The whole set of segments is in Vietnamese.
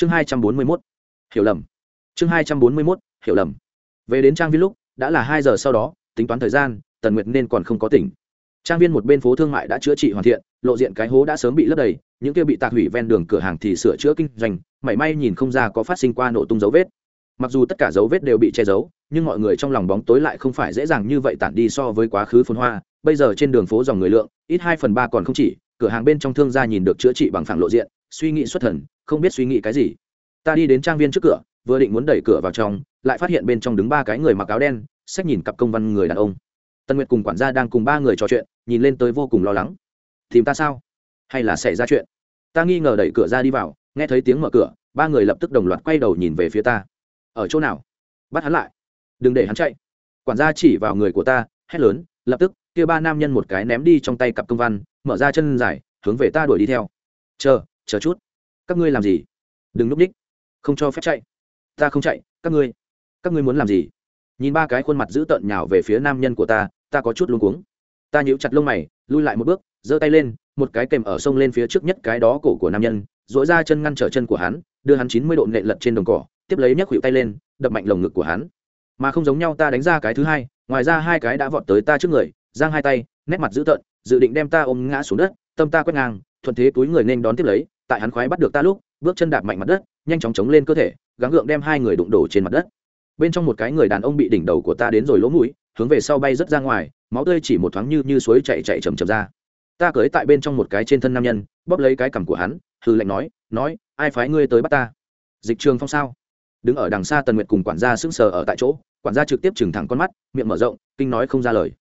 chương hai trăm bốn mươi mốt, hiểu lầm. Chương hai trăm bốn mươi mốt, hiểu lầm. Về đến trang viên lúc, đã là hai giờ sau đó, tính toán thời gian, tần nguyệt nên còn không có tỉnh. Trang viên một bên phố thương mại đã chữa trị hoàn thiện, lộ diện cái hố đã sớm bị lấp đầy, những kia bị tạc hủy ven đường cửa hàng thì sửa chữa kinh doanh, mảy may nhìn không ra có phát sinh qua nổ tung dấu vết. Mặc dù tất cả dấu vết đều bị che giấu, nhưng mọi người trong lòng bóng tối lại không phải dễ dàng như vậy tản đi so với quá khứ phồn hoa. Bây giờ trên đường phố dòng người lượng, ít hai phần ba còn không chỉ cửa hàng bên trong thương gia nhìn được chữa trị bằng phẳng lộ diện, suy nghĩ xuất thần, không biết suy nghĩ cái gì. Ta đi đến trang viên trước cửa, vừa định muốn đẩy cửa vào trong, lại phát hiện bên trong đứng ba cái người mặc áo đen sách nhìn cặp công văn người đàn ông. Tân nguyệt cùng quản gia đang cùng ba người trò chuyện, nhìn lên tới vô cùng lo lắng. Tìm ta sao? Hay là xảy ra chuyện? Ta nghi ngờ đẩy cửa ra đi vào, nghe thấy tiếng mở cửa, ba người lập tức đồng loạt quay đầu nhìn về phía ta. Ở chỗ nào? Bắt hắn lại. Đừng để hắn chạy. Quản gia chỉ vào người của ta, hét lớn, lập tức, kia ba nam nhân một cái ném đi trong tay cặp công văn mở ra chân dài, hướng về ta đuổi đi theo. Chờ chờ chút. Các ngươi làm gì? Đừng núp ních không cho phép chạy. Ta không chạy, các ngươi. Các ngươi muốn làm gì? Nhìn ba cái khuôn mặt dữ tợn nhào về phía nam nhân của ta ta có chút luống cuống. Ta nhíu chặt lông mày, lui lại một bước, giơ tay lên, một cái kèm ở sông lên phía trước nhất cái đó cổ của nam nhân dỗi ra chân ngăn trở chân của hắn, đưa hắn chín mươi độ nệ lật trên đồng cỏ, tiếp lấy nhấc khuỷu tay lên, đập mạnh lồng ngực của hắn. Mà không giống nhau ta đánh ra cái thứ hai, ngoài ra hai cái đã vọt tới ta trước người, giang hai tay nét mặt dữ tợn, dự định đem ta ôm ngã xuống đất, tâm ta quét ngang, thuận thế túi người nên đón tiếp lấy, tại hắn khoái bắt được ta lúc, bước chân đạp mạnh mặt đất, nhanh chóng chống lên cơ thể, gắng gượng đem hai người đụng đổ trên mặt đất. Bên trong một cái người đàn ông bị đỉnh đầu của ta đến rồi lỗ mũi, hướng về sau bay rất ra ngoài, máu tươi chỉ một thoáng như như suối chạy chạy chầm chầm ra. Ta cưới tại bên trong một cái trên thân nam nhân, bóp lấy cái cằm của hắn hư lệnh nói nói, ai phái ngươi tới bắt ta? Dịch trường phong sao? Đứng ở đằng xa tần nguyệt cùng quản gia sững sờ ở tại chỗ, quản gia trực tiếp trừng thẳng con mắt, miệng mở rộng, kinh nói không ra lời.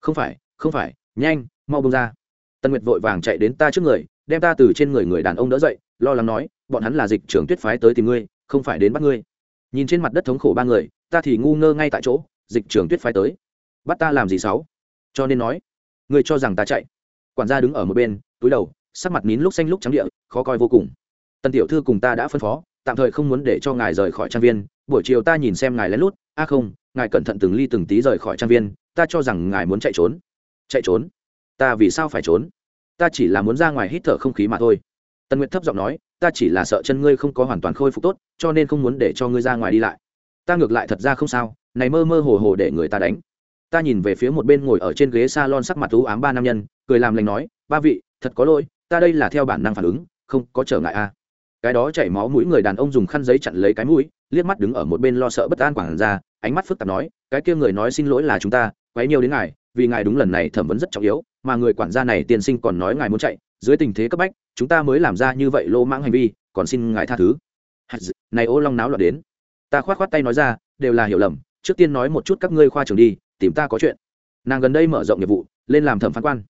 Không phải không phải, nhanh, mau bông ra. Tân nguyệt vội vàng chạy đến ta trước người, đem ta từ trên người người đàn ông đỡ dậy, lo lắng nói, bọn hắn là dịch trưởng tuyết phái tới tìm ngươi, không phải đến bắt ngươi. Nhìn trên mặt đất thống khổ ba người, ta thì ngu ngơ ngay tại chỗ, dịch trưởng tuyết phái tới, bắt ta làm gì sáu? Cho nên nói, ngươi cho rằng ta chạy. Quản gia đứng ở một bên, túi đầu, sắc mặt nín lúc xanh lúc trắng địa, khó coi vô cùng. Tân tiểu thư cùng ta đã phân phó, tạm thời không muốn để cho ngài rời khỏi trang viên, buổi chiều ta nhìn xem ngài lén lút, a không, ngài cẩn thận từng ly từng tí rời khỏi trang viên, ta cho rằng ngài muốn chạy trốn chạy trốn. Ta vì sao phải trốn? Ta chỉ là muốn ra ngoài hít thở không khí mà thôi. Tần nguyệt thấp giọng nói, ta chỉ là sợ chân ngươi không có hoàn toàn khôi phục tốt, cho nên không muốn để cho ngươi ra ngoài đi lại. Ta ngược lại thật ra không sao, này mơ mơ hồ hồ để người ta đánh. Ta nhìn về phía một bên ngồi ở trên ghế s a lon sắc mặt thú ám ba nam nhân, cười làm lành nói, ba vị, thật có lỗi, ta đây là theo bản năng phản ứng, không có trở ngại a. À. cái đó chảy máu mũi người đàn ông dùng khăn giấy chặn lấy cái mũi, liếc mắt đứng ở một bên lo sợ bất an quản ra, ánh mắt phức tạp nói, cái kia người nói xin lỗi là chúng ta, quấy nhiều đến ngài vì ngài đúng lần này thẩm vấn rất trọng yếu, mà người quản gia này tiên sinh còn nói ngài muốn chạy, dưới tình thế cấp bách, chúng ta mới làm ra như vậy lô mãng hành vi, còn xin ngài tha thứ. Này ô long náo loạn đến. Ta khoát khoát tay nói ra, đều là hiểu lầm, trước tiên nói một chút các ngươi khoa trường đi, tìm ta có chuyện. Nàng gần đây mở rộng nghiệp vụ, lên làm thẩm phán quan.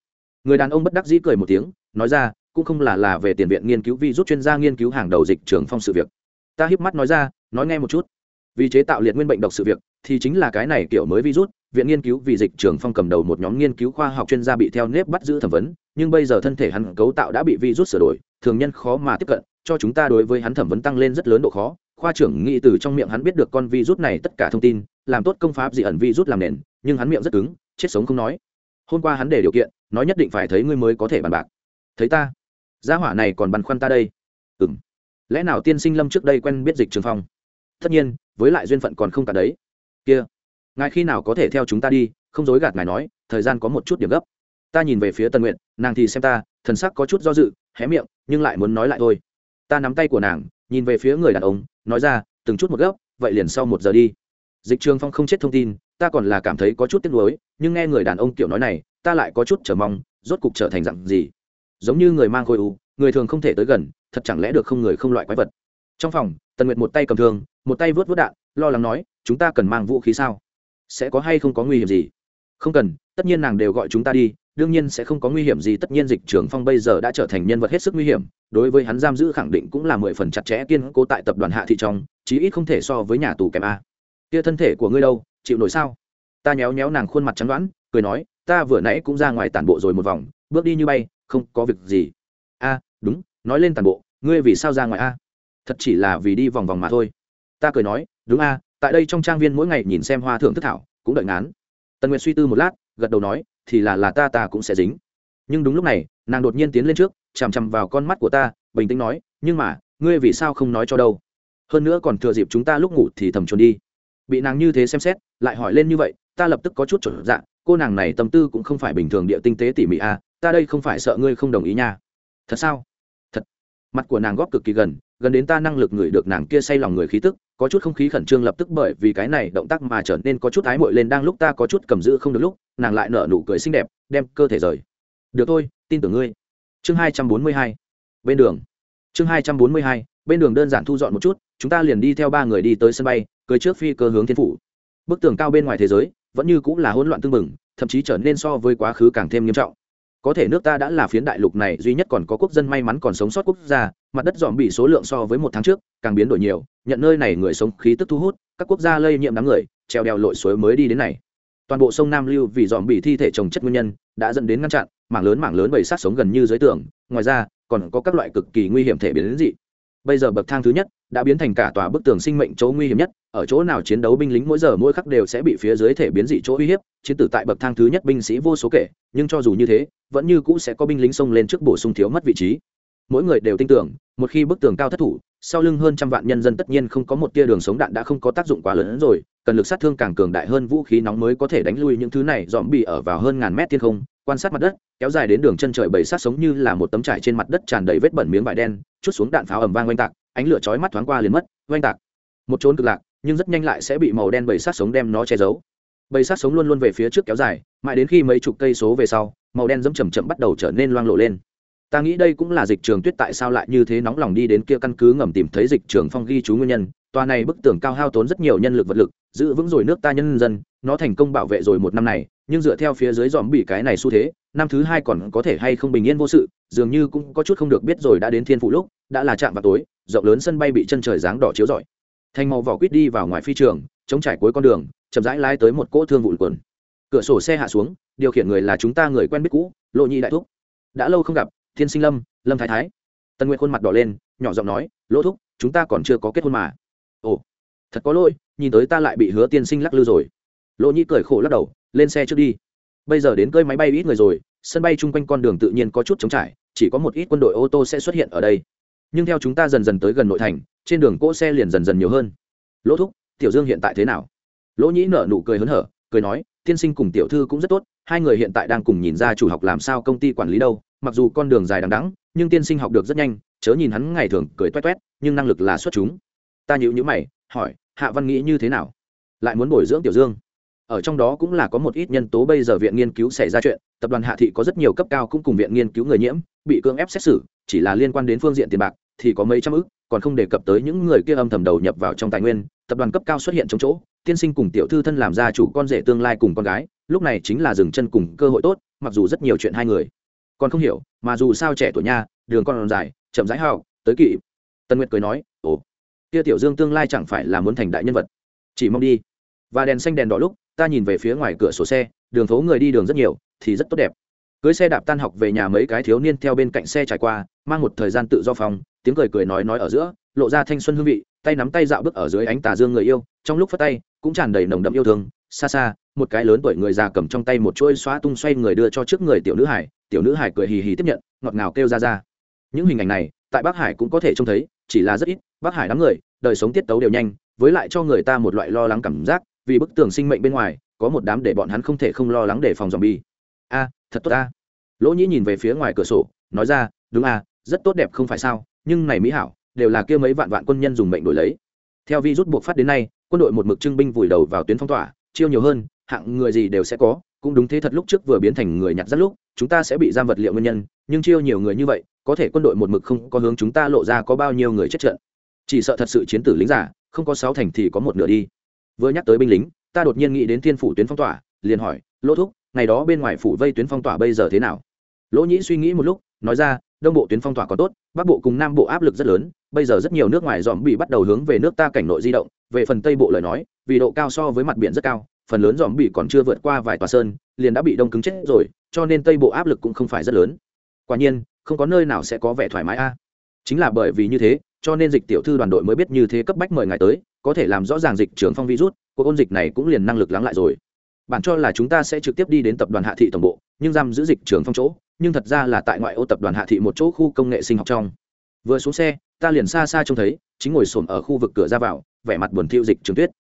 Người đàn ông bất đắc dĩ cười một tiếng, nói ra, cũng không là là về tiền viện nghiên cứu vi rút chuyên gia nghiên cứu hàng đầu dịch trường phong sự việc. Ta hiếp mắt nói ra, nói nghe một chút. Vì chế tạo liệt nguyên bệnh độc sự việc, thì chính là cái này kiểu mới virus viện nghiên cứu vì dịch trường phong cầm đầu một nhóm nghiên cứu khoa học chuyên gia bị theo nếp bắt giữ thẩm vấn, nhưng bây giờ thân thể hắn cấu tạo đã bị virus sửa đổi, thường nhân khó mà tiếp cận, cho chúng ta đối với hắn thẩm vấn tăng lên rất lớn độ khó. Khoa trưởng nghĩ từ trong miệng hắn biết được con virus này tất cả thông tin, làm tốt công pháp dị ẩn virus làm nền, nhưng hắn miệng rất cứng, chết sống không nói. Hôm qua hắn để điều kiện, nói nhất định phải thấy ngươi mới có thể bàn bạc. Thấy ta? Gia hỏa này còn băn khoăn ta đây. Ừ m lẽ nào tiên sinh lâm trước đây quen biết dịch trường phong? Tất nhiên, với lại duyên phận còn không cả đấy. Kia ngài khi nào có thể theo chúng ta đi, không dối gạt ngài nói, thời gian có một chút điểm gấp. Ta nhìn về phía tần nguyện nàng thì xem ta, thần sắc có chút do dự, hé miệng, nhưng lại muốn nói lại thôi. Ta nắm tay của nàng, nhìn về phía người đàn ông, nói ra, từng chút một gấp, vậy liền sau một giờ đi. Dịch trường phong không chết thông tin, ta còn là cảm thấy có chút tiếc nuối, nhưng nghe người đàn ông kiểu nói này, ta lại có chút chờ mong, rốt cục trở thành dặn gì? Giống như người mang khối u, người thường không thể tới gần, thật chẳng lẽ được không người không loại quái vật? Trong phòng, tần nguyệt một tay cầm thương, một tay vớt vớt đạn, lo lắng nói, chúng ta cần mang vũ khí sao? Sẽ có hay không có nguy hiểm gì? Không cần, tất nhiên nàng đều gọi chúng ta đi, đương nhiên sẽ không có nguy hiểm gì, tất nhiên dịch trưởng phong bây giờ đã trở thành nhân vật hết sức nguy hiểm, đối với hắn giam giữ khẳng định cũng là mười phần chặt chẽ, kiên cố tại tập đoàn hạ thị trong, chí ít không thể so với nhà tù kèm a. Kia thân thể của ngươi đâu, chịu nổi sao? Ta nhéo nhéo nàng khuôn mặt trắng đoán, cười nói, ta vừa nãy cũng ra ngoài tản bộ rồi một vòng, bước đi như bay, không có việc gì. A, đúng, nói lên tản bộ, ngươi vì sao ra ngoài a? Thật chỉ là vì đi vòng vòng mà thôi. Ta cười nói, đúng a tại đây trong trang viên mỗi ngày nhìn xem hoa thưởng thức thảo cũng đợi ngán. Tần nguyệt suy tư một lát gật đầu nói thì là là ta ta cũng sẽ dính. Nhưng đúng lúc này nàng đột nhiên tiến lên trước chằm chằm vào con mắt của ta bình tĩnh nói nhưng mà ngươi vì sao không nói cho đâu? Hơn nữa còn thừa dịp chúng ta lúc ngủ thì thầm trốn đi. Bị nàng như thế xem xét lại hỏi lên như vậy ta lập tức có chút chuẩn dạ cô nàng này tâm tư cũng không phải bình thường địa tinh tế tỉ mỉ a à, ta đây không phải sợ ngươi không đồng ý nha. Thật sao? Mặt của nàng góp cực kỳ gần gần đến ta năng lực ngửi được nàng kia say lòng người khí tức, có chút không khí khẩn trương lập tức bởi vì cái này động tác mà trở nên có chút ái mội lên đang lúc ta có chút cầm giữ không được lúc, nàng lại nở nụ cười xinh đẹp, đem cơ thể rời. Được thôi, tin tưởng ngươi. Chương hai trăm bốn mươi hai, bên đường. Chương hai trăm bốn mươi hai, bên đường đơn giản thu dọn một chút, chúng ta liền đi theo ba người đi tới sân bay, cưới trước phi cơ hướng thiên phủ. Bức tường cao bên ngoài thế giới, vẫn như cũng là hỗn loạn tương mừng thậm chí trở nên so với quá khứ càng thêm nghiêm trọng có thể nước ta đã là phiến đại lục này, duy nhất còn có quốc dân may mắn còn sống sót quốc gia, mặt đất dòm bị số lượng so với một tháng trước, càng biến đổi nhiều, nhận nơi này người sống khí tức thu hút, các quốc gia lây nhiễm đám người, treo đèo lội suối mới đi đến này. Toàn bộ sông nam lưu vì dòm bị thi thể trồng chất nguyên nhân, đã dẫn đến ngăn chặn, mảng lớn mảng lớn bầy sát sống gần như dưới tường, ngoài ra, còn có các loại cực kỳ nguy hiểm thể biến dị. Bây giờ bậc thang thứ nhất đã biến thành cả tòa bức tường sinh mệnh chỗ nguy hiểm nhất, ở chỗ nào chiến đấu binh lính mỗi giờ mỗi khắc đều sẽ bị phía dưới thể biến dị chỗ uy hiếp, chiến tử tại bậc thang thứ nhất binh sĩ vô số kể, nhưng cho dù như thế, vẫn như cũ sẽ có binh lính xông lên trước bổ sung thiếu mất vị trí. Mỗi người đều tin tưởng, một khi bức tường cao thất thủ, sau lưng hơn trăm vạn nhân dân tất nhiên không có một tia đường sống đạn đã không có tác dụng quá lớn hơn rồi, cần lực sát thương càng cường đại hơn vũ khí nóng mới có thể đánh lui những thứ này, dòm bị ở vào hơn ngàn mét thiên không, quan sát mặt đất, kéo dài đến đường chân trời bầy sát sống như là một tấm trải trên mặt đất tràn đầy vết bẩn miếng vải đen, chút xuống đạn pháo ầm vang oanh tạc ánh lửa chói mắt thoáng qua liền mất, oanh tạc. Một trốn cực lạc, nhưng rất nhanh lại sẽ bị màu đen bầy sát sống đem nó che giấu. Bầy sát sống luôn luôn về phía trước kéo dài, mãi đến khi mấy chục cây số về sau, màu đen dẫm chầm chậm bắt đầu trở nên loang lộ lên. Ta nghĩ đây cũng là dịch trường tuyết tại sao lại như thế nóng lòng đi đến kia căn cứ ngầm tìm thấy dịch trường phong ghi chú nguyên nhân. Tòa này bức tường cao hao tốn rất nhiều nhân lực vật lực, giữ vững rồi nước ta nhân dân, nó thành công bảo vệ rồi một năm này, nhưng dựa theo phía dưới dòm bị cái này xu thế, năm thứ hai còn có thể hay không bình yên vô sự, dường như cũng có chút không được biết rồi đã đến thiên phụ lúc, đã là chạm vào tối rộng lớn sân bay bị chân trời dáng đỏ chiếu rọi. Thành màu vỏ quýt đi vào ngoài phi trường, chống trải cuối con đường, chậm rãi lái tới một cỗ thương vụn quần. Cửa sổ xe hạ xuống, điều khiển người là chúng ta người quen biết cũ, lộ nhị đại thúc. Đã lâu không gặp, thiên sinh lâm lâm thái thái. Tân nguyện khuôn mặt đỏ lên, nhỏ giọng nói lỗ thúc, chúng ta còn chưa có kết hôn mà. Ồ, thật có lỗi, nhìn tới ta lại bị hứa tiên sinh lắc lư rồi. Lộ nhị cười khổ lắc đầu, lên xe trước đi. Bây giờ đến cơi máy bay ít người rồi, sân bay chung quanh con đường tự nhiên có chút trống trải, chỉ có một ít quân đội ô tô sẽ xuất hiện ở đây nhưng theo chúng ta dần dần tới gần nội thành, trên đường cỗ xe liền dần dần nhiều hơn. Lỗ thúc, tiểu dương hiện tại thế nào? Lỗ nhĩ nở nụ cười hớn hở, cười nói, tiên sinh cùng tiểu thư cũng rất tốt, hai người hiện tại đang cùng nhìn ra chủ học làm sao công ty quản lý đâu, mặc dù con đường dài đằng đắng nhưng tiên sinh học được rất nhanh, chớ nhìn hắn ngày thường cười toét toét, nhưng năng lực là xuất chúng. Ta nhịu nhữ mày, hỏi, hạ văn nghĩ như thế nào? Lại muốn bồi dưỡng tiểu dương. Ở trong đó cũng là có một ít nhân tố bây giờ viện nghiên cứu xảy ra chuyện, tập đoàn hạ thị có rất nhiều cấp cao cũng cùng viện nghiên cứu người nhiễm, bị cưỡng ép xét xử, chỉ là liên quan đến phương diện tiền bạc thì có mấy trăm ức, còn không đề cập tới những người kia âm thầm đầu nhập vào trong tài nguyên, tập đoàn cấp cao xuất hiện trong chỗ, tiên sinh cùng tiểu thư thân làm gia chủ con rể tương lai cùng con gái, lúc này chính là dừng chân cùng cơ hội tốt, mặc dù rất nhiều chuyện hai người. Còn không hiểu, mà dù sao trẻ tuổi nha, đường còn dài, chậm rãi hào tới kỵ tân nguyệt cười nói, ồ, kia tiểu dương tương lai chẳng phải là muốn thành đại nhân vật. Chỉ mong đi. Và đèn xanh đèn đỏ lúc, ta nhìn về phía ngoài cửa sổ xe, đường phố người đi đường rất nhiều, thì rất tốt đẹp. Cưới xe đạp tan học về nhà mấy cái thiếu niên theo bên cạnh xe trải qua, mang một thời gian tự do phòng tiếng cười cười nói nói ở giữa, lộ ra thanh xuân hương vị, tay nắm tay dạo bước ở dưới ánh tà dương người yêu, trong lúc phát tay, cũng tràn đầy nồng đậm yêu thương. Xa xa, một cái lớn tuổi người già cầm trong tay một chuỗi xóa tung xoay người đưa cho trước người tiểu nữ hải, tiểu nữ hải cười hì hì tiếp nhận, ngọt ngào kêu ra ra. Những hình ảnh này, tại bắc hải cũng có thể trông thấy, chỉ là rất ít, bắc hải đám người, đời sống tiết tấu đều nhanh, với lại cho người ta một loại lo lắng cảm giác, vì bức tường sinh mệnh bên ngoài, có một đám để bọn hắn không thể không lo lắng để phòng dòm bi a, thật tốt a. Lỗ nhĩ nhìn về phía ngoài cửa sổ, nói ra, đúng a, rất tốt đẹp không phải sao? Nhưng này mỹ hảo, đều là kia mấy vạn vạn quân nhân dùng mệnh đổi lấy. Theo vi rút buộc phát đến nay, quân đội một mực trưng binh vùi đầu vào tuyến phong tỏa, chiêu nhiều hơn, hạng người gì đều sẽ có, cũng đúng thế thật lúc trước vừa biến thành người nhặt rất lúc, chúng ta sẽ bị giam vật liệu nguyên nhân, nhưng chiêu nhiều người như vậy, có thể quân đội một mực không có hướng chúng ta lộ ra có bao nhiêu người chết trận. Chỉ sợ thật sự chiến tử lính giả không có sáu thành thì có một nửa đi. Vừa nhắc tới binh lính, ta đột nhiên nghĩ đến thiên phủ tuyến phong tỏa, liền hỏi, lỗ thúc, ngày đó bên ngoài phủ vây tuyến phong tỏa bây giờ thế nào? Lỗ nhĩ suy nghĩ một lúc, nói ra đông bộ tuyến phong tỏa có tốt, bắc bộ cùng nam bộ áp lực rất lớn, bây giờ rất nhiều nước ngoài dòm bị bắt đầu hướng về nước ta cảnh nội di động. Về phần tây bộ lời nói, vì độ cao so với mặt biển rất cao, phần lớn dòm bị còn chưa vượt qua vài tòa sơn, liền đã bị đông cứng chết rồi, cho nên tây bộ áp lực cũng không phải rất lớn. Quả nhiên, không có nơi nào sẽ có vẻ thoải mái a. Chính là bởi vì như thế, cho nên dịch tiểu thư đoàn đội mới biết như thế cấp bách mời ngài tới, có thể làm rõ ràng dịch trường phong virus, cuộc ôn dịch này cũng liền năng lực lắng lại rồi. Bản cho là chúng ta sẽ trực tiếp đi đến tập đoàn hạ thị tổng bộ, nhưng giam giữ dịch trường phong chỗ nhưng thật ra là tại ngoại ô tập đoàn hạ thị một chỗ khu công nghệ sinh học trong. Vừa xuống xe, ta liền xa xa trông thấy, chính ngồi xổm ở khu vực cửa ra vào, vẻ mặt buồn thiêu dịch trường tuyết.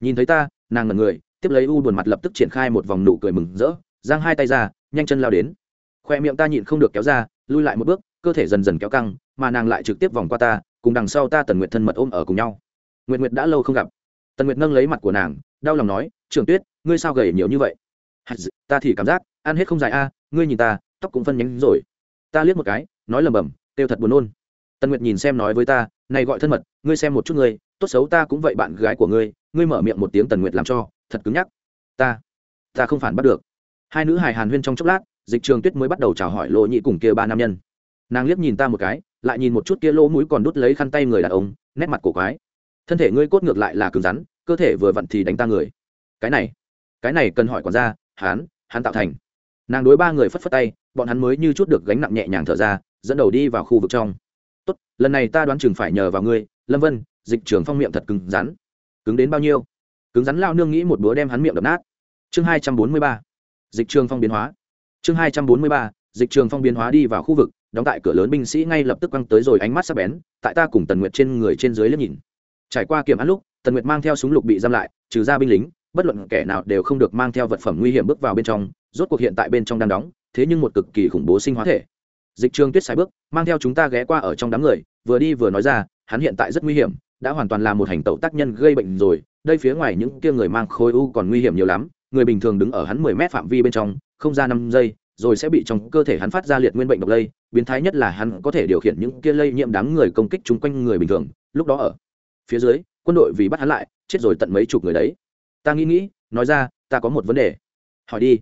Nhìn thấy ta, nàng ngần người, tiếp lấy u buồn mặt lập tức triển khai một vòng nụ cười mừng rỡ, giang hai tay ra, nhanh chân lao đến. Khoe miệng ta nhịn không được kéo ra, lui lại một bước, cơ thể dần dần kéo căng, mà nàng lại trực tiếp vòng qua ta, cùng đằng sau ta tần nguyệt thân mật ôm ở cùng nhau. Nguyệt nguyệt đã lâu không gặp. Tần nguyệt nâng lấy mặt của nàng, đau lòng nói, trường tuyết, ngươi sao gầy nhiều như vậy? Ta thì cảm giác ăn hết không dài a, ngươi nhìn ta tóc cũng phân nhánh rồi. Ta liếc một cái, nói lầm bầm, kêu thật buồn nôn. Tần nguyệt nhìn xem nói với ta, này gọi thân mật, ngươi xem một chút ngươi, tốt xấu ta cũng vậy bạn gái của ngươi ngươi mở miệng một tiếng tần nguyệt làm cho, thật cứng nhắc. Ta ta không phản bắt được. Hai nữ hài hàn huyên trong chốc lát, dịch trường tuyết mới bắt đầu chào hỏi lỗ nhị cùng kia ba nam nhân. Nàng liếc nhìn ta một cái, lại nhìn một chút kia lỗ mũi còn đút lấy khăn tay người đàn ông, nét mặt cổ quái. Thân thể ngươi cốt ngược lại là cứng rắn, cơ thể vừa vặn thì đánh ta người. Cái này cái này cần hỏi quản gia hán hắn tạo thành nàng đối ba người phất phất tay, bọn hắn mới như chút được gánh nặng nhẹ nhàng thở ra, dẫn đầu đi vào khu vực trong. Tốt, lần này ta đoán chừng phải nhờ vào ngươi, lâm vân, dịch trường phong miệng thật cứng rắn. Cứng đến bao nhiêu? Cứng rắn lao nương nghĩ một búa đem hắn miệng đập nát. Chương hai trăm bốn mươi ba, dịch trường phong biến hóa. Chương hai trăm bốn mươi ba, dịch trường phong biến hóa đi vào khu vực, đóng tại cửa lớn binh sĩ ngay lập tức quăng tới rồi ánh mắt sắc bén, tại ta cùng tần nguyệt trên người trên dưới liếc nhìn. Trải qua kiểm án lúc, tần nguyệt mang theo súng lục bị giam lại, trừ ra binh lính, bất luận kẻ nào đều không được mang theo vật phẩm nguy hiểm bước vào bên trong rốt cuộc hiện tại bên trong đang đóng, thế nhưng một cực kỳ khủng bố sinh hóa thể. Dịch trường tuyết sai bước, mang theo chúng ta ghé qua ở trong đám người, vừa đi vừa nói ra, hắn hiện tại rất nguy hiểm, đã hoàn toàn là một hành tẩu tác nhân gây bệnh rồi, đây phía ngoài những kia người mang khối u còn nguy hiểm nhiều lắm, người bình thường đứng ở hắn mười mét phạm vi bên trong, không ra năm giây, rồi sẽ bị trong cơ thể hắn phát ra liệt nguyên bệnh độc lây, biến thái nhất là hắn có thể điều khiển những kia lây nhiễm đám người công kích chung quanh người bình thường, lúc đó ở phía dưới, quân đội vì bắt hắn lại, chết rồi tận mấy chục người đấy. Ta nghĩ nghĩ, nói ra, ta có một vấn đề. Hỏi đi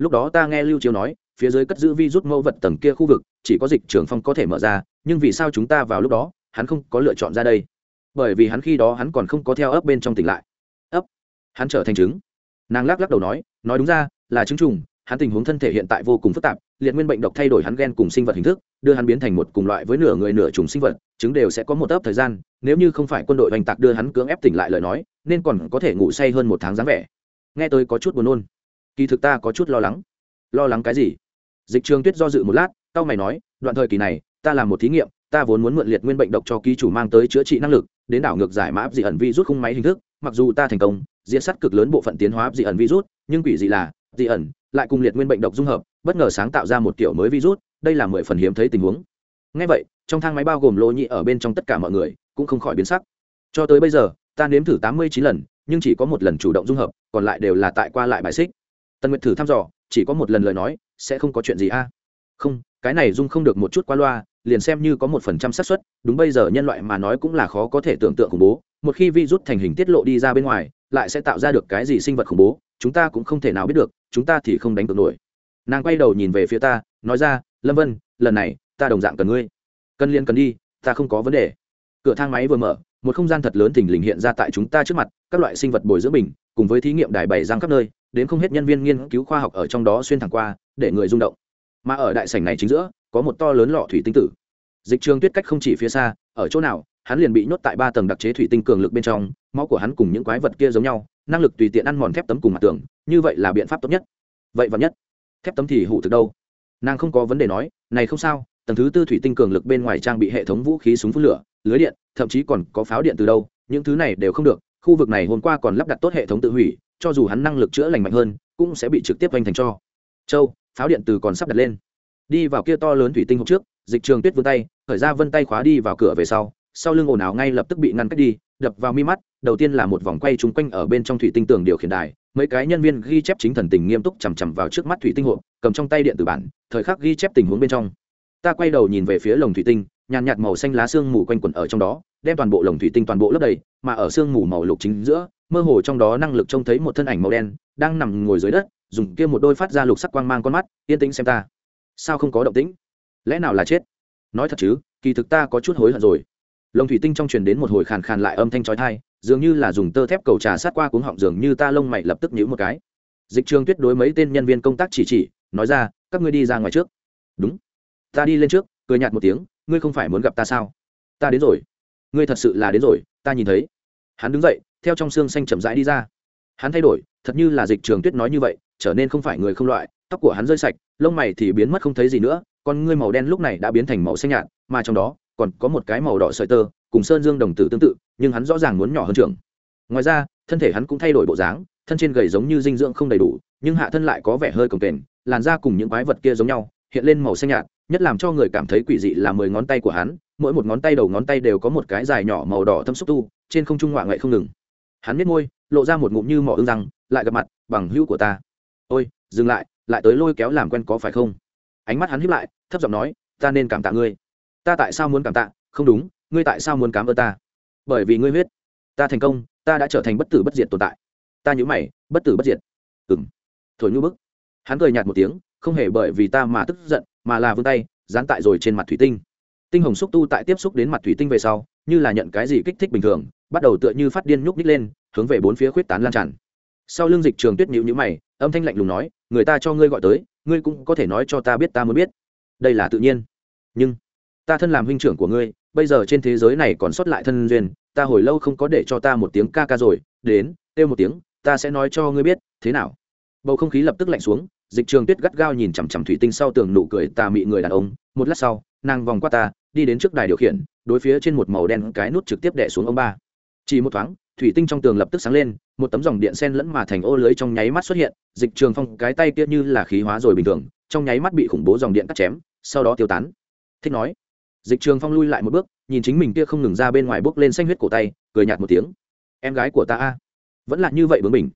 lúc đó ta nghe lưu chiếu nói, phía dưới cất giữ vi rút mẫu vật tầng kia khu vực, chỉ có dịch trường phong có thể mở ra, nhưng vì sao chúng ta vào lúc đó, hắn không có lựa chọn ra đây? Bởi vì hắn khi đó hắn còn không có theo ấp bên trong tỉnh lại. Ấp? Hắn trở thành trứng. Nàng lắc lắc đầu nói nói đúng ra, là trứng trùng, hắn tình huống thân thể hiện tại vô cùng phức tạp, liệt nguyên bệnh độc thay đổi hắn gen cùng sinh vật hình thức, đưa hắn biến thành một cùng loại với nửa người nửa trùng sinh vật chứng đều sẽ có một ấp thời gian, nếu như không phải quân đội oanh tạc đưa hắn cưỡng ép tỉnh lại lời nói, nên còn có thể ngủ say hơn một tháng dáng vẻ. Nghe tôi có chút buồn nôn kỳ thực ta có chút lo lắng. Lo lắng cái gì? Dịch trường tuyết do dự một lát tao mày nói, đoạn thời kỳ này, ta làm một thí nghiệm, ta vốn muốn mượn liệt nguyên bệnh độc cho ký chủ mang tới chữa trị năng lực, đến đảo ngược giải mã áp dị ẩn vi rút khung máy hình thức, mặc dù ta thành công diễn sát cực lớn bộ phận tiến hóa áp dị ẩn virus, nhưng quỷ dị là, dị ẩn, lại cùng liệt nguyên bệnh độc dung hợp, bất ngờ sáng tạo ra một kiểu mới virus, đây là mười phần hiếm thấy tình huống. Ngay vậy, trong thang máy bao gồm lô nhị ở bên trong tất cả mọi người, cũng không khỏi biến sắc. Cho tới bây giờ, ta nếm thử tám mươi chín lần, nhưng chỉ có một lần chủ động dung hợp, còn lại đều là tại qua lại bài xích tần nguyệt thử thăm dò, chỉ có một lần lời nói, sẽ không có chuyện gì a? Không, cái này dung không được một chút qua loa, liền xem như có một phần trăm xác suất, đúng bây giờ nhân loại mà nói cũng là khó có thể tưởng tượng khủng bố. Một khi vi rút thành hình tiết lộ đi ra bên ngoài, lại sẽ tạo ra được cái gì sinh vật khủng bố, chúng ta cũng không thể nào biết được, chúng ta thì không đánh cược nổi. Nàng quay đầu nhìn về phía ta, nói ra, lâm vân, lần này, ta đồng dạng cần ngươi. Cần liền cần đi, ta không có vấn đề. Cửa thang máy vừa mở, một không gian thật lớn thình lình hiện ra tại chúng ta trước mặt, các loại sinh vật bồi dưỡng bình, cùng với thí nghiệm đài bày giang khắp nơi đến không hết nhân viên nghiên cứu khoa học ở trong đó xuyên thẳng qua, để người rung động. Mà ở đại sảnh này chính giữa, có một to lớn lọ thủy tinh tử. Dịch trường tuyết cách không chỉ phía xa, ở chỗ nào, hắn liền bị nhốt tại ba tầng đặc chế thủy tinh cường lực bên trong, máu của hắn cùng những quái vật kia giống nhau, năng lực tùy tiện ăn mòn thép tấm cùng mặt tường, như vậy là biện pháp tốt nhất. Vậy và nhất, thép tấm thì hủ thực đâu? Nàng không có vấn đề nói, này không sao, tầng thứ tư thủy tinh cường lực bên ngoài trang bị hệ thống vũ khí súng phun lửa, lưới điện, thậm chí còn có pháo điện từ đâu, những thứ này đều không được, khu vực này hôm qua còn lắp đặt tốt hệ thống tự hủy cho dù hắn năng lực chữa lành mạnh hơn, cũng sẽ bị trực tiếp vanh thành cho. Châu, pháo điện từ còn sắp đặt lên. Đi vào kia to lớn thủy tinh hộp trước, dịch trường tuyết vươn tay, khởi ra vân tay khóa đi vào cửa về sau sau lưng ồn ào ngay lập tức bị ngăn cách đi, đập vào mi mắt, đầu tiên là một vòng quay chung quanh ở bên trong thủy tinh tường điều khiển đài, mấy cái nhân viên ghi chép chính thần tình nghiêm túc chằm chằm vào trước mắt thủy tinh hộp, cầm trong tay điện tử bản, thời khắc ghi chép tình huống bên trong. Ta quay đầu nhìn về phía lồng thủy tinh, nhàn nhạt màu xanh lá xương mù quanh quẩn ở trong đó, đem toàn bộ lồng thủy tinh toàn bộ lấp đầy, mà ở xương mù màu lục chính giữa mơ hồ trong đó năng lực trông thấy một thân ảnh màu đen đang nằm ngồi dưới đất, dùng kia một đôi phát ra lục sắc quang mang con mắt, yên tĩnh xem ta. Sao không có động tĩnh? Lẽ nào là chết? Nói thật chứ, kỳ thực ta có chút hối hận rồi. Lồng thủy tinh trong truyền đến một hồi khàn khàn lại âm thanh trói thai dường như là dùng tơ thép cầu trà sát qua cuống họng, dường như ta lông mày lập tức nhíu một cái. Dịch trường tuyết đối mấy tên nhân viên công tác chỉ chỉ, nói ra, các ngươi đi ra ngoài trước. Đúng. Ta đi lên trước, cười nhạt một tiếng, ngươi không phải muốn gặp ta sao? Ta đến rồi. Ngươi thật sự là đến rồi, ta nhìn thấy. Hắn đứng dậy theo trong xương xanh chậm rãi đi ra. Hắn thay đổi, thật như là dịch trường tuyết nói như vậy, trở nên không phải người không loại, tóc của hắn rơi sạch, lông mày thì biến mất không thấy gì nữa, con ngươi màu đen lúc này đã biến thành màu xanh nhạt, mà trong đó còn có một cái màu đỏ sợi tơ, cùng sơn dương đồng tử tương tự, nhưng hắn rõ ràng muốn nhỏ hơn trưởng. Ngoài ra, thân thể hắn cũng thay đổi bộ dáng, thân trên gầy giống như dinh dưỡng không đầy đủ, nhưng hạ thân lại có vẻ hơi cồng kềnh, làn da cùng những quái vật kia giống nhau, hiện lên màu xanh nhạt, nhất làm cho người cảm thấy quỷ dị là mười ngón tay của hắn, mỗi một ngón tay đầu ngón tay đều có một cái dài nhỏ màu đỏ thâm xúc tu, trên không trung ngoạ ngậy không ngừng hắn biết môi, lộ ra một ngụm như mỏ ưng răng, lại gặp mặt, bằng hữu của ta. Ôi, dừng lại lại tới lôi kéo làm quen có phải không? Ánh mắt hắn hiếp lại, thấp giọng nói, ta nên cảm tạ ngươi. Ta tại sao muốn cảm tạ? Không đúng, ngươi tại sao muốn cảm ơn ta? Bởi vì ngươi huyết. Ta thành công, ta đã trở thành bất tử bất diệt tồn tại. Ta nhớ mày, bất tử bất diệt. Ừng thổi như bức. Hắn cười nhạt một tiếng, không hề bởi vì ta mà tức giận, mà là vươn tay, dán tại rồi trên mặt thủy tinh. Tinh hồng xúc tu tại tiếp xúc đến mặt thủy tinh về sau, như là nhận cái gì kích thích bình thường bắt đầu tựa như phát điên nhúc nhích lên, hướng về bốn phía khuyết tán lan tràn. Sau lưng dịch trường tuyết nhịu nhữ mày, âm thanh lạnh lùng nói, người ta cho ngươi gọi tới, ngươi cũng có thể nói cho ta biết ta muốn biết. Đây là tự nhiên. Nhưng, ta thân làm huynh trưởng của ngươi, bây giờ trên thế giới này còn sót lại thân duyên, ta hồi lâu không có để cho ta một tiếng ca ca rồi, đến, kêu một tiếng, ta sẽ nói cho ngươi biết, thế nào? Bầu không khí lập tức lạnh xuống, dịch trường tuyết gắt gao nhìn chằm chằm thủy tinh sau tường nụ cười tà mị người đàn ông, một lát sau, nàng vòng qua ta, đi đến trước đài điều khiển, đối phía trên một màu đen cái nút trực tiếp đẻ xuống ông ba chỉ một thoáng, thủy tinh trong tường lập tức sáng lên, một tấm dòng điện sen lẫn mà thành ô lưới trong nháy mắt xuất hiện, dịch trường phong cái tay kia như là khí hóa rồi bình thường, trong nháy mắt bị khủng bố dòng điện cắt chém, sau đó tiêu tán. Thích nói. Dịch trường phong lui lại một bước, nhìn chính mình kia không ngừng ra bên ngoài bước lên xanh huyết cổ tay, cười nhạt một tiếng. Em gái của ta a. Vẫn là như vậy bướng mình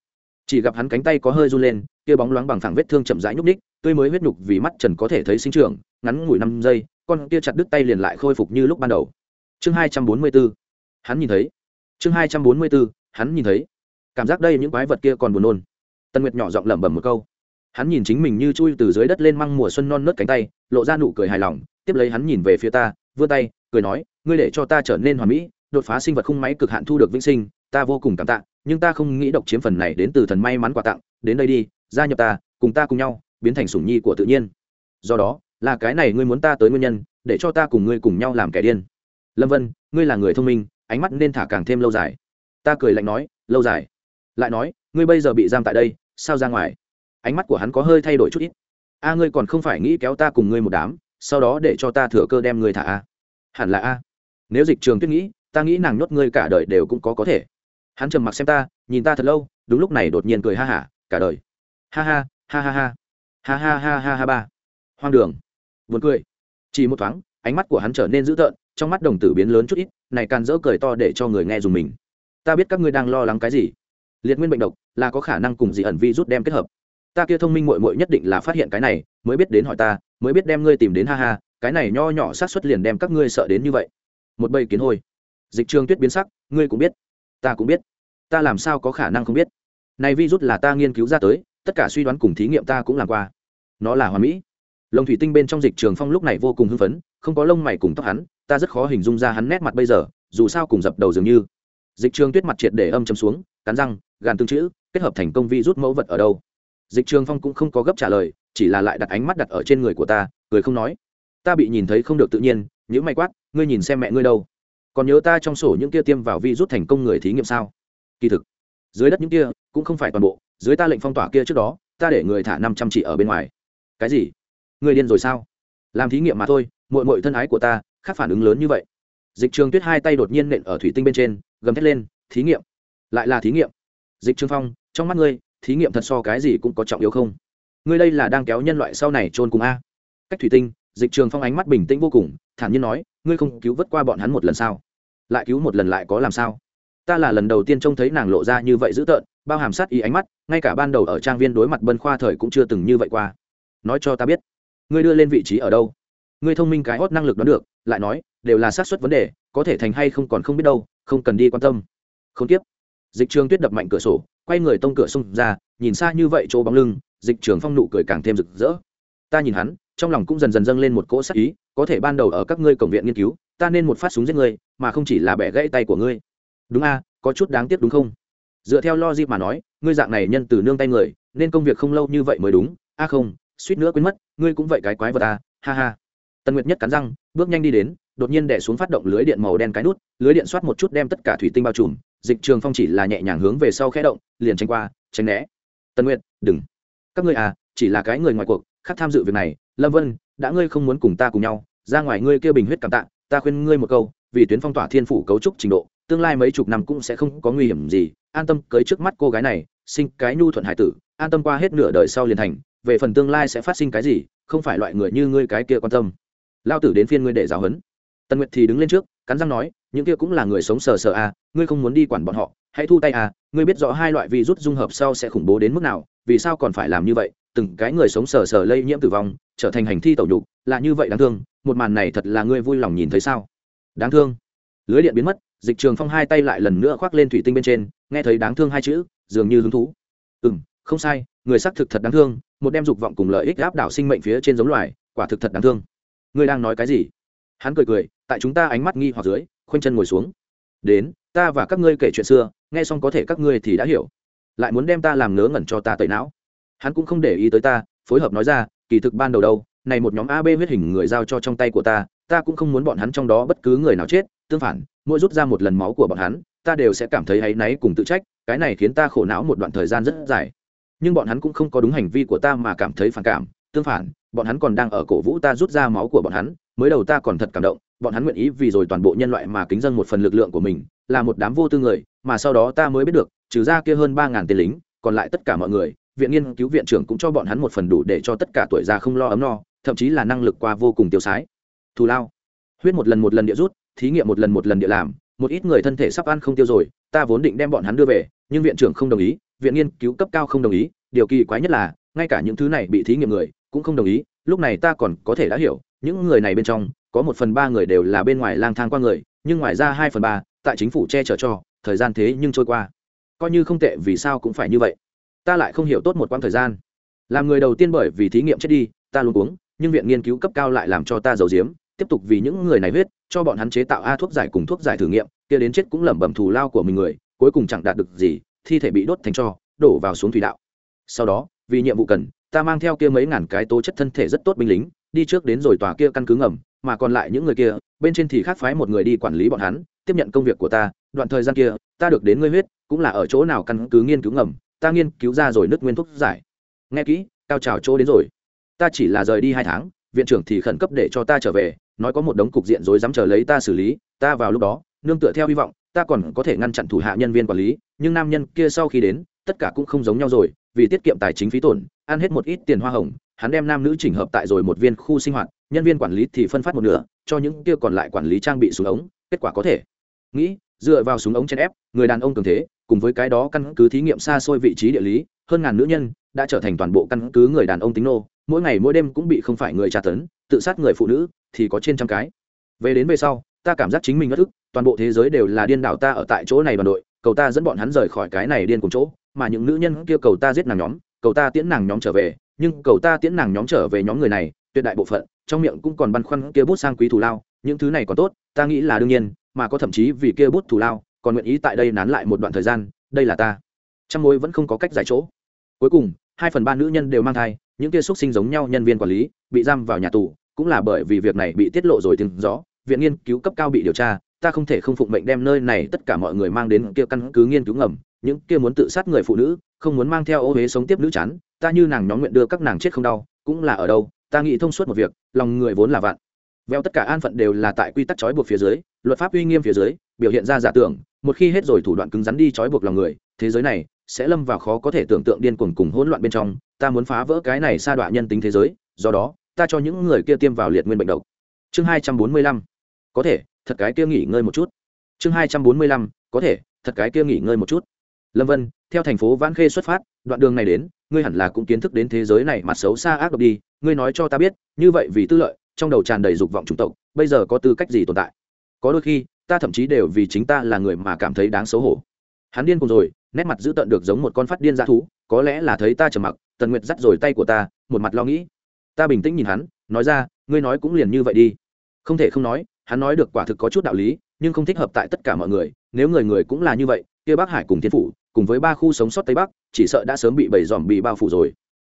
chỉ gặp hắn cánh tay có hơi run lên, kia bóng loáng bằng phẳng vết thương chậm rãi nhúc ních tươi mới huyết nhục vì mắt trần có thể thấy sinh trưởng, ngắn ngủi năm giây, con kia chặt đứt tay liền lại khôi phục như lúc ban đầu. Chương hai trăm bốn mươi bốn hắn nhìn thấy chương hai trăm bốn mươi bốn hắn nhìn thấy. Cảm giác đây những quái vật kia còn buồn nôn. Tân nguyệt nhỏ giọng lẩm bẩm một câu. Hắn nhìn chính mình như chui từ dưới đất lên măng mùa xuân non nớt cánh tay, lộ ra nụ cười hài lòng, tiếp lấy hắn nhìn về phía ta, vươn tay, cười nói, ngươi để cho ta trở nên hoàn mỹ, đột phá sinh vật khung máy cực hạn thu được vĩnh sinh, ta vô cùng cảm tạ, nhưng ta không nghĩ độc chiếm phần này đến từ thần may mắn quà tặng, đến đây đi, gia nhập ta, cùng ta cùng nhau, biến thành sủng nhi của tự nhiên. Do đó, là cái này ngươi muốn ta tới nguyên nhân, để cho ta cùng ngươi cùng nhau làm kẻ điên. Lâm vân, ngươi là người thông minh ánh mắt nên thả càng thêm lâu dài. Ta cười lạnh nói, lâu dài. Lại nói, ngươi bây giờ bị giam tại đây, sao ra ngoài? Ánh mắt của hắn có hơi thay đổi chút ít. A, ngươi còn không phải nghĩ kéo ta cùng ngươi một đám, sau đó để cho ta thừa cơ đem ngươi thả a. Hẳn là a. Nếu dịch trường tuyết nghĩ, ta nghĩ nàng nhốt ngươi cả đời đều cũng có có thể. Hắn trầm mặc xem ta, nhìn ta thật lâu, đúng lúc này đột nhiên cười ha hả, cả đời. Ha ha ha ha ha. Ha ha ha ha ha ba. Hoang đường. Buồn cười. Chỉ một thoáng, ánh mắt của hắn trở nên dữ tợn trong mắt đồng tử biến lớn chút ít, này càn dỡ cười to để cho người nghe dùng mình. Ta biết các ngươi đang lo lắng cái gì. Liệt nguyên bệnh độc là có khả năng cùng dị ẩn vi rút đem kết hợp. Ta kia thông minh mội mội nhất định là phát hiện cái này, mới biết đến hỏi ta, mới biết đem ngươi tìm đến ha ha, cái này nho nhỏ sát xuất liền đem các ngươi sợ đến như vậy. Một bầy kiến hôi. Dịch trường tuyết biến sắc, ngươi cũng biết, ta cũng biết. Ta làm sao có khả năng không biết? Này virus là ta nghiên cứu ra tới, tất cả suy đoán cùng thí nghiệm ta cũng làm qua. Nó là hoàn mỹ. Lồng thủy tinh bên trong dịch trường phong lúc này vô cùng hưng phấn không có lông mày cùng tóc hắn, ta rất khó hình dung ra hắn nét mặt bây giờ, dù sao cùng dập đầu dường như. Dịch trường tuyết mặt triệt để âm chấm xuống, cắn răng, gàn tương chữ, kết hợp thành công vi rút mẫu vật ở đâu. Dịch trường phong cũng không có gấp trả lời, chỉ là lại đặt ánh mắt đặt ở trên người của ta, cười không nói. Ta bị nhìn thấy không được tự nhiên những may quát, ngươi nhìn xem mẹ ngươi đâu? Còn nhớ ta trong sổ những kia tiêm vào vi rút thành công người thí nghiệm sao? Kỳ thực, dưới đất những kia cũng không phải toàn bộ, dưới ta lệnh phong tỏa kia trước đó, ta để người thả năm trăm chỉ ở bên ngoài. Cái gì? Người điên rồi sao? Làm thí nghiệm mà thôi mội mội thân ái của ta, khác phản ứng lớn như vậy. Dịch trường tuyết hai tay đột nhiên nện ở thủy tinh bên trên, gầm thét lên, thí nghiệm! Lại là thí nghiệm! Dịch trường phong, trong mắt ngươi, thí nghiệm thật so cái gì cũng có trọng yếu không? Ngươi đây là đang kéo nhân loại sau này trôn cùng a. Cách thủy tinh, dịch trường phong ánh mắt bình tĩnh vô cùng, thản nhiên nói, ngươi không cứu vớt qua bọn hắn một lần sao? Lại cứu một lần lại có làm sao? Ta là lần đầu tiên trông thấy nàng lộ ra như vậy dữ tợn, bao hàm sát ý ánh mắt, ngay cả ban đầu ở trang viên đối mặt bân khoa thời cũng chưa từng như vậy qua. Nói cho ta biết, ngươi đưa lên vị trí ở đâu? Ngươi thông minh cái hót năng lực đoán được, lại nói, đều là xác suất vấn đề, có thể thành hay không còn không biết đâu, không cần đi quan tâm. Không tiếp. Dịch trường tuyết đập mạnh cửa sổ, quay người tông cửa xông ra, nhìn xa như vậy chỗ bóng lưng, dịch trường phong nụ cười càng thêm rực rỡ. Ta nhìn hắn, trong lòng cũng dần dần dâng lên một cỗ sắc ý, có thể ban đầu ở các ngươi cổng viện nghiên cứu, ta nên một phát súng giết ngươi, mà không chỉ là bẻ gãy tay của ngươi. Đúng a, có chút đáng tiếc đúng không? Dựa theo logic mà nói, ngươi dạng này nhân từ nương tay người, nên công việc không lâu như vậy mới đúng. A không, suýt nữa quên mất, ngươi cũng vậy cái quái vật à? ha ha tần nguyệt nhất cắn răng, bước nhanh đi đến, đột nhiên đẻ xuống phát động lưới điện màu đen cái nút, lưới điện soát một chút đem tất cả thủy tinh bao trùm, dịch trường phong chỉ là nhẹ nhàng hướng về sau khẽ động, liền tranh qua, tránh né. Tần nguyệt, đừng. Các ngươi à chỉ là cái người ngoài cuộc, khác tham dự việc này, lâm vân, đã ngươi không muốn cùng ta cùng nhau, ra ngoài ngươi kêu bình huyết cảm tạ, ta khuyên ngươi một câu, vì tuyến phong tỏa thiên phủ cấu trúc trình độ, tương lai mấy chục năm cũng sẽ không có nguy hiểm gì, an tâm cưới trước mắt cô gái này, sinh cái nhu thuận hải tử, an tâm qua hết nửa đời sau liền thành, về phần tương lai sẽ phát sinh cái gì, không phải loại người như ngươi cái kia quan tâm lao tử đến phiên ngươi để giáo huấn. Tần nguyệt thì đứng lên trước, cắn răng nói, những kia cũng là người sống sờ sờ à ngươi không muốn đi quản bọn họ, hãy thu tay à ngươi biết rõ hai loại virus dung hợp sau sẽ khủng bố đến mức nào, vì sao còn phải làm như vậy? Từng cái người sống sờ sờ lây nhiễm tử vong, trở thành hành thi tẩu nhục, là như vậy đáng thương, một màn này thật là ngươi vui lòng nhìn thấy sao? Đáng thương. Lưới điện biến mất, dịch trường phong hai tay lại lần nữa khoác lên thủy tinh bên trên, nghe thấy đáng thương hai chữ, dường như hứng thú. Ừ m không sai, người xác thực thật đáng thương, một đem dục vọng cùng lợi ích áp đảo sinh mệnh phía trên giống loài, quả thực thật đáng thương ngươi đang nói cái gì? Hắn cười cười, tại chúng ta ánh mắt nghi hoặc dưới, khoanh chân ngồi xuống. Đến, ta và các ngươi kể chuyện xưa, nghe xong có thể các ngươi thì đã hiểu. Lại muốn đem ta làm ngớ ngẩn cho ta tẩy não. Hắn cũng không để ý tới ta, phối hợp nói ra, kỳ thực ban đầu đâu, này một nhóm ab huyết hình người giao cho trong tay của ta ta cũng không muốn bọn hắn trong đó bất cứ người nào chết, tương phản, mỗi rút ra một lần máu của bọn hắn, ta đều sẽ cảm thấy áy náy cùng tự trách, cái này khiến ta khổ não một đoạn thời gian rất dài. Nhưng bọn hắn cũng không có đúng hành vi của ta mà cảm thấy phản cảm tương phản, bọn hắn còn đang ở cổ vũ ta rút ra máu của bọn hắn, mới đầu ta còn thật cảm động, bọn hắn nguyện ý vì rồi toàn bộ nhân loại mà kính dân một phần lực lượng của mình, là một đám vô tư người, mà sau đó ta mới biết được, trừ ra kia hơn ba ngàn tên lính, còn lại tất cả mọi người, viện nghiên cứu viện trưởng cũng cho bọn hắn một phần đủ để cho tất cả tuổi già không lo ấm no, thậm chí là năng lực qua vô cùng tiêu sái. Thù lao. Huyết một lần một lần địa rút, thí nghiệm một lần một lần địa làm, một ít người thân thể sắp ăn không tiêu rồi, ta vốn định đem bọn hắn đưa về, nhưng viện trưởng không đồng ý, viện nghiên cứu cấp cao không đồng ý, điều kỳ quái nhất là, ngay cả những thứ này bị thí nghiệm người cũng không đồng ý, lúc này ta còn có thể đã hiểu, những người này bên trong, có một phần ba người đều là bên ngoài lang thang qua người, nhưng ngoài ra hai phần ba, tại chính phủ che chở cho, thời gian thế nhưng trôi qua. Coi như không tệ, vì sao cũng phải như vậy. Ta lại không hiểu tốt một quãng thời gian. Làm người đầu tiên bởi vì thí nghiệm chết đi, ta luôn uống nhưng viện nghiên cứu cấp cao lại làm cho ta giàu diếm tiếp tục vì những người này huyết, cho bọn hắn chế tạo a thuốc giải cùng thuốc giải thử nghiệm, kia đến chết cũng lẩm bẩm thù lao của mình người, cuối cùng chẳng đạt được gì, thi thể bị đốt thành cho, đổ vào xuống thủy đạo. Sau đó, vì nhiệm vụ cần ta mang theo kia mấy ngàn cái tố chất thân thể rất tốt binh lính, đi trước đến rồi tòa kia căn cứ ngầm, mà còn lại những người kia, bên trên thì khác phái một người đi quản lý bọn hắn, tiếp nhận công việc của ta, đoạn thời gian kia, ta được đến ngươi huyết, cũng là ở chỗ nào căn cứ nghiên cứu ngầm, ta nghiên cứu ra rồi nước nguyên thuốc giải. Nghe kỹ, cao trào chỗ đến rồi. Ta chỉ là rời đi hai tháng, viện trưởng thì khẩn cấp để cho ta trở về, nói có một đống cục diện rối dám chờ lấy ta xử lý, ta vào lúc đó, nương tựa theo hy vọng, ta còn có thể ngăn chặn thủ hạ nhân viên quản lý, nhưng nam nhân kia sau khi đến, tất cả cũng không giống nhau rồi vì tiết kiệm tài chính phí tổn, ăn hết một ít tiền hoa hồng, hắn đem nam nữ chỉnh hợp tại rồi một viên khu sinh hoạt, nhân viên quản lý thì phân phát một nửa, cho những kia còn lại quản lý trang bị súng ống, kết quả có thể. Nghĩ, dựa vào súng ống chen ép, người đàn ông cường thế, cùng với cái đó căn cứ thí nghiệm xa xôi vị trí địa lý, hơn ngàn nữ nhân, đã trở thành toàn bộ căn cứ người đàn ông tính nô, mỗi ngày mỗi đêm cũng bị không phải người tra tấn, tự sát người phụ nữ, thì có trên trăm cái. Về đến về sau, ta cảm giác chính mình ngất ức toàn bộ thế giới đều là điên đảo ta ở tại chỗ này đoàn đội, cầu ta dẫn bọn hắn rời khỏi cái này điên cùng chỗ mà những nữ nhân kia cầu ta giết nàng nhóm, cầu ta tiễn nàng nhóm trở về, nhưng cầu ta tiễn nàng nhóm trở về nhóm người này, tuyệt đại bộ phận, trong miệng cũng còn băn khoăn kia bút sang quý thù lao, những thứ này còn tốt, ta nghĩ là đương nhiên, mà có thậm chí vì kia bút thù lao, còn nguyện ý tại đây nán lại một đoạn thời gian, đây là ta. Trăm mối vẫn không có cách giải chỗ. Cuối cùng, hai phần ba nữ nhân đều mang thai, những kia xúc sinh giống nhau nhân viên quản lý, bị giam vào nhà tù, cũng là bởi vì việc này bị tiết lộ rồi tiếng rõ viện nghiên cứu cấp cao bị điều tra, ta không thể không phụng mệnh đem nơi này tất cả mọi người mang đến kia căn cứ nghiên cứu ngầm những kia muốn tự sát người phụ nữ, không muốn mang theo ô huế sống tiếp nữ chán, ta như nàng nhóm nguyện đưa các nàng chết không đau, cũng là ở đâu, ta nghĩ thông suốt một việc, lòng người vốn là vạn. Veo tất cả an phận đều là tại quy tắc trói buộc phía dưới, luật pháp uy nghiêm phía dưới, biểu hiện ra giả tưởng, một khi hết rồi thủ đoạn cứng rắn đi trói buộc lòng người, thế giới này sẽ lâm vào khó có thể tưởng tượng điên cuồng cùng hỗn loạn bên trong, ta muốn phá vỡ cái này sa đọa nhân tính thế giới, do đó, ta cho những người kia tiêm vào liệt nguyên bệnh độc. Chương hai trăm bốn mươi lăm. Có thể, thật cái kia nghỉ ngơi một chút. Chương hai trăm bốn mươi lăm, có thể, thật cái kia nghỉ ngơi một chút lâm vân, theo thành phố vãn khê xuất phát, đoạn đường này đến, ngươi hẳn là cũng kiến thức đến thế giới này mặt xấu xa ác độc đi, ngươi nói cho ta biết, như vậy vì tư lợi, trong đầu tràn đầy dục vọng chủng tộc, bây giờ có tư cách gì tồn tại? Có đôi khi, ta thậm chí đều vì chính ta là người mà cảm thấy đáng xấu hổ. Hắn điên cùng rồi, nét mặt dữ tợn được giống một con phát điên dã thú, có lẽ là thấy ta trầm mặc, tần nguyệt dắt rồi tay của ta, một mặt lo nghĩ. Ta bình tĩnh nhìn hắn, nói ra, ngươi nói cũng liền như vậy đi. Không thể không nói, hắn nói được quả thực có chút đạo lý, nhưng không thích hợp tại tất cả mọi người, nếu người người cũng là như vậy, kia Bác hải cùng thiên phủ cùng với ba khu sống sót tây bắc, chỉ sợ đã sớm bị bầy dòm bị bao phủ rồi.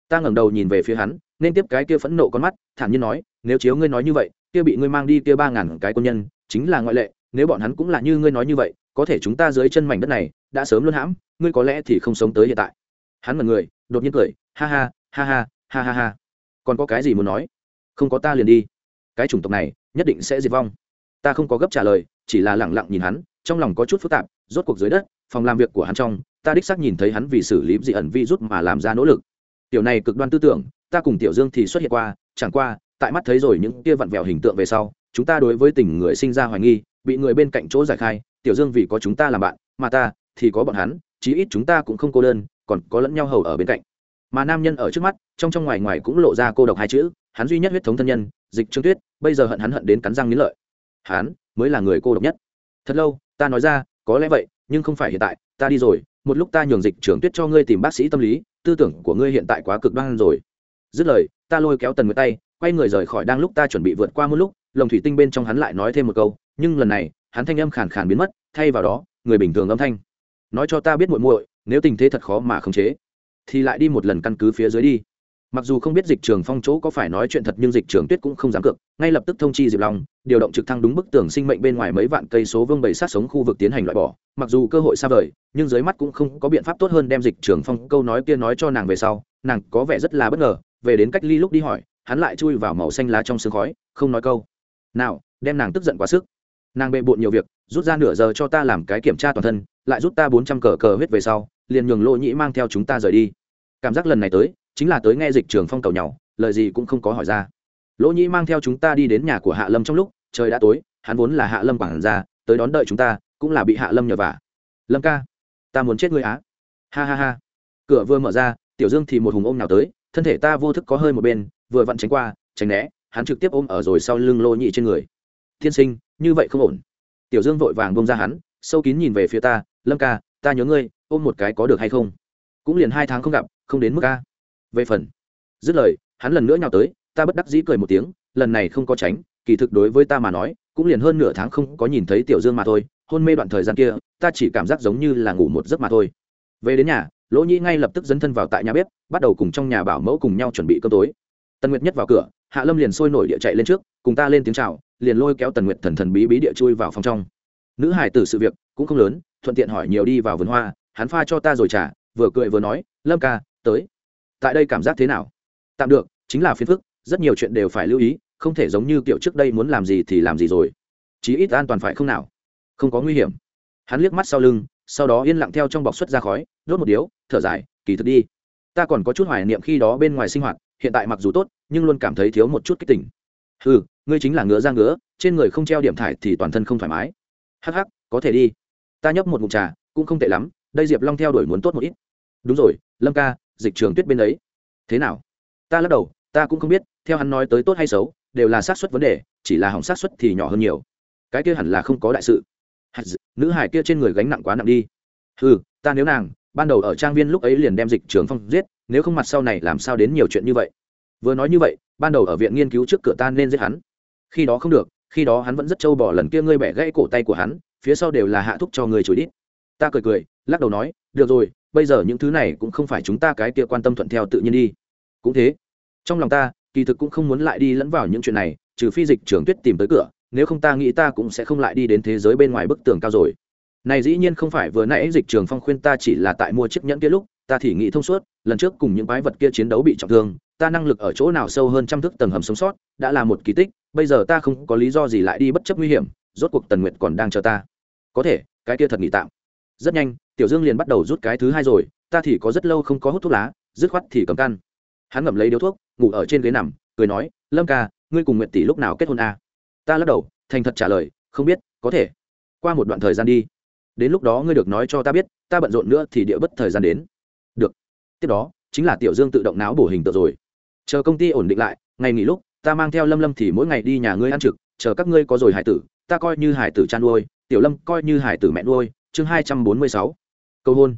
Ta ngẩng đầu nhìn về phía hắn, nên tiếp cái kia phẫn nộ con mắt, thản nhiên nói, nếu chiếu ngươi nói như vậy, kia bị ngươi mang đi kia ba ngàn cái quân nhân, chính là ngoại lệ, nếu bọn hắn cũng là như ngươi nói như vậy, có thể chúng ta dưới chân mảnh đất này, đã sớm luôn hãm, ngươi có lẽ thì không sống tới hiện tại. Hắn mật người, đột nhiên cười, ha ha ha ha ha ha ha. Còn có cái gì muốn nói? Không có ta liền đi. Cái chủng tộc này, nhất định sẽ diệt vong. Ta không có gấp trả lời, chỉ là lẳng lặng nhìn hắn, trong lòng có chút phức tạp, rốt cuộc dưới đất, phòng làm việc của hắn trong ta đích xác nhìn thấy hắn vì xử lý dị ẩn vi rút mà làm ra nỗ lực. Tiểu này cực đoan tư tưởng, ta cùng tiểu dương thì xuất hiện qua, chẳng qua, tại mắt thấy rồi những kia vặn vẹo hình tượng về sau, chúng ta đối với tình người sinh ra hoài nghi, bị người bên cạnh chỗ giải khai, tiểu dương vì có chúng ta làm bạn, mà ta thì có bọn hắn, chí ít chúng ta cũng không cô đơn, còn có lẫn nhau hầu ở bên cạnh. Mà nam nhân ở trước mắt, trong trong ngoài ngoài cũng lộ ra cô độc hai chữ, hắn duy nhất huyết thống thân nhân, dịch trương tuyết, bây giờ hận hắn hận đến cắn răng nghiến lợi. Hắn mới là người cô độc nhất. Thật lâu, ta nói ra, có lẽ vậy, nhưng không phải hiện tại, ta đi rồi một lúc ta nhường dịch trưởng tuyết cho ngươi tìm bác sĩ tâm lý, tư tưởng của ngươi hiện tại quá cực đoan rồi. Dứt lời, ta lôi kéo tần nguyệt tay, quay người rời khỏi đang lúc ta chuẩn bị vượt qua một lúc, lồng thủy tinh bên trong hắn lại nói thêm một câu, nhưng lần này, hắn thanh âm khàn khàn biến mất, thay vào đó, người bình thường âm thanh. Nói cho ta biết muội muội, nếu tình thế thật khó mà khống chế, thì lại đi một lần căn cứ phía dưới đi mặc dù không biết dịch trường phong chỗ có phải nói chuyện thật nhưng dịch trường tuyết cũng không dám cược, ngay lập tức thông chi diệp long, điều động trực thăng đúng bức tường sinh mệnh bên ngoài mấy vạn cây số vương bầy sát sống khu vực tiến hành loại bỏ. Mặc dù cơ hội xa vời, nhưng dưới mắt cũng không có biện pháp tốt hơn đem dịch trường phong câu nói kia nói cho nàng về sau. Nàng có vẻ rất là bất ngờ, về đến cách ly lúc đi hỏi, hắn lại chui vào màu xanh lá trong sương khói, không nói câu. Nào, đem nàng tức giận quá sức. Nàng bệ bộn nhiều việc, rút ra nửa giờ cho ta làm cái kiểm tra toàn thân, lại rút ta bốn trăm cờ cờ huyết về sau, liền nhường lỗ nhĩ mang theo chúng ta rời đi. Cảm giác lần này tới chính là tới nghe dịch trường phong cầu nhau, lời gì cũng không có hỏi ra. Lỗ nhĩ mang theo chúng ta đi đến nhà của hạ lâm trong lúc, trời đã tối, hắn vốn là hạ lâm quản gia, tới đón đợi chúng ta, cũng là bị hạ lâm nhờ vả. Lâm ca, ta muốn chết ngươi á. Ha ha ha. Cửa vừa mở ra, tiểu dương thì một hùng ôm nào tới, thân thể ta vô thức có hơi một bên, vừa vặn tránh qua, tránh né, hắn trực tiếp ôm ở rồi sau lưng lô nhị trên người. Tiên sinh, như vậy không ổn. Tiểu dương vội vàng bông ra hắn, sâu kín nhìn về phía ta, lâm ca, ta nhớ ngươi, ôm một cái có được hay không? Cũng liền hai tháng không gặp, không đến mức ca về phần. Dứt lời, hắn lần nữa nhào tới, ta bất đắc dĩ cười một tiếng, lần này không có tránh, kỳ thực đối với ta mà nói, cũng liền hơn nửa tháng không có nhìn thấy tiểu dương mà thôi, hôn mê đoạn thời gian kia, ta chỉ cảm giác giống như là ngủ một giấc mà thôi. Về đến nhà, lỗ nhĩ ngay lập tức dấn thân vào tại nhà bếp, bắt đầu cùng trong nhà bảo mẫu cùng nhau chuẩn bị cơm tối. Tần nguyệt nhất vào cửa, hạ lâm liền sôi nổi địa chạy lên trước, cùng ta lên tiếng chào, liền lôi kéo tần nguyệt thần thần bí bí địa chui vào phòng trong. Nữ hải tử sự việc cũng không lớn, thuận tiện hỏi nhiều đi vào vườn hoa, hắn pha cho ta rồi trả vừa cười vừa nói, lâm ca, tới tại đây cảm giác thế nào? Tạm được, chính là phiền phức, rất nhiều chuyện đều phải lưu ý, không thể giống như kiểu trước đây muốn làm gì thì làm gì rồi. Chí ít an toàn phải không nào? Không có nguy hiểm. Hắn liếc mắt sau lưng, sau đó yên lặng theo trong bọc xuất ra khói, đốt một điếu, thở dài, kỳ thực đi. Ta còn có chút hoài niệm khi đó bên ngoài sinh hoạt, hiện tại mặc dù tốt, nhưng luôn cảm thấy thiếu một chút kích tỉnh ừ ngươi chính là ngứa ra ngứa, trên người không treo điểm thải thì toàn thân không thoải mái. Hắc hắc, có thể đi. Ta nhấp một mụn trà, cũng không tệ lắm, đây diệp long theo đuổi muốn tốt một ít. Đúng rồi, lâm ca dịch trường tuyết bên đấy thế nào? Ta lắc đầu, ta cũng không biết, theo hắn nói tới tốt hay xấu, đều là xác suất vấn đề, chỉ là hỏng xác suất thì nhỏ hơn nhiều. Cái kia hẳn là không có đại sự. Nữ hải kia trên người gánh nặng quá nặng đi. Ừ ta nếu nàng, ban đầu ở trang viên lúc ấy liền đem dịch trường phong giết, nếu không mặt sau này làm sao đến nhiều chuyện như vậy? Vừa nói như vậy, ban đầu ở viện nghiên cứu trước cửa ta nên giết hắn. Khi đó không được, khi đó hắn vẫn rất trâu bỏ lần kia ngươi bẻ gãy cổ tay của hắn, phía sau đều là hạ thúc cho người chửi đít. Ta cười cười, lắc đầu nói, được rồi bây giờ những thứ này cũng không phải chúng ta cái kia quan tâm thuận theo tự nhiên đi. Cũng thế. Trong lòng ta, kỳ thực cũng không muốn lại đi lẫn vào những chuyện này, trừ phi dịch trường tuyết tìm tới cửa, nếu không ta nghĩ ta cũng sẽ không lại đi đến thế giới bên ngoài bức tường cao rồi. Này dĩ nhiên không phải vừa nãy dịch trường phong khuyên ta chỉ là tại mua chiếc nhẫn kia lúc, ta thì nghĩ thông suốt, lần trước cùng những quái vật kia chiến đấu bị trọng thương, ta năng lực ở chỗ nào sâu hơn trăm thước tầng hầm sống sót, đã là một kỳ tích, bây giờ ta không có lý do gì lại đi bất chấp nguy hiểm, rốt cuộc tần nguyện còn đang chờ ta. Có thể, cái kia thật nghỉ tạm rất nhanh, tiểu dương liền bắt đầu rút cái thứ hai rồi, ta thì có rất lâu không có hút thuốc lá, dứt khoát thì cầm căn hắn ngậm lấy điếu thuốc, ngủ ở trên ghế nằm, cười nói, lâm ca, ngươi cùng nguyện tỷ lúc nào kết hôn à? ta lắc đầu, thành thật trả lời, không biết, có thể. Qua một đoạn thời gian đi. Đến lúc đó ngươi được nói cho ta biết, ta bận rộn nữa thì địa bất thời gian đến. Được. Tiếp đó, chính là tiểu dương tự động não bổ hình tượng rồi. Chờ công ty ổn định lại, ngày nghỉ lúc, ta mang theo lâm lâm thì mỗi ngày đi nhà ngươi ăn trực, chờ các ngươi có rồi hải tử, ta coi như hải tử chăn nuôi, tiểu lâm coi như hải tử mẹ nuôi chương hai trăm bốn mươi sáu, cầu hôn.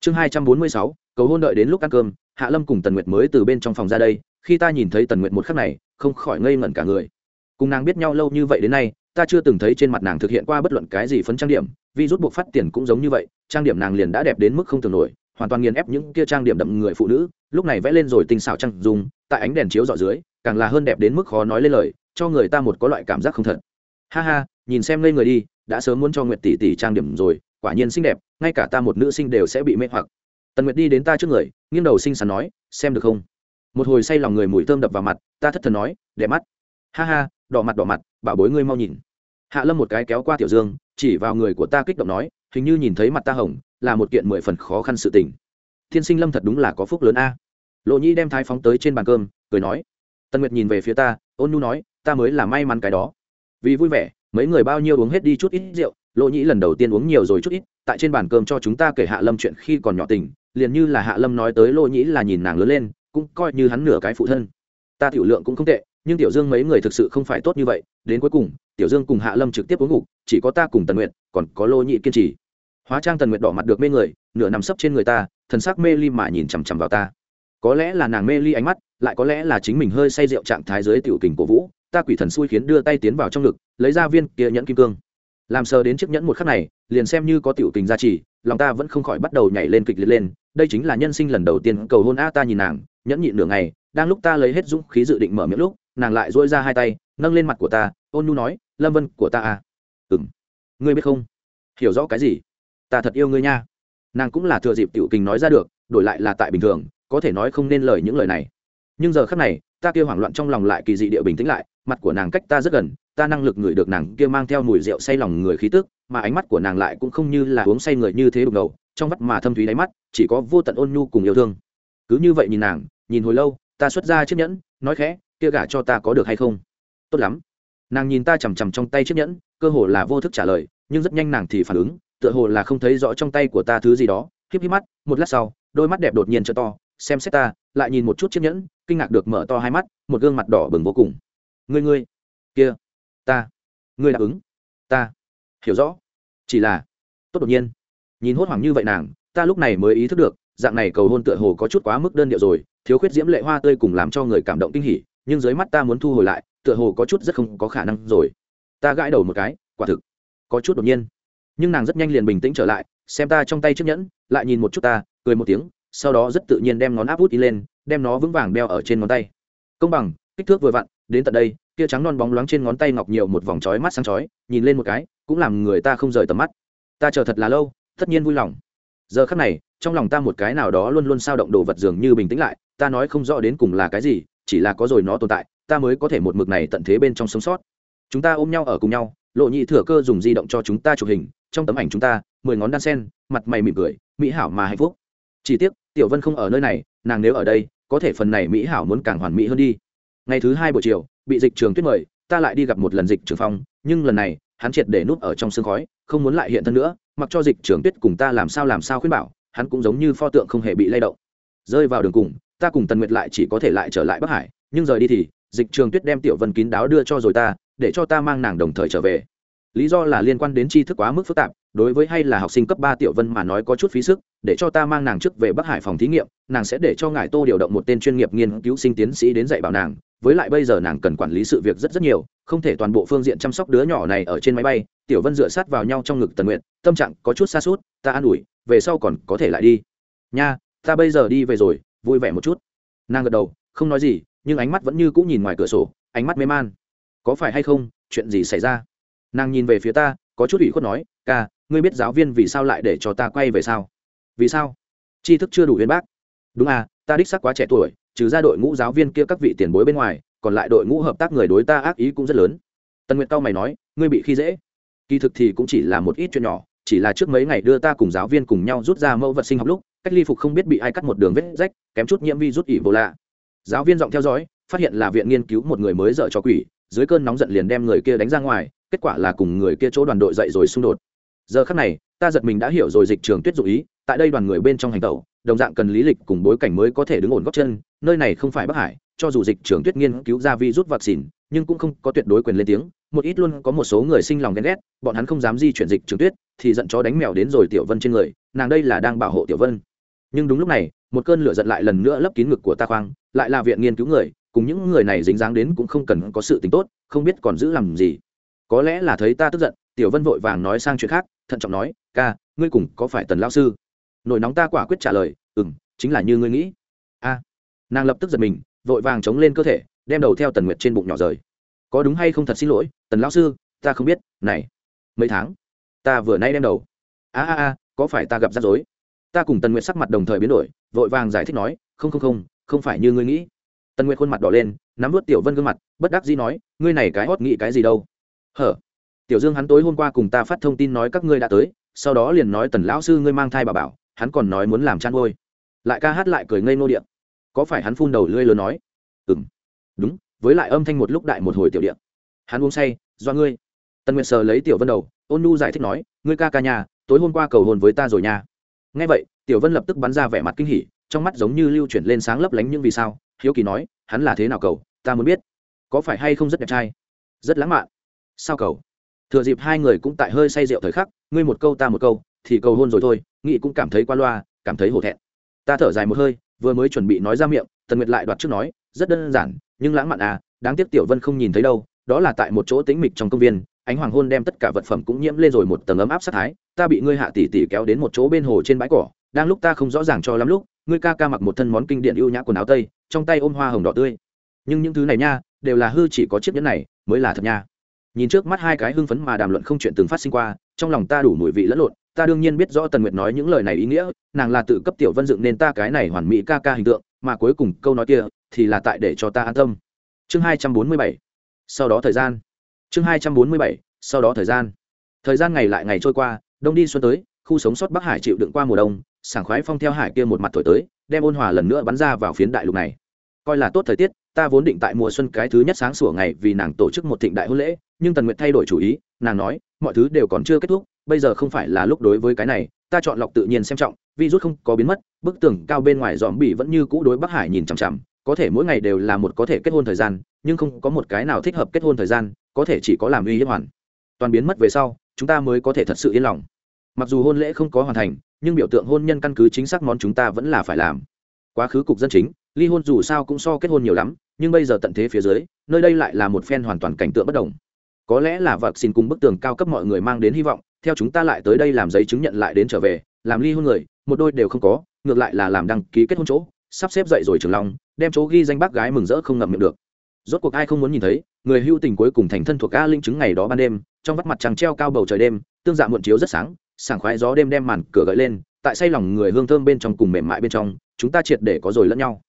Chương hai trăm bốn mươi sáu, cầu hôn đợi đến lúc ăn cơm, hạ lâm cùng tần nguyệt mới từ bên trong phòng ra đây, khi ta nhìn thấy tần nguyệt một khắc này, không khỏi ngây ngẩn cả người. Cùng nàng biết nhau lâu như vậy đến nay, ta chưa từng thấy trên mặt nàng thực hiện qua bất luận cái gì phấn trang điểm, vì rút buộc phát tiền cũng giống như vậy, trang điểm nàng liền đã đẹp đến mức không tưởng nổi, hoàn toàn nghiền ép những kia trang điểm đậm người phụ nữ, lúc này vẽ lên rồi tinh xảo trăng dùng tại ánh đèn chiếu dọ dưới, càng là hơn đẹp đến mức khó nói lên lời, cho người ta một có loại cảm giác không thật. Ha ha, nhìn xem ngây người đi, đã sớm muốn cho nguyệt tỷ tỷ trang điểm rồi quả nhiên xinh đẹp, ngay cả ta một nữ sinh đều sẽ bị mê hoặc. Tần nguyệt đi đến ta trước người, nghiêng đầu xinh xắn nói, xem được không? Một hồi say lòng người mùi thơm đập vào mặt, ta thất thần nói, đẹp mắt. Ha ha, đỏ mặt đỏ mặt bảo bối ngươi mau nhìn. Hạ lâm một cái kéo qua tiểu dương, chỉ vào người của ta kích động nói, hình như nhìn thấy mặt ta hồng, là một kiện mười phần khó khăn sự tình. Thiên sinh lâm thật đúng là có phúc lớn a. Lộ nhĩ đem thái phóng tới trên bàn cơm, cười nói. Tân nguyệt nhìn về phía ta, ôn nhu nói, ta mới là may mắn cái đó. Vì vui vẻ, mấy người bao nhiêu uống hết đi chút ít rượu lỗ nhĩ lần đầu tiên uống nhiều rồi chút ít, tại trên bàn cơm cho chúng ta kể hạ lâm chuyện khi còn nhỏ tình, liền như là hạ lâm nói tới lỗ nhĩ là nhìn nàng lớn lên, cũng coi như hắn nửa cái phụ thân. Ta tiểu lượng cũng không tệ, nhưng tiểu dương mấy người thực sự không phải tốt như vậy, đến cuối cùng, tiểu dương cùng hạ lâm trực tiếp uống ngủ chỉ có ta cùng tần nguyện còn có lô Nhĩ kiên trì. Hóa trang tần nguyện đỏ mặt được mê người, nửa nằm sấp trên người ta, thần sắc mê ly mà nhìn chằm chằm vào ta. Có lẽ là nàng mê ly ánh mắt, lại có lẽ là chính mình hơi say rượu trạng thái dưới tiểu kình cổ vũ, ta quỷ thần xui khiến đưa tay tiến vào trong ngực, lấy ra viên kia nhẫn kim cương làm sờ đến chiếc nhẫn một khắc này, liền xem như có tiểu tình gia trì, lòng ta vẫn không khỏi bắt đầu nhảy lên kịch liệt lên. Đây chính là nhân sinh lần đầu tiên, cầu hôn a ta nhìn nàng, nhẫn nhịn nửa ngày, đang lúc ta lấy hết dũng khí dự định mở miệng lúc, nàng lại dỗi ra hai tay, nâng lên mặt của ta, ôn nhu nói, lâm vân, của ta à? Ừ m ngươi biết không? Hiểu rõ cái gì? Ta thật yêu ngươi nha. Nàng cũng là thừa dịp tiểu tình nói ra được, đổi lại là tại bình thường, có thể nói không nên lời những lời này. Nhưng giờ khắc này, ta kia hoảng loạn trong lòng lại kỳ dị địa bình tĩnh lại mặt của nàng cách ta rất gần, ta năng lực ngửi được nàng kia mang theo mùi rượu say lòng người khí tức, mà ánh mắt của nàng lại cũng không như là uống say người như thế đục ngầu trong vắt mà thâm thúy đáy mắt, chỉ có vô tận ôn nhu cùng yêu thương. Cứ như vậy nhìn nàng, nhìn hồi lâu, ta xuất ra chiếc nhẫn, nói khẽ, kia gả cho ta có được hay không? Tốt lắm. Nàng nhìn ta chằm chằm trong tay chiếc nhẫn, cơ hồ là vô thức trả lời, nhưng rất nhanh nàng thì phản ứng, tựa hồ là không thấy rõ trong tay của ta thứ gì đó, híp híp mắt, một lát sau, đôi mắt đẹp đột nhiên trở to, xem xét ta, lại nhìn một chút chiếc nhẫn, kinh ngạc được mở to hai mắt, một gương mặt đỏ bừng vô cùng ngươi ngươi. Kia. Ta. Ngươi đáp ứng. Ta. Hiểu rõ. Chỉ là. Tốt đột nhiên. Nhìn hốt hoảng như vậy nàng, ta lúc này mới ý thức được, dạng này cầu hôn tựa hồ có chút quá mức đơn điệu rồi, thiếu khuyết diễm lệ hoa tươi cùng làm cho người cảm động kinh hỉ, nhưng dưới mắt ta muốn thu hồi lại, tựa hồ có chút rất không có khả năng rồi. Ta gãi đầu một cái, quả thực. Có chút đột nhiên. Nhưng nàng rất nhanh liền bình tĩnh trở lại, xem ta trong tay chiếc nhẫn, lại nhìn một chút ta, cười một tiếng, sau đó rất tự nhiên đem ngón áp út đi lên, đem nó vững vàng đeo ở trên ngón tay. Công bằng kích thước vừa vặn, đến tận đây, kia trắng non bóng loáng trên ngón tay ngọc nhiều một vòng chói mắt sáng chói, nhìn lên một cái, cũng làm người ta không rời tầm mắt. Ta chờ thật là lâu, tất nhiên vui lòng. Giờ khắc này, trong lòng ta một cái nào đó luôn luôn sao động đồ vật dường như bình tĩnh lại, ta nói không rõ đến cùng là cái gì, chỉ là có rồi nó tồn tại, ta mới có thể một mực này tận thế bên trong sống sót. Chúng ta ôm nhau ở cùng nhau, lộ nhị thừa cơ dùng di động cho chúng ta chụp hình, trong tấm ảnh chúng ta, mười ngón đan sen, mặt mày mỉm cười, mỹ hảo mà hạnh phúc. Chỉ tiếc, tiểu vân không ở nơi này, nàng nếu ở đây, có thể phần này mỹ hảo muốn càng hoàn mỹ hơn đi ngày thứ hai buổi chiều, bị dịch trường tuyết mời, ta lại đi gặp một lần dịch trường phong, nhưng lần này, hắn triệt để núp ở trong sương khói, không muốn lại hiện thân nữa, mặc cho dịch trường tuyết cùng ta làm sao làm sao khuyên bảo, hắn cũng giống như pho tượng không hề bị lay động. Rơi vào đường cùng, ta cùng tần nguyệt lại chỉ có thể lại trở lại bắc hải, nhưng rời đi thì, dịch trường tuyết đem tiểu vân kín đáo đưa cho rồi ta, để cho ta mang nàng đồng thời trở về. Lý do là liên quan đến tri thức quá mức phức tạp, đối với hay là học sinh cấp ba tiểu vân mà nói có chút phí sức, để cho ta mang nàng trước về bắc hải phòng thí nghiệm, nàng sẽ để cho ngài tô điều động một tên chuyên nghiệp nghiên cứu sinh tiến sĩ đến dạy bảo nàng với lại bây giờ nàng cần quản lý sự việc rất rất nhiều, không thể toàn bộ phương diện chăm sóc đứa nhỏ này ở trên máy bay. Tiểu vân dựa sát vào nhau trong ngực tần nguyện tâm trạng có chút xa suốt ta an ủi, về sau còn có thể lại đi. Nha, ta bây giờ đi về rồi, vui vẻ một chút. Nàng gật đầu, không nói gì, nhưng ánh mắt vẫn như cũng nhìn ngoài cửa sổ, ánh mắt mê man. Có phải hay không, chuyện gì xảy ra? Nàng nhìn về phía ta, có chút ủy khuất nói, ca, ngươi biết giáo viên vì sao lại để cho ta quay về sao? Vì sao? Tri thức chưa đủ viên bác. Đúng à ta đích sắc quá trẻ tuổi trừ ra đội ngũ giáo viên kia các vị tiền bối bên ngoài, còn lại đội ngũ hợp tác người đối ta ác ý cũng rất lớn. Tần nguyệt cao mày nói, ngươi bị khi dễ. Kỳ thực thì cũng chỉ là một ít chuyện nhỏ, chỉ là trước mấy ngày đưa ta cùng giáo viên cùng nhau rút ra mẫu vật sinh học lúc, cách ly phục không biết bị ai cắt một đường vết rách, kém chút nhiễm vi rút ỉ vô lạ. Giáo viên giọng theo dõi, phát hiện là viện nghiên cứu một người mới dở cho quỷ, dưới cơn nóng giận liền đem người kia đánh ra ngoài, kết quả là cùng người kia chỗ đoàn đội dậy rồi xung đột. Giờ khắc này, ta giật mình đã hiểu rồi dịch trường tuyết dụ ý, tại đây đoàn người bên trong hành tẩu đồng dạng cần lý lịch cùng bối cảnh mới có thể đứng ổn góc chân, nơi này không phải bắc hải, cho dù dịch trưởng tuyết nghiên cứu ra vi rút vaccine, nhưng cũng không có tuyệt đối quyền lên tiếng, một ít luôn có một số người sinh lòng ghen ghét, bọn hắn không dám di chuyển dịch trường tuyết, thì giận chó đánh mèo đến rồi tiểu vân trên người, nàng đây là đang bảo hộ tiểu vân. Nhưng đúng lúc này, một cơn lửa giận lại lần nữa lấp kín ngực của ta khoang, lại là viện nghiên cứu người, cùng những người này dính dáng đến cũng không cần có sự tính tốt, không biết còn giữ làm gì. Có lẽ là thấy ta tức giận, tiểu vân vội vàng nói sang chuyện khác, thận trọng nói, ca, ngươi cùng có phải tần lao sư? Nổi nóng ta quả quyết trả lời ừ m chính là như ngươi nghĩ. A. Nàng lập tức giật mình, vội vàng chống lên cơ thể, đem đầu theo tần nguyệt trên bụng nhỏ rời. Có đúng hay không thật xin lỗi, tần lão sư, ta không biết, này, mấy tháng, ta vừa nay đem đầu. A a a, có phải ta gặp rắc rối? Ta cùng tần nguyệt sắc mặt đồng thời biến đổi, vội vàng giải thích nói, không không không không phải như ngươi nghĩ. Tần nguyệt khuôn mặt đỏ lên, nắm vớt tiểu vân gương mặt, bất đắc dĩ nói, ngươi này cái hót nghĩ cái gì đâu? Hở? Tiểu dương hắn tối hôm qua cùng ta phát thông tin nói các ngươi đã tới, sau đó liền nói tần lão sư ngươi mang thai bà bảo hắn còn nói muốn làm chăn ngôi lại ca hát lại cười ngây nô điện. Có phải hắn phun đầu lưỡi lớn nói? Ừ đúng, với lại âm thanh một lúc đại một hồi tiểu điện. Hắn uống say, do ngươi. Tần nguyệt sờ lấy tiểu vân đầu, ôn nu giải thích nói, ngươi ca ca nhà, tối hôm qua cầu hồn với ta rồi nha. Ngay vậy, tiểu vân lập tức bắn ra vẻ mặt kinh hỉ, trong mắt giống như lưu chuyển lên sáng lấp lánh nhưng vì sao. Hiếu kỳ nói, hắn là thế nào cầu? Ta muốn biết. Có phải hay không rất đẹp trai? Rất lãng mạn. Sao cầu? Thừa dịp hai người cũng tại hơi say rượu thời khắc, ngươi một câu ta một câu, thì cầu hôn rồi thôi nghị cũng cảm thấy qua loa, cảm thấy hổ thẹn. Ta thở dài một hơi, vừa mới chuẩn bị nói ra miệng, tần nguyệt lại đoạt trước nói, rất đơn giản, nhưng lãng mạn à đáng tiếc tiểu vân không nhìn thấy đâu, đó là tại một chỗ tĩnh mịch trong công viên, ánh hoàng hôn đem tất cả vật phẩm cũng nhiễm lên rồi một tầng ấm áp sát thái, ta bị ngươi hạ tỷ tỷ kéo đến một chỗ bên hồ trên bãi cỏ, đang lúc ta không rõ ràng cho lắm lúc, ngươi ca ca mặc một thân món kinh điển ưu nhã quần áo tây, trong tay ôm hoa hồng đỏ tươi. Nhưng những thứ này nha, đều là hư chỉ có chiếc nhẫn này, mới là thật nha nhìn trước mắt hai cái hưng phấn mà đàm luận không chuyện từng phát sinh qua, trong lòng ta đủ mùi vị lẫn lộn. Ta đương nhiên biết rõ tần nguyệt nói những lời này ý nghĩa, nàng là tự cấp tiểu vân dựng nên ta cái này hoàn mỹ ca ca hình tượng, mà cuối cùng câu nói kia thì là tại để cho ta an tâm. Chương hai trăm bốn mươi bảy. Sau đó thời gian. Chương hai trăm bốn mươi bảy, sau đó thời gian. Thời gian ngày lại ngày trôi qua, đông đi xuân tới, khu sống sót bắc hải chịu đựng qua mùa đông, sảng khoái phong theo hải kia một mặt thổi tới, đem ôn hòa lần nữa bắn ra vào phiến đại lục này. Coi là tốt thời tiết, ta vốn định tại mùa xuân cái thứ nhất sáng sủa ngày vì nàng tổ chức một thịnh đại hôn lễ nhưng tần nguyệt thay đổi chủ ý, nàng nói, mọi thứ đều còn chưa kết thúc, bây giờ không phải là lúc đối với cái này, ta chọn lọc tự nhiên xem trọng, virus không có biến mất, bức tường cao bên ngoài dòm bỉ vẫn như cũ đối bắc hải nhìn chằm chằm, có thể mỗi ngày đều là một có thể kết hôn thời gian, nhưng không có một cái nào thích hợp kết hôn thời gian, có thể chỉ có làm uy hiếp hoàn. Toàn biến mất về sau, chúng ta mới có thể thật sự yên lòng. Mặc dù hôn lễ không có hoàn thành, nhưng biểu tượng hôn nhân căn cứ chính xác món chúng ta vẫn là phải làm. Quá khứ cục dân chính, ly hôn dù sao cũng so kết hôn nhiều lắm, nhưng bây giờ tận thế phía dưới, nơi đây lại là một phen hoàn toàn cảnh tượng bất đồng có lẽ là vật xin cùng bức tường cao cấp mọi người mang đến hy vọng, theo chúng ta lại tới đây làm giấy chứng nhận lại đến trở về, làm ly hôn người, một đôi đều không có, ngược lại là làm đăng ký kết hôn chỗ, sắp xếp dậy rồi trường long, đem chỗ ghi danh bác gái mừng rỡ không ngậm miệng được. Rốt cuộc ai không muốn nhìn thấy, người hưu tình cuối cùng thành thân thuộc a linh chứng ngày đó ban đêm, trong vắt mặt trăng treo cao bầu trời đêm, tương dạ muộn chiếu rất sáng, sảng khoái gió đêm đem màn cửa gợi lên, tại say lòng người hương thơm bên trong cùng mềm mại bên trong, chúng ta triệt để có rồi lẫn nhau.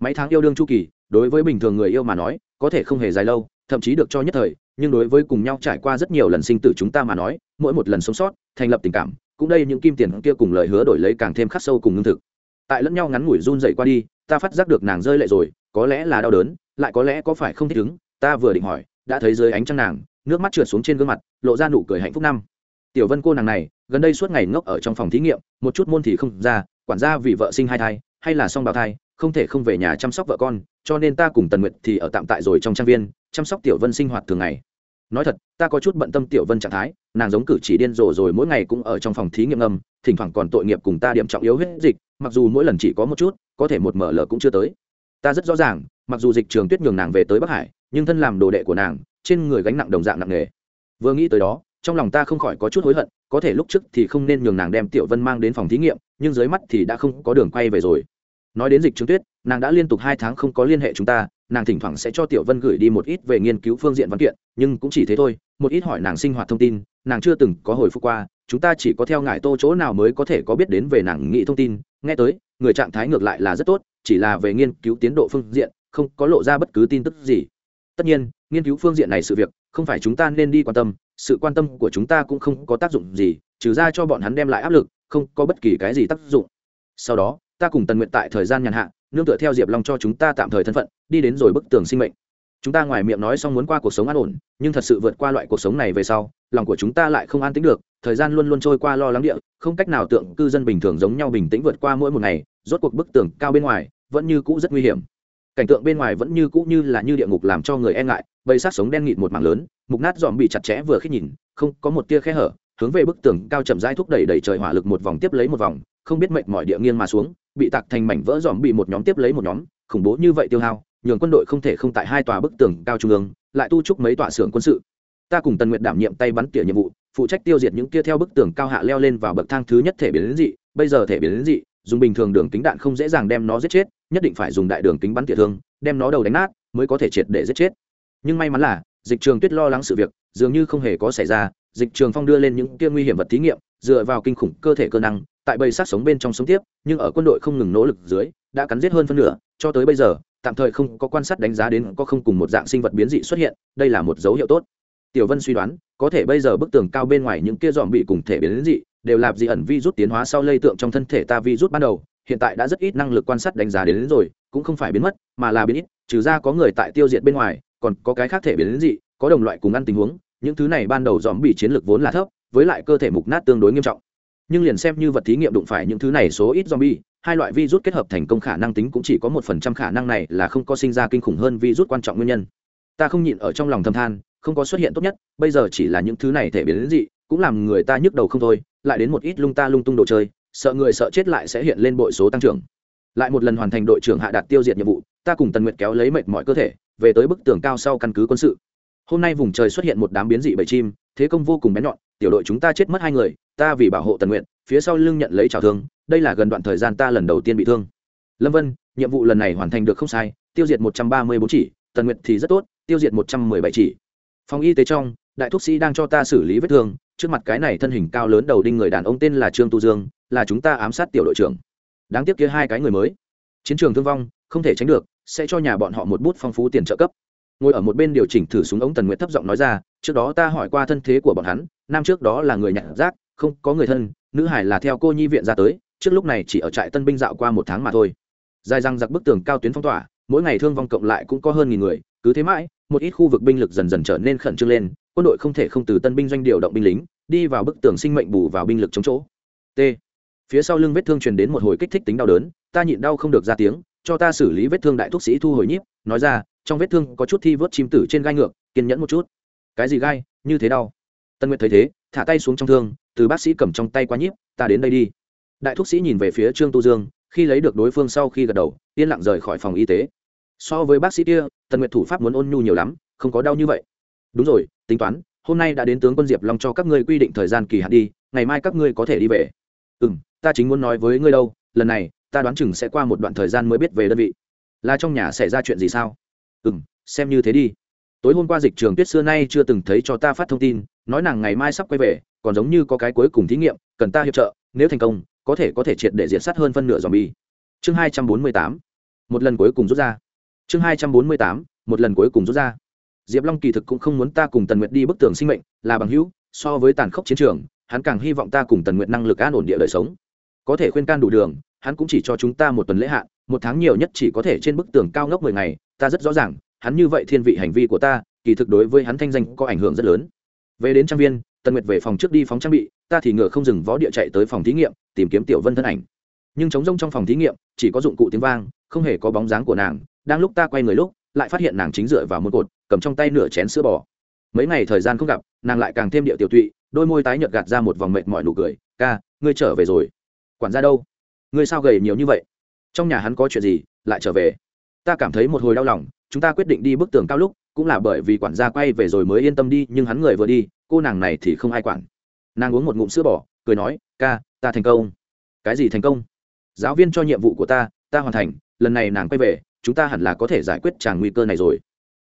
Mấy tháng yêu đương chu kỳ, đối với bình thường người yêu mà nói, có thể không hề dài lâu thậm chí được cho nhất thời, nhưng đối với cùng nhau trải qua rất nhiều lần sinh tử chúng ta mà nói, mỗi một lần sống sót, thành lập tình cảm, cũng đây những kim tiền kia cùng lời hứa đổi lấy càng thêm khắc sâu cùng lương thực. Tại lẫn nhau ngắn ngủi run dậy qua đi, ta phát giác được nàng rơi lệ rồi, có lẽ là đau đớn, lại có lẽ có phải không thích ứng, ta vừa định hỏi, đã thấy dưới ánh trăng nàng, nước mắt trượt xuống trên gương mặt, lộ ra nụ cười hạnh phúc năm. Tiểu vân cô nàng này, gần đây suốt ngày ngốc ở trong phòng thí nghiệm, một chút môn thì không ra, quản gia vì vợ sinh hai thai, hay là song bào thai, không thể không về nhà chăm sóc vợ con, cho nên ta cùng tần nguyệt thì ở tạm tại rồi trong trang viên chăm sóc tiểu vân sinh hoạt thường ngày. Nói thật, ta có chút bận tâm tiểu vân trạng thái, nàng giống cử chỉ điên rồ rồi mỗi ngày cũng ở trong phòng thí nghiệm ngầm thỉnh thoảng còn tội nghiệp cùng ta điểm trọng yếu hết dịch, mặc dù mỗi lần chỉ có một chút, có thể một mở lờ cũng chưa tới. Ta rất rõ ràng, mặc dù dịch trường tuyết nhường nàng về tới bắc hải, nhưng thân làm đồ đệ của nàng, trên người gánh nặng đồng dạng nặng nề. Vừa nghĩ tới đó, trong lòng ta không khỏi có chút hối hận, có thể lúc trước thì không nên nhường nàng đem tiểu vân mang đến phòng thí nghiệm, nhưng dưới mắt thì đã không có đường quay về rồi. Nói đến dịch trường tuyết, nàng đã liên tục hai tháng không có liên hệ chúng ta nàng thỉnh thoảng sẽ cho tiểu vân gửi đi một ít về nghiên cứu phương diện văn kiện, nhưng cũng chỉ thế thôi, một ít hỏi nàng sinh hoạt thông tin, nàng chưa từng có hồi phục qua, chúng ta chỉ có theo ngài tô chỗ nào mới có thể có biết đến về nàng nghĩ thông tin. Nghe tới, người trạng thái ngược lại là rất tốt, chỉ là về nghiên cứu tiến độ phương diện, không có lộ ra bất cứ tin tức gì. Tất nhiên, nghiên cứu phương diện này sự việc, không phải chúng ta nên đi quan tâm, sự quan tâm của chúng ta cũng không có tác dụng gì, trừ ra cho bọn hắn đem lại áp lực, không có bất kỳ cái gì tác dụng. Sau đó, ta cùng tần nguyện tại thời gian nhàn hạ nương tựa theo diệp long cho chúng ta tạm thời thân phận, đi đến rồi bức tường sinh mệnh. Chúng ta ngoài miệng nói xong muốn qua cuộc sống an ổn, nhưng thật sự vượt qua loại cuộc sống này về sau, lòng của chúng ta lại không an tính được, thời gian luôn luôn trôi qua lo lắng địa, không cách nào tượng cư dân bình thường giống nhau bình tĩnh vượt qua mỗi một ngày, rốt cuộc bức tường cao bên ngoài, vẫn như cũ rất nguy hiểm. Cảnh tượng bên ngoài vẫn như cũ như là như địa ngục làm cho người e ngại, bầy sát sống đen nghịt một mảng lớn, mục nát dòm bị chặt chẽ vừa khi nhìn, không có một tia khe hở, hướng về bức tường cao chậm rãi thúc đẩy đẩy trời hỏa lực một vòng tiếp lấy một vòng, không biết mệnh mọi địa nghiêng mà xuống bị tạc thành mảnh vỡ dòm bị một nhóm tiếp lấy một nhóm, khủng bố như vậy tiêu hao, nhường quân đội không thể không tại hai tòa bức tường cao trung ương, lại tu trúc mấy tòa xưởng quân sự. Ta cùng tần nguyệt đảm nhiệm tay bắn tỉa nhiệm vụ, phụ trách tiêu diệt những kia theo bức tường cao hạ leo lên vào bậc thang thứ nhất thể biến đến dị, bây giờ thể biến đến dị, dùng bình thường đường kính đạn không dễ dàng đem nó giết chết, nhất định phải dùng đại đường kính bắn tỉa thương, đem nó đầu đánh nát mới có thể triệt để giết chết. Nhưng may mắn là, dịch trường tuyết lo lắng sự việc, dường như không hề có xảy ra, dịch trường phong đưa lên những kia nguy hiểm vật thí nghiệm, dựa vào kinh khủng cơ thể cơ năng tại bầy sát sống bên trong sống tiếp nhưng ở quân đội không ngừng nỗ lực dưới đã cắn giết hơn phân nửa cho tới bây giờ tạm thời không có quan sát đánh giá đến có không cùng một dạng sinh vật biến dị xuất hiện đây là một dấu hiệu tốt. Tiểu vân suy đoán có thể bây giờ bức tường cao bên ngoài những kia dòm bị cùng thể biến dị đều lạp dị ẩn vi rút tiến hóa sau lây tượng trong thân thể ta vi rút ban đầu hiện tại đã rất ít năng lực quan sát đánh giá đến, đến rồi cũng không phải biến mất mà là biến ít trừ ra có người tại tiêu diệt bên ngoài còn có cái khác thể biến dị có đồng loại cùng ăn tình huống những thứ này ban đầu dòm bị chiến lược vốn là thấp với lại cơ thể mục nát tương đối nghiêm trọng nhưng liền xem như vật thí nghiệm đụng phải những thứ này số ít zombie, hai loại virus kết hợp thành công khả năng tính cũng chỉ có một phần trăm khả năng này là không có sinh ra kinh khủng hơn virus quan trọng nguyên nhân. Ta không nhịn ở trong lòng thầm than, không có xuất hiện tốt nhất, bây giờ chỉ là những thứ này thể biến đến gì, cũng làm người ta nhức đầu không thôi, lại đến một ít lung ta lung tung đồ chơi, sợ người sợ chết lại sẽ hiện lên bội số tăng trưởng. Lại một lần hoàn thành đội trưởng hạ đạt tiêu diệt nhiệm vụ, ta cùng Tần Nguyệt kéo lấy mệt mỏi cơ thể, về tới bức tường cao sau căn cứ quân sự. Hôm nay vùng trời xuất hiện một đám biến dị bầy chim, thế công vô cùng bén nhọn, tiểu đội chúng ta chết mất hai người, ta vì bảo hộ Tần Nguyệt, phía sau lưng nhận lấy trào thương đây là gần đoạn thời gian ta lần đầu tiên bị thương. Lâm vân nhiệm vụ lần này hoàn thành được không sai tiêu diệt một trăm ba mươi bốn chỉ tần nguyệt thì rất tốt tiêu diệt một trăm mười bảy chỉ. Phòng y tế trong đại thuốc sĩ đang cho ta xử lý vết thương trước mặt cái này thân hình cao lớn đầu đinh người đàn ông tên là trương tu dương là chúng ta ám sát tiểu đội trưởng. Đáng tiếc kia hai cái người mới. Chiến trường thương vong không thể tránh được sẽ cho nhà bọn họ một bút phong phú tiền trợ cấp ngồi ở một bên điều chỉnh thử súng ống tần nguyệt thấp giọng nói ra, trước đó ta hỏi qua thân thế của bọn hắn nam trước đó là người nhặt rác, không có người thân, nữ hải là theo cô nhi viện ra tới, trước lúc này chỉ ở trại tân binh dạo qua một tháng mà thôi. Dài răng giặc bức tường cao tuyến phong tỏa, mỗi ngày thương vong cộng lại cũng có hơn nghìn người, cứ thế mãi, một ít khu vực binh lực dần dần trở nên khẩn trương lên, quân đội không thể không từ tân binh doanh điều động binh lính, đi vào bức tường sinh mệnh bù vào binh lực chống chỗ. T. Phía sau lưng vết thương truyền đến một hồi kích thích tính đau đớn, ta nhịn đau không được ra tiếng, cho ta xử lý vết thương đại thuốc sĩ thu hồi nhíp, nói ra trong vết thương có chút thi vớt chim tử trên gai ngược, kiên nhẫn một chút. Cái gì gai? Như thế đau. Tân nguyệt thấy thế, thả tay xuống trong thương, từ bác sĩ cầm trong tay qua nhíp, ta đến đây đi. Đại thuốc sĩ nhìn về phía trương tu dương, khi lấy được đối phương sau khi gật đầu, yên lặng rời khỏi phòng y tế. So với bác sĩ kia, tần nguyệt thủ pháp muốn ôn nhu nhiều lắm, không có đau như vậy. Đúng rồi, tính toán, hôm nay đã đến tướng quân diệp long cho các ngươi quy định thời gian kỳ hạn đi, ngày mai các ngươi có thể đi về. Ừ m ta chính muốn nói với ngươi đâu, lần này, ta đoán chừng sẽ qua một đoạn thời gian mới biết về đơn vị. Là trong nhà xảy ra chuyện gì sao? Ừ m xem như thế đi. Tối hôm qua dịch trường tuyết xưa nay chưa từng thấy cho ta phát thông tin, nói nàng ngày mai sắp quay về, còn giống như có cái cuối cùng thí nghiệm, cần ta hiệp trợ, nếu thành công, có thể có thể triệt để diệt sát hơn phân nửa dòm bi chương hai trăm bốn mươi tám, một lần cuối cùng rút ra. Chương hai trăm bốn mươi tám, một lần cuối cùng rút ra. Diệp long kỳ thực cũng không muốn ta cùng tần nguyệt đi bức tường sinh mệnh, là bằng hữu, so với tàn khốc chiến trường, hắn càng hy vọng ta cùng tần nguyệt năng lực an ổn địa đời sống. Có thể khuyên can đủ đường, hắn cũng chỉ cho chúng ta một tuần lễ hạn, một tháng nhiều nhất chỉ có thể trên bức tường cao ngốc mười ngày ta rất rõ ràng, hắn như vậy thiên vị hành vi của ta, kỳ thực đối với hắn thanh danh có ảnh hưởng rất lớn. Về đến trang viên, tần nguyệt về phòng trước đi phóng trang bị, ta thì ngựa không dừng vó địa chạy tới phòng thí nghiệm, tìm kiếm tiểu vân thân ảnh. Nhưng trống rông trong phòng thí nghiệm, chỉ có dụng cụ tiếng vang, không hề có bóng dáng của nàng, đang lúc ta quay người lúc, lại phát hiện nàng chính dựa vào một cột, cầm trong tay nửa chén sữa bò. Mấy ngày thời gian không gặp, nàng lại càng thêm điệu tiểu tụy, đôi môi tái nhợt gạt ra một vòng mệt mỏi nụ cười, ca, ngươi trở về rồi. Quản ra đâu? Ngươi sao gầy nhiều như vậy? Trong nhà hắn có chuyện gì, lại trở về? Ta cảm thấy một hồi đau lòng chúng ta quyết định đi bức tường cao lúc cũng là bởi vì quản gia quay về rồi mới yên tâm đi nhưng hắn người vừa đi cô nàng này thì không ai quản. Nàng uống một ngụm sữa bỏ, cười nói ca ta thành công. Cái gì thành công? Giáo viên cho nhiệm vụ của ta ta hoàn thành lần này nàng quay về chúng ta hẳn là có thể giải quyết tràng nguy cơ này rồi.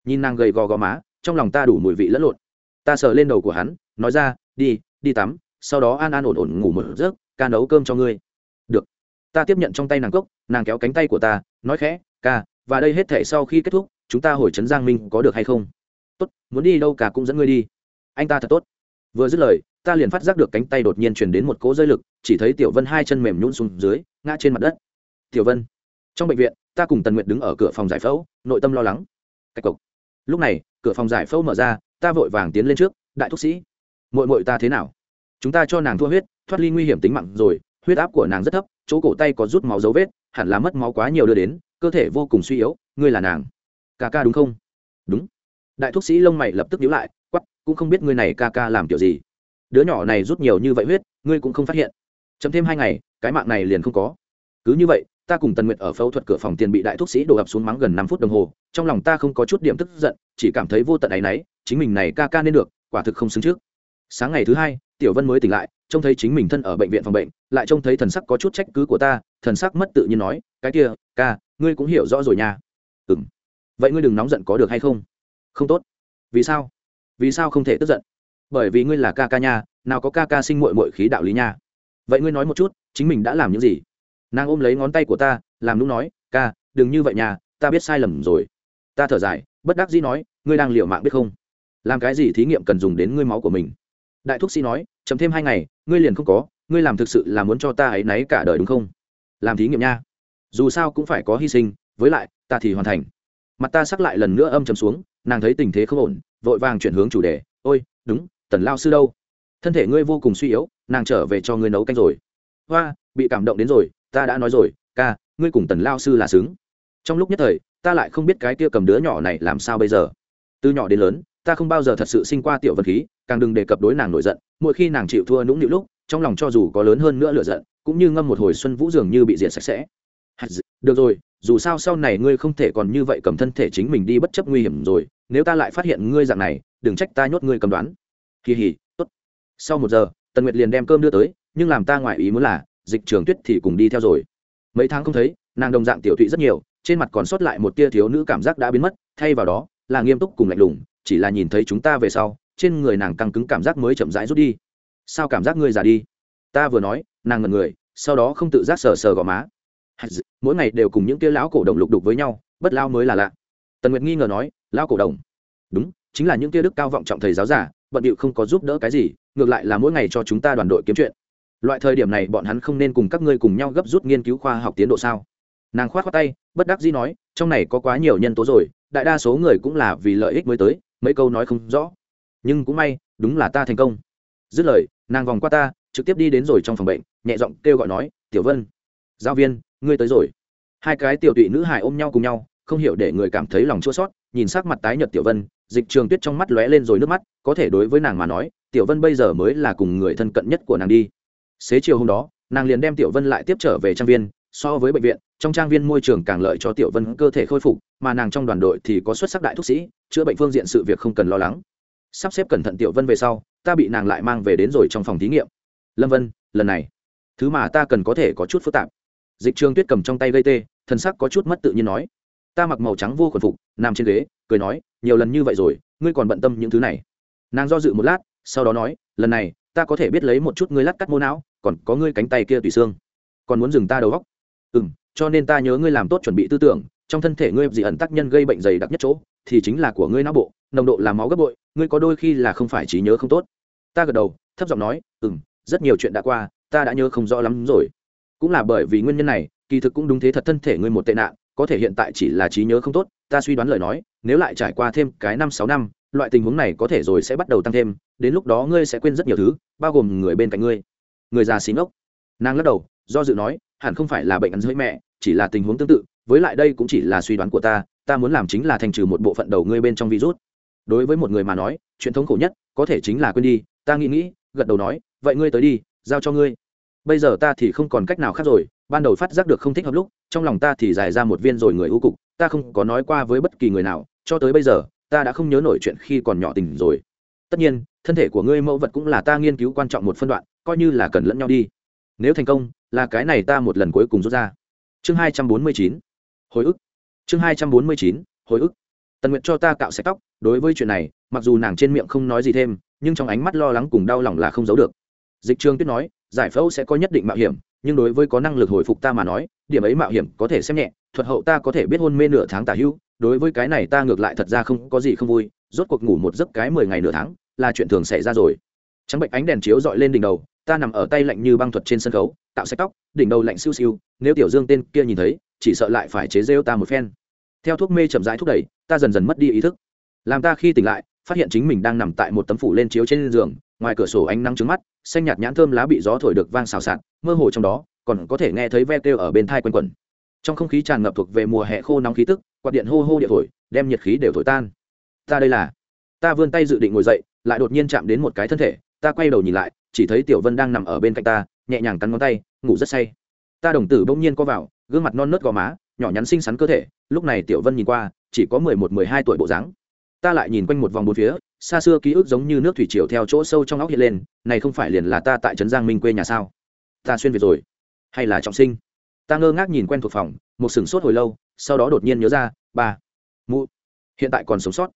Nhìn nàng gầy gò gò má trong lòng ta đủ mùi vị lẫn lộn. Ta sờ lên đầu của hắn nói ra đi đi tắm sau đó an an ổn ổn ngủ một giấc ca nấu cơm cho ngươi. Được. Ta tiếp nhận trong tay nàng cốc nàng kéo cánh tay của ta nói khẽ ca và đây hết thể sau khi kết thúc, chúng ta hồi trấn giang minh có được hay không? Tốt, muốn đi đâu cả cũng dẫn ngươi đi. Anh ta thật tốt. Vừa dứt lời, ta liền phát giác được cánh tay đột nhiên truyền đến một cỗ dây lực, chỉ thấy tiểu vân hai chân mềm nhún xuống dưới, ngã trên mặt đất. Tiểu vân, trong bệnh viện, ta cùng tần nguyệt đứng ở cửa phòng giải phẫu, nội tâm lo lắng. Cách cộc lúc này, cửa phòng giải phẫu mở ra, ta vội vàng tiến lên trước, đại thúc sĩ mội mội ta thế nào? Chúng ta cho nàng thua huyết, thoát ly nguy hiểm tính mạng rồi, huyết áp của nàng rất thấp, chỗ cổ tay có rút máu dấu vết, hẳn là mất máu quá nhiều đưa đến cơ thể vô cùng suy yếu, ngươi là nàng. Ca ca đúng không? Đúng. Đại thúc sĩ lông mày lập tức nhíu lại quắp cũng không biết ngươi này ca ca làm kiểu gì. Đứa nhỏ này rút nhiều như vậy huyết, ngươi cũng không phát hiện. Chấm thêm hai ngày, cái mạng này liền không có. Cứ như vậy, ta cùng tần nguyệt ở phẫu thuật cửa phòng tiền bị đại thuốc sĩ đổ ập xuống mắng gần năm phút đồng hồ, trong lòng ta không có chút điểm tức giận, chỉ cảm thấy vô tận áy náy, chính mình này ca ca nên được, quả thực không xứng trước. Sáng ngày thứ hai, tiểu vân mới tỉnh lại, trông thấy chính mình thân ở bệnh viện phòng bệnh, lại trông thấy thần sắc có chút trách cứ của ta, thần sắc mất tự nhiên nói, cái kia, ca ngươi cũng hiểu rõ rồi nha. Ừ m vậy ngươi đừng nóng giận có được hay không? Không tốt. Vì sao? Vì sao không thể tức giận? Bởi vì ngươi là ca ca nha, nào có ca ca sinh mội mội khí đạo lý nha. Vậy ngươi nói một chút, chính mình đã làm những gì? Nàng ôm lấy ngón tay của ta, làm lúc nói, ca, đừng như vậy nha, ta biết sai lầm rồi. Ta thở dài, bất đắc dĩ nói, ngươi đang liệu mạng biết không? Làm cái gì thí nghiệm cần dùng đến ngươi máu của mình? Đại thúc sĩ nói chấm thêm hai ngày, ngươi liền không có, ngươi làm thực sự là muốn cho ta ấy náy cả đời đúng không? Làm thí nghiệm nha dù sao cũng phải có hy sinh, với lại, ta thì hoàn thành. Mặt ta sắc lại lần nữa âm chầm xuống, nàng thấy tình thế không ổn, vội vàng chuyển hướng chủ đề. Ôi, đúng, tần lao sư đâu? Thân thể ngươi vô cùng suy yếu, nàng trở về cho ngươi nấu canh rồi. Hoa, bị cảm động đến rồi, ta đã nói rồi, ca, ngươi cùng tần lao sư là xứng. Trong lúc nhất thời, ta lại không biết cái kia cầm đứa nhỏ này làm sao bây giờ. Từ nhỏ đến lớn, ta không bao giờ thật sự sinh qua tiểu vật khí, càng đừng đề cập đối nàng nổi giận, mỗi khi nàng chịu thua nũng nịu lúc, trong lòng cho dù có lớn hơn nữa lựa giận, cũng như ngâm một hồi xuân vũ dường như bị diệt sạch sẽ được rồi, dù sao sau này ngươi không thể còn như vậy cầm thân thể chính mình đi bất chấp nguy hiểm rồi, nếu ta lại phát hiện ngươi dạng này, đừng trách ta nhốt ngươi cầm đoán. Kỳ hỉ, tốt. Sau một giờ, tần nguyệt liền đem cơm đưa tới, nhưng làm ta ngoại ý muốn là, dịch trường tuyết thì cùng đi theo rồi. Mấy tháng không thấy, nàng đồng dạng tiểu thụy rất nhiều, trên mặt còn sót lại một tia thiếu nữ cảm giác đã biến mất, thay vào đó, là nghiêm túc cùng lạnh lùng, chỉ là nhìn thấy chúng ta về sau, trên người nàng căng cứng cảm giác mới chậm rãi rút đi. Sao cảm giác ngươi già đi? Ta vừa nói, nàng ngần người, sau đó không tự giác sờ sờ gò má mỗi ngày đều cùng những tia lão cổ đồng lục đục với nhau, bất lao mới là lạ. Tần nguyệt nghi ngờ nói lao cổ đồng? Đúng, chính là những tia đức cao vọng trọng thầy giáo giả bận điệu không có giúp đỡ cái gì, ngược lại là mỗi ngày cho chúng ta đoàn đội kiếm chuyện. Loại thời điểm này bọn hắn không nên cùng các ngươi cùng nhau gấp rút nghiên cứu khoa học tiến độ sao? Nàng khoát khoát tay, bất đắc dĩ nói, trong này có quá nhiều nhân tố rồi, đại đa số người cũng là vì lợi ích mới tới, mấy câu nói không rõ. Nhưng cũng may, đúng là ta thành công. Dứt lời, nàng vòng qua ta, trực tiếp đi đến rồi trong phòng bệnh, nhẹ giọng kêu gọi nói, tiểu vân. Giáo viên ngươi tới rồi. Hai cái tiểu tụy nữ hài ôm nhau cùng nhau, không hiểu để người cảm thấy lòng chua sót nhìn sắc mặt tái nhợt tiểu vân, dịch trường tuyết trong mắt lóe lên rồi nước mắt, có thể đối với nàng mà nói, tiểu vân bây giờ mới là cùng người thân cận nhất của nàng đi. Xế chiều hôm đó, nàng liền đem tiểu vân lại tiếp trở về trang viên, so với bệnh viện, trong trang viên môi trường càng lợi cho tiểu vân cơ thể khôi phục, mà nàng trong đoàn đội thì có xuất sắc đại thuốc sĩ, chữa bệnh phương diện sự việc không cần lo lắng. Sắp xếp cẩn thận tiểu vân về sau, ta bị nàng lại mang về đến rồi trong phòng thí nghiệm. Lâm vân, lần này, thứ mà ta cần có thể có chút phức tạp dịch trường tuyết cầm trong tay gây tê, thần sắc có chút mất tự nhiên nói, ta mặc màu trắng vô quần phục, nằm trên ghế, cười nói, nhiều lần như vậy rồi, ngươi còn bận tâm những thứ này? Nàng do dự một lát, sau đó nói, lần này, ta có thể biết lấy một chút ngươi lát cắt mô não, còn có ngươi cánh tay kia tùy xương. Còn muốn dừng ta đầu góc ừ m cho nên ta nhớ ngươi làm tốt chuẩn bị tư tưởng, trong thân thể ngươi dị ẩn tác nhân gây bệnh dày đặc nhất chỗ, thì chính là của ngươi não bộ, nồng độ làm máu gấp bội, ngươi có đôi khi là không phải trí nhớ không tốt. Ta gật đầu, thấp giọng nói ừ m rất nhiều chuyện đã qua, ta đã nhớ không rõ lắm rồi cũng là bởi vì nguyên nhân này, kỳ thực cũng đúng thế thật thân thể ngươi một tệ nạn, có thể hiện tại chỉ là trí nhớ không tốt, ta suy đoán lời nói, nếu lại trải qua thêm cái năm sáu năm, loại tình huống này có thể rồi sẽ bắt đầu tăng thêm, đến lúc đó ngươi sẽ quên rất nhiều thứ, bao gồm người bên cạnh ngươi. Người già xí ngốc. Nàng lắc đầu, do dự nói, hẳn không phải là bệnh ăn dưới mẹ, chỉ là tình huống tương tự, với lại đây cũng chỉ là suy đoán của ta ta muốn làm chính là thành trừ một bộ phận đầu ngươi bên trong virus. Đối với một người mà nói, chuyện thống khổ nhất có thể chính là quên đi, ta nghĩ nghĩ, gật đầu nói, vậy ngươi tới đi, giao cho ngươi bây giờ ta thì không còn cách nào khác rồi, ban đầu phát giác được không thích hợp lúc, trong lòng ta thì dài ra một viên rồi người ưu cục, ta không có nói qua với bất kỳ người nào, cho tới bây giờ, ta đã không nhớ nổi chuyện khi còn nhỏ tình rồi. Tất nhiên, thân thể của ngươi mẫu vật cũng là ta nghiên cứu quan trọng một phân đoạn, coi như là cần lẫn nhau đi. Nếu thành công, là cái này ta một lần cuối cùng rút ra. Chương hai trăm bốn mươi chín. Hồi ức. Chương hai trăm bốn mươi chín. Hồi ức. Tần nguyện cho ta cạo sạch tóc, đối với chuyện này, mặc dù nàng trên miệng không nói gì thêm, nhưng trong ánh mắt lo lắng cùng đau lòng là không giấu được. Dịch trường tuyết nói giải phẫu sẽ có nhất định mạo hiểm, nhưng đối với có năng lực hồi phục ta mà nói, điểm ấy mạo hiểm có thể xem nhẹ, thuật hậu ta có thể biết hôn mê nửa tháng tả hữu đối với cái này ta ngược lại thật ra không có gì không vui, rốt cuộc ngủ một giấc cái mười ngày nửa tháng, là chuyện thường xảy ra rồi. Trắng bệnh ánh đèn chiếu dọi lên đỉnh đầu, ta nằm ở tay lạnh như băng thuật trên sân khấu, tạo sạch tóc, đỉnh đầu lạnh siêu siêu, nếu tiểu dương tên kia nhìn thấy, chỉ sợ lại phải chế rêu ta một phen. Theo thuốc mê chậm rãi thúc đẩy, ta dần dần mất đi ý thức. Làm ta khi tỉnh lại, phát hiện chính mình đang nằm tại một tấm phủ lên chiếu trên giường ngoài cửa sổ ánh nắng trứng mắt, xanh nhạt nhãn thơm lá bị gió thổi được vang xào xạc, mơ hồ trong đó còn có thể nghe thấy ve kêu ở bên thai quanh quẩn. Trong không khí tràn ngập thuộc về mùa hè khô nóng khí tức, quạt điện hô hô địa thổi, đem nhiệt khí đều thổi tan. Ta đây là. Ta vươn tay dự định ngồi dậy, lại đột nhiên chạm đến một cái thân thể, ta quay đầu nhìn lại, chỉ thấy tiểu vân đang nằm ở bên cạnh ta, nhẹ nhàng cắn ngón tay, ngủ rất say. Ta đồng tử bỗng nhiên co vào, gương mặt non nớt gò má, nhỏ nhắn xinh xắn cơ thể, lúc này tiểu vân nhìn qua, chỉ có mười một, mười hai tuổi bộ dáng. Ta lại nhìn quanh một vòng bốn phía xa xưa ký ức giống như nước thủy triều theo chỗ sâu trong óc hiện lên, này không phải liền là ta tại trấn giang minh quê nhà sao? Ta xuyên việt rồi. Hay là trọng sinh? Ta ngơ ngác nhìn quen thuộc phòng, một sừng sốt hồi lâu, sau đó đột nhiên nhớ ra, ba, mụ, hiện tại còn sống sót.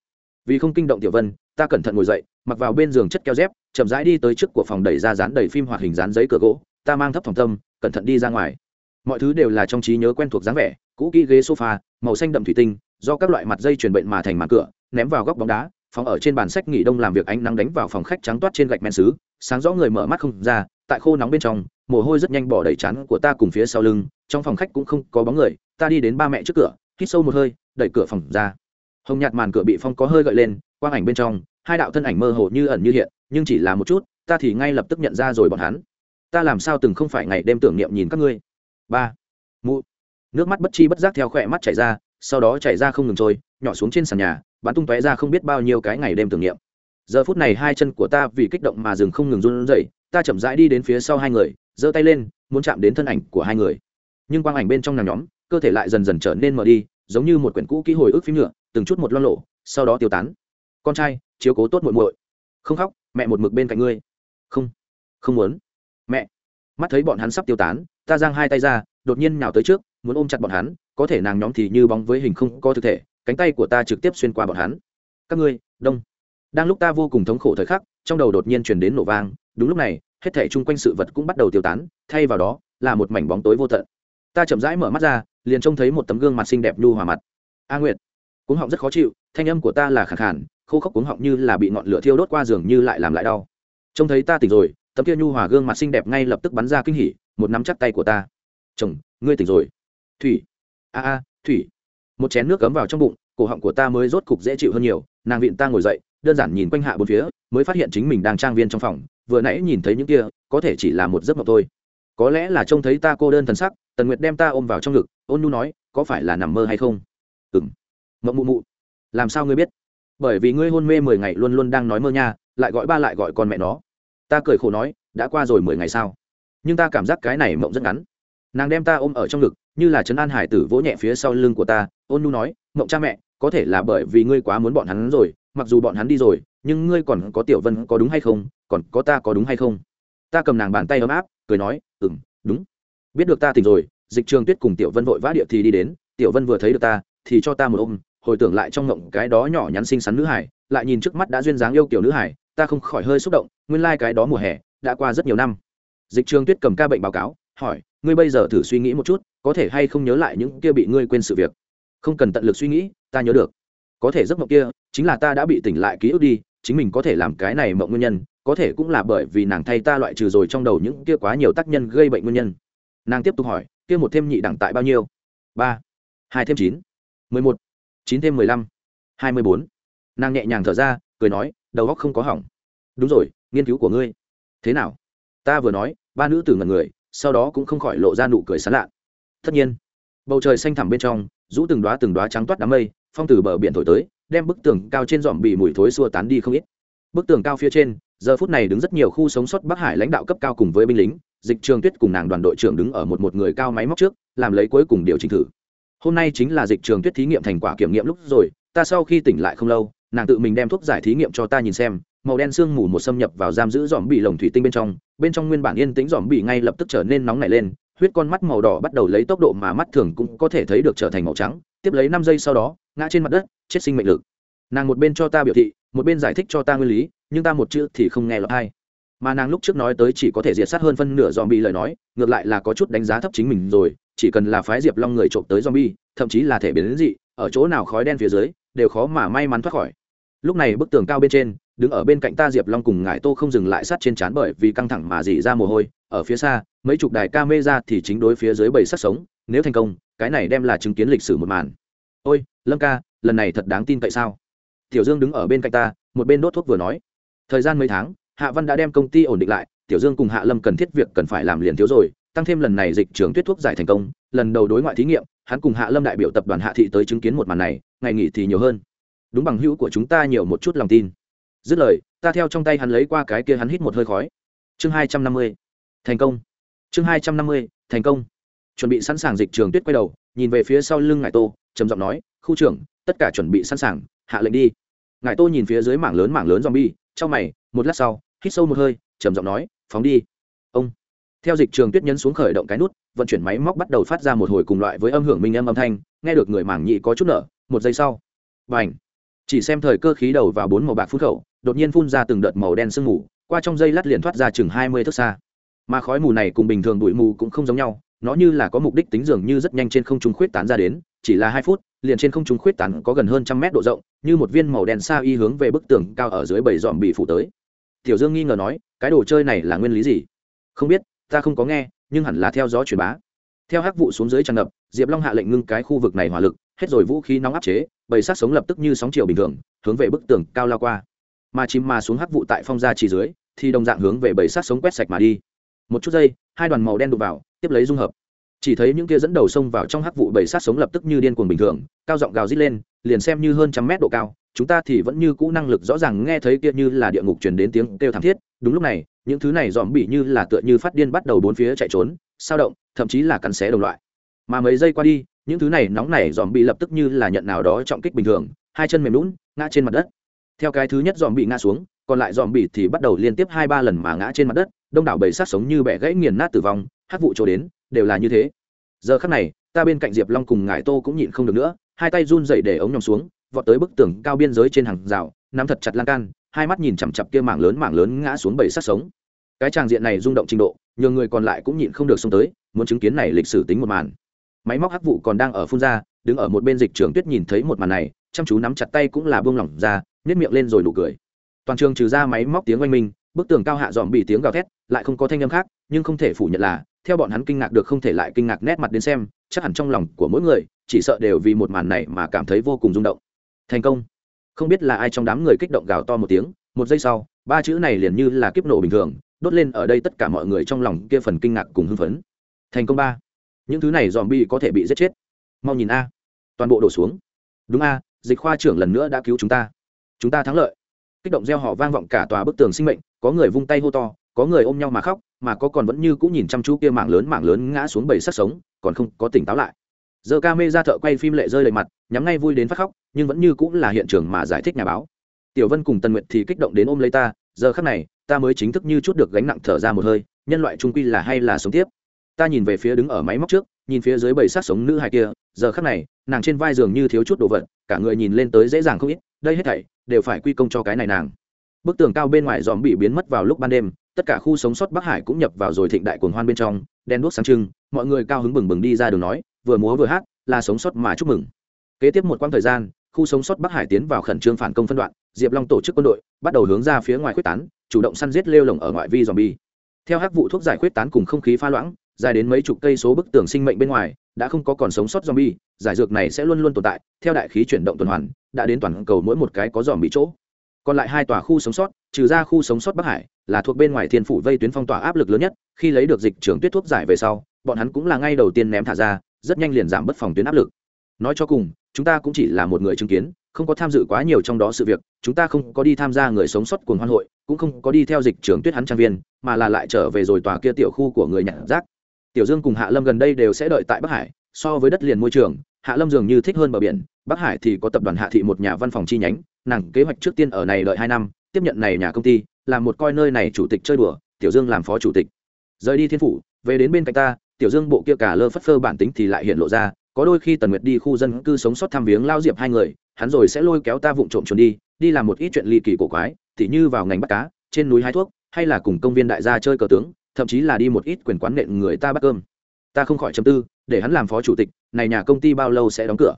Vì không kinh động tiểu vân, ta cẩn thận ngồi dậy, mặc vào bên giường chất keo dép, chậm rãi đi tới trước của phòng đẩy ra dán đầy phim hoạt hình dán giấy cửa gỗ, ta mang thấp phòng tâm, cẩn thận đi ra ngoài. Mọi thứ đều là trong trí nhớ quen thuộc dáng vẻ, cũ kỹ ghế sofa, màu xanh đậm thủy tinh, do các loại mặt dây chuyển bệnh mà thành màn cửa, ném vào góc bóng đá phòng ở trên bàn sách nghỉ đông làm việc ánh nắng đánh vào phòng khách trắng toát trên gạch men xứ, sáng rõ người mở mắt không ra, tại khô nóng bên trong, mồ hôi rất nhanh bỏ đầy chắn của ta cùng phía sau lưng, trong phòng khách cũng không có bóng người, ta đi đến ba mẹ trước cửa, hít sâu một hơi, đẩy cửa phòng ra. Hồng nhạt màn cửa bị phong có hơi gợi lên, quang ảnh bên trong, hai đạo thân ảnh mơ hồ như ẩn như hiện, nhưng chỉ là một chút, ta thì ngay lập tức nhận ra rồi bọn hắn. Ta làm sao từng không phải ngày đêm tưởng niệm nhìn các ngươi? Ba. Mụ. Nước mắt bất chi bất giác theo khỏe mắt chảy ra, sau đó chảy ra không ngừng trôi nhỏ xuống trên sàn nhà, bắn tung tóe ra không biết bao nhiêu cái ngày đêm tưởng niệm. Giờ phút này hai chân của ta vì kích động mà dừng không ngừng run rẩy, ta chậm rãi đi đến phía sau hai người, giơ tay lên, muốn chạm đến thân ảnh của hai người. Nhưng quang ảnh bên trong nàng nhóm, cơ thể lại dần dần trở nên mờ đi, giống như một quyển cũ kỹ hồi ức phim nhựa, từng chút một lo lộ, sau đó tiêu tán. Con trai, chiếu cố tốt muội muội. Không khóc, mẹ một mực bên cạnh ngươi. Không không muốn. Mẹ. Mắt thấy bọn hắn sắp tiêu tán, ta giang hai tay ra, đột nhiên nào tới trước, muốn ôm chặt bọn hắn, có thể nàng nhóm thì như bóng với hình không có thực thể cánh tay của ta trực tiếp xuyên qua bọn hắn. Các ngươi, đông. Đang lúc ta vô cùng thống khổ thời khắc, trong đầu đột nhiên chuyển đến nổ vang, đúng lúc này, hết thể chung quanh sự vật cũng bắt đầu tiêu tán, thay vào đó, là một mảnh bóng tối vô tận. Ta chậm rãi mở mắt ra, liền trông thấy một tấm gương mặt xinh đẹp nhu hòa mặt. A nguyệt. Cuống họng rất khó chịu, thanh âm của ta là khẳng khản khô khốc cuống họng như là bị ngọn lửa thiêu đốt qua giường như lại làm lại đau. Trông thấy ta tỉnh rồi, tấm kia nhu hòa gương mặt xinh đẹp ngay lập tức bắn ra kinh hỉ, một nắm chắc tay của ta. Chồng, ngươi tỉnh rồi. Thủy. A a, thủy một chén nước cấm vào trong bụng, cổ họng của ta mới rốt cục dễ chịu hơn nhiều, nàng vịn ta ngồi dậy, đơn giản nhìn quanh hạ bốn phía, mới phát hiện chính mình đang trang viên trong phòng, vừa nãy nhìn thấy những kia, có thể chỉ là một giấc mộng thôi. Có lẽ là trông thấy ta cô đơn thần sắc, tần nguyệt đem ta ôm vào trong ngực, ôn nhu nói, có phải là nằm mơ hay không? Ừng mộng mụ mụ. Làm sao ngươi biết? Bởi vì ngươi hôn mê mười ngày luôn luôn đang nói mơ nha, lại gọi ba lại gọi con mẹ nó. Ta cười khổ nói, đã qua rồi mười ngày sao? Nhưng ta cảm giác cái này mộng rất ngắn. Nàng đem ta ôm ở trong ngực như là trấn an hải tử vỗ nhẹ phía sau lưng của ta, ôn nu nói, mộng cha mẹ, có thể là bởi vì ngươi quá muốn bọn hắn rồi, mặc dù bọn hắn đi rồi, nhưng ngươi còn có tiểu vân có đúng hay không, còn có ta có đúng hay không? Ta cầm nàng bàn tay ấm áp, cười nói ừ m đúng. Biết được ta tỉnh rồi, dịch trường tuyết cùng tiểu vân vội vã địa thì đi đến, tiểu vân vừa thấy được ta, thì cho ta một ôm, hồi tưởng lại trong ngộng cái đó nhỏ nhắn xinh xắn nữ hải, lại nhìn trước mắt đã duyên dáng yêu kiểu nữ hải, ta không khỏi hơi xúc động, nguyên lai、like、cái đó mùa hè, đã qua rất nhiều năm. Dịch trường tuyết cầm ca bệnh báo cáo, hỏi ngươi bây giờ thử suy nghĩ một chút, có thể hay không nhớ lại những kia bị ngươi quên sự việc? Không cần tận lực suy nghĩ, ta nhớ được. Có thể giấc mộng kia, chính là ta đã bị tỉnh lại ký ức đi, chính mình có thể làm cái này mộng nguyên nhân, có thể cũng là bởi vì nàng thay ta loại trừ rồi trong đầu những kia quá nhiều tác nhân gây bệnh nguyên nhân. Nàng tiếp tục hỏi, kia một thêm nhị đẳng tại bao nhiêu? Ba. Hai thêm chín. Mười một. Chín thêm mười lăm. Hai mươi bốn. Nàng nhẹ nhàng thở ra, cười nói, đầu góc không có hỏng. Đúng rồi, nghiên cứu của ngươi. Thế nào? Ta vừa nói, ba nữ tử ngần người sau đó cũng không khỏi lộ ra nụ cười sán lạ. Tất nhiên, bầu trời xanh thẳm bên trong, rũ từng đoá từng đoá trắng toát đám mây, phong từ bờ biển thổi tới, đem bức tường cao trên dòm bị mùi thối xua tán đi không ít. Bức tường cao phía trên, giờ phút này đứng rất nhiều khu sống sót bắc hải lãnh đạo cấp cao cùng với binh lính, dịch trường tuyết cùng nàng đoàn đội trưởng đứng ở một một người cao máy móc trước, làm lấy cuối cùng điều chỉnh thử. Hôm nay chính là dịch trường tuyết thí nghiệm thành quả kiểm nghiệm lúc rồi, ta sau khi tỉnh lại không lâu, nàng tự mình đem thuốc giải thí nghiệm cho ta nhìn xem màu đen sương mù một xâm nhập vào giam giữ dòm bị lồng thủy tinh bên trong bên trong nguyên bản yên tĩnh dòm bị ngay lập tức trở nên nóng nảy lên huyết con mắt màu đỏ bắt đầu lấy tốc độ mà mắt thường cũng có thể thấy được trở thành màu trắng tiếp lấy năm giây sau đó ngã trên mặt đất chết sinh mệnh lực nàng một bên cho ta biểu thị một bên giải thích cho ta nguyên lý nhưng ta một chữ thì không nghe lọt hay mà nàng lúc trước nói tới chỉ có thể diệt sát hơn phân nửa dòm bị lời nói ngược lại là có chút đánh giá thấp chính mình rồi chỉ cần là phái diệp long người trộm tới zombie, thậm chí là thể biến dị, ở chỗ nào khói đen phía dưới, đều khó mà may mắn thoát khỏi. Lúc này bức tường cao bên trên, đứng ở bên cạnh ta Diệp Long cùng ngải Tô không dừng lại sát trên trán bởi vì căng thẳng mà dỉ ra mồ hôi, ở phía xa, mấy chục đài camera thì chính đối phía dưới bầy sắc sống, nếu thành công, cái này đem là chứng kiến lịch sử một màn. Ôi, Lâm ca, lần này thật đáng tin tại sao? Tiểu Dương đứng ở bên cạnh ta, một bên đốt thuốc vừa nói. Thời gian mấy tháng, Hạ Văn đã đem công ty ổn định lại, Tiểu Dương cùng Hạ Lâm cần thiết việc cần phải làm liền thiếu rồi, tăng thêm lần này dịch trường tuyết thuốc giải thành công lần đầu đối ngoại thí nghiệm hắn cùng hạ lâm đại biểu tập đoàn hạ thị tới chứng kiến một màn này ngày nghỉ thì nhiều hơn đúng bằng hữu của chúng ta nhiều một chút lòng tin. Dứt lời, ta theo trong tay hắn lấy qua cái kia hắn hít một hơi khói. Chương hai trăm năm mươi. Thành công. Chương hai trăm năm mươi, thành công. Chuẩn bị sẵn sàng dịch trường tuyết quay đầu, nhìn về phía sau lưng ngài tô, trầm giọng nói, khu trưởng, tất cả chuẩn bị sẵn sàng, hạ lệnh đi. Ngài tô nhìn phía dưới mảng lớn mảng lớn z o m bi e trong mày, một lát sau, hít sâu một hơi, trầm giọng nói, phóng đi. Ông. Theo dịch trường tuyết nhấn xuống khởi động cái nút, vận chuyển máy móc bắt đầu phát ra một hồi cùng loại với âm hưởng minh âm âm thanh, nghe được người mảng nhị có chút nở, một giây sau. Và h chỉ xem thời cơ khí đầu vào bốn màu bạc phun khẩu, đột nhiên phun ra từng đợt màu đen sương mù, qua trong dây lát liền thoát ra chừng hai mươi thước xa. Mà khói mù này cùng bình thường bụi mù cũng không giống nhau, nó như là có mục đích tính dường như rất nhanh trên không trung khuyết tán ra đến, chỉ là hai phút, liền trên không trung khuyết tán có gần hơn trăm mét độ rộng, như một viên màu đen xa y hướng về bức tường cao ở dưới bảy dòm bị phủ tới. Tiểu dương nghi ngờ nói, cái đồ chơi này là nguyên lý gì? Không biết, ta không có nghe, nhưng hẳn là theo gió truyền bá. Theo hắc vụ xuống dưới tràn ngập, diệp long hạ lệnh ngưng cái khu vực này hỏa lực hết rồi vũ khí nóng áp chế, bầy sát sống lập tức như sóng chiều bình thường, hướng về bức tường cao lao qua. Mà chìm mà xuống hắc vụ tại phong gia chỉ dưới, thì đồng dạng hướng về bầy sát sống quét sạch mà đi. Một chút giây, hai đoàn màu đen đục vào, tiếp lấy dung hợp. Chỉ thấy những kia dẫn đầu sông vào trong hắc vụ bầy sát sống lập tức như điên cuồng bình thường, cao giọng gào rít lên, liền xem như hơn trăm mét độ cao, chúng ta thì vẫn như cũ năng lực rõ ràng nghe thấy kia như là địa ngục truyền đến tiếng kêu thảm thiết. Đúng lúc này, những thứ này dòm bị như là tựa như phát điên bắt đầu bốn phía chạy trốn, sao động, thậm chí là cắn xé đồng loại. Mà mấy giây qua đi những thứ này nóng này dòm bị lập tức như là nhận nào đó trọng kích bình thường, hai chân mềm lún ngã trên mặt đất. Theo cái thứ nhất dòm bị ngã xuống, còn lại dòm bị thì bắt đầu liên tiếp hai ba lần mà ngã trên mặt đất, đông đảo bầy sát sống như bẻ gãy nghiền nát tử vong, hát vụ trổ đến, đều là như thế. Giờ khắc này, ta bên cạnh diệp long cùng ngải tô cũng nhịn không được nữa, hai tay run dậy để ống nhòm xuống, vọt tới bức tường cao biên giới trên hàng rào, nắm thật chặt lan can, hai mắt nhìn chằm chặp kia mảng lớn mảng lớn ngã xuống bầy sát sống. Cái tràng diện này rung động trình độ nhiều người còn lại cũng nhịn không được xông tới, muốn chứng kiến này lịch sử tính một màn máy móc hắc vụ còn đang ở phun ra, đứng ở một bên dịch trường tuyết nhìn thấy một màn này, chăm chú nắm chặt tay cũng là buông lỏng ra nếp miệng lên rồi nụ cười. Toàn trường trừ ra máy móc tiếng oanh minh, bức tường cao hạ dòm bị tiếng gào thét, lại không có thanh âm khác, nhưng không thể phủ nhận là, theo bọn hắn kinh ngạc được không thể lại kinh ngạc nét mặt đến xem, chắc hẳn trong lòng của mỗi người, chỉ sợ đều vì một màn này mà cảm thấy vô cùng rung động. Thành công. Không biết là ai trong đám người kích động gào to một tiếng, một giây sau, ba chữ này liền như là kiếp nổ bình thường, đốt lên ở đây tất cả mọi người trong lòng kia phần kinh ngạc cùng hưng phấn. Thành công ba những thứ này dòm bi có thể bị giết chết. Mau nhìn a. Toàn bộ đổ xuống. Đúng a, dịch khoa trưởng lần nữa đã cứu chúng ta. Chúng ta thắng lợi. Kích động gieo họ vang vọng cả tòa bức tường sinh mệnh, có người vung tay hô to, có người ôm nhau mà khóc, mà có còn vẫn như cũng nhìn chăm chú kia mạng lớn mạng lớn ngã xuống bầy sắc sống, còn không có tỉnh táo lại. Giờ ca mê ra thợ quay phim lệ rơi lệ mặt, nhắm ngay vui đến phát khóc, nhưng vẫn như cũng là hiện trường mà giải thích nhà báo. Tiểu vân cùng tần nguyệt thì kích động đến ôm lấy ta, giờ khắc này, ta mới chính thức như chút được gánh nặng thở ra một hơi, nhân loại trung quy là hay là sống tiếp? Ta nhìn về phía đứng ở máy móc trước, nhìn phía dưới bầy sát sống nữ hài kia, giờ khắc này, nàng trên vai giường như thiếu chút đồ vật, cả người nhìn lên tới dễ dàng không ít, đây hết thảy, đều phải quy công cho cái này nàng. Bức tường cao bên ngoài dòm bị biến mất vào lúc ban đêm, tất cả khu sống sót bắc hải cũng nhập vào rồi thịnh đại cuồng hoan bên trong đen đuốc sáng trưng, mọi người cao hứng bừng bừng đi ra đường nói, vừa múa vừa hát, là sống sót mà chúc mừng. Kế tiếp một quãng thời gian, khu sống sót bắc hải tiến vào khẩn trương phản công phân đoạn, diệp long tổ chức quân đội, bắt đầu hướng ra phía ngoài quyết tán, chủ động săn giết lêu lồng ở ngoại vi dòm bi theo hắc vụ thuốc giải quyết tán cùng không khí pha loãng dài đến mấy chục cây số bức tường sinh mệnh bên ngoài đã không có còn sống sót zombie, giải dược này sẽ luôn luôn tồn tại, theo đại khí chuyển động tuần hoàn, đã đến toàn cầu mỗi một cái có zombie chỗ. Còn lại hai tòa khu sống sót, trừ ra khu sống sót Bắc Hải, là thuộc bên ngoài thiên phủ vây tuyến phong tỏa áp lực lớn nhất, khi lấy được dịch trưởng tuyết thuốc giải về sau, bọn hắn cũng là ngay đầu tiên ném thả ra, rất nhanh liền giảm bất phòng tuyến áp lực. Nói cho cùng, chúng ta cũng chỉ là một người chứng kiến, không có tham dự quá nhiều trong đó sự việc, chúng ta không có đi tham gia người sống sót cuồng hoan hội, cũng không có đi theo dịch trưởng tuyết hắn trang viên, mà là lại trở về rồi tòa kia tiểu khu của người nhặt rác, tiểu dương cùng hạ lâm gần đây đều sẽ đợi tại bắc hải, so với đất liền môi trường, hạ lâm dường như thích hơn bờ biển, bắc hải thì có tập đoàn hạ thị một nhà văn phòng chi nhánh, nàng kế hoạch trước tiên ở này đợi hai năm, tiếp nhận này nhà công ty, làm một coi nơi này chủ tịch chơi đùa, tiểu dương làm phó chủ tịch. Rời đi thiên phủ, về đến bên cạnh ta, tiểu dương bộ kia cả lơ phất phơ bản tính thì lại hiện lộ ra, có đôi khi tần nguyệt đi khu dân cư sống sót thăm viếng lao diệp hai người, hắn rồi sẽ lôi kéo ta vụng trộm trốn đi đi làm một ít chuyện ly kỳ cổ quái, tỉ như vào ngành bắt cá, trên núi hái thuốc, hay là cùng công viên đại gia chơi cờ tướng thậm chí là đi một ít quyền quán nện người ta bắt cơm. Ta không khỏi chấm tư, để hắn làm phó chủ tịch, này nhà công ty bao lâu sẽ đóng cửa?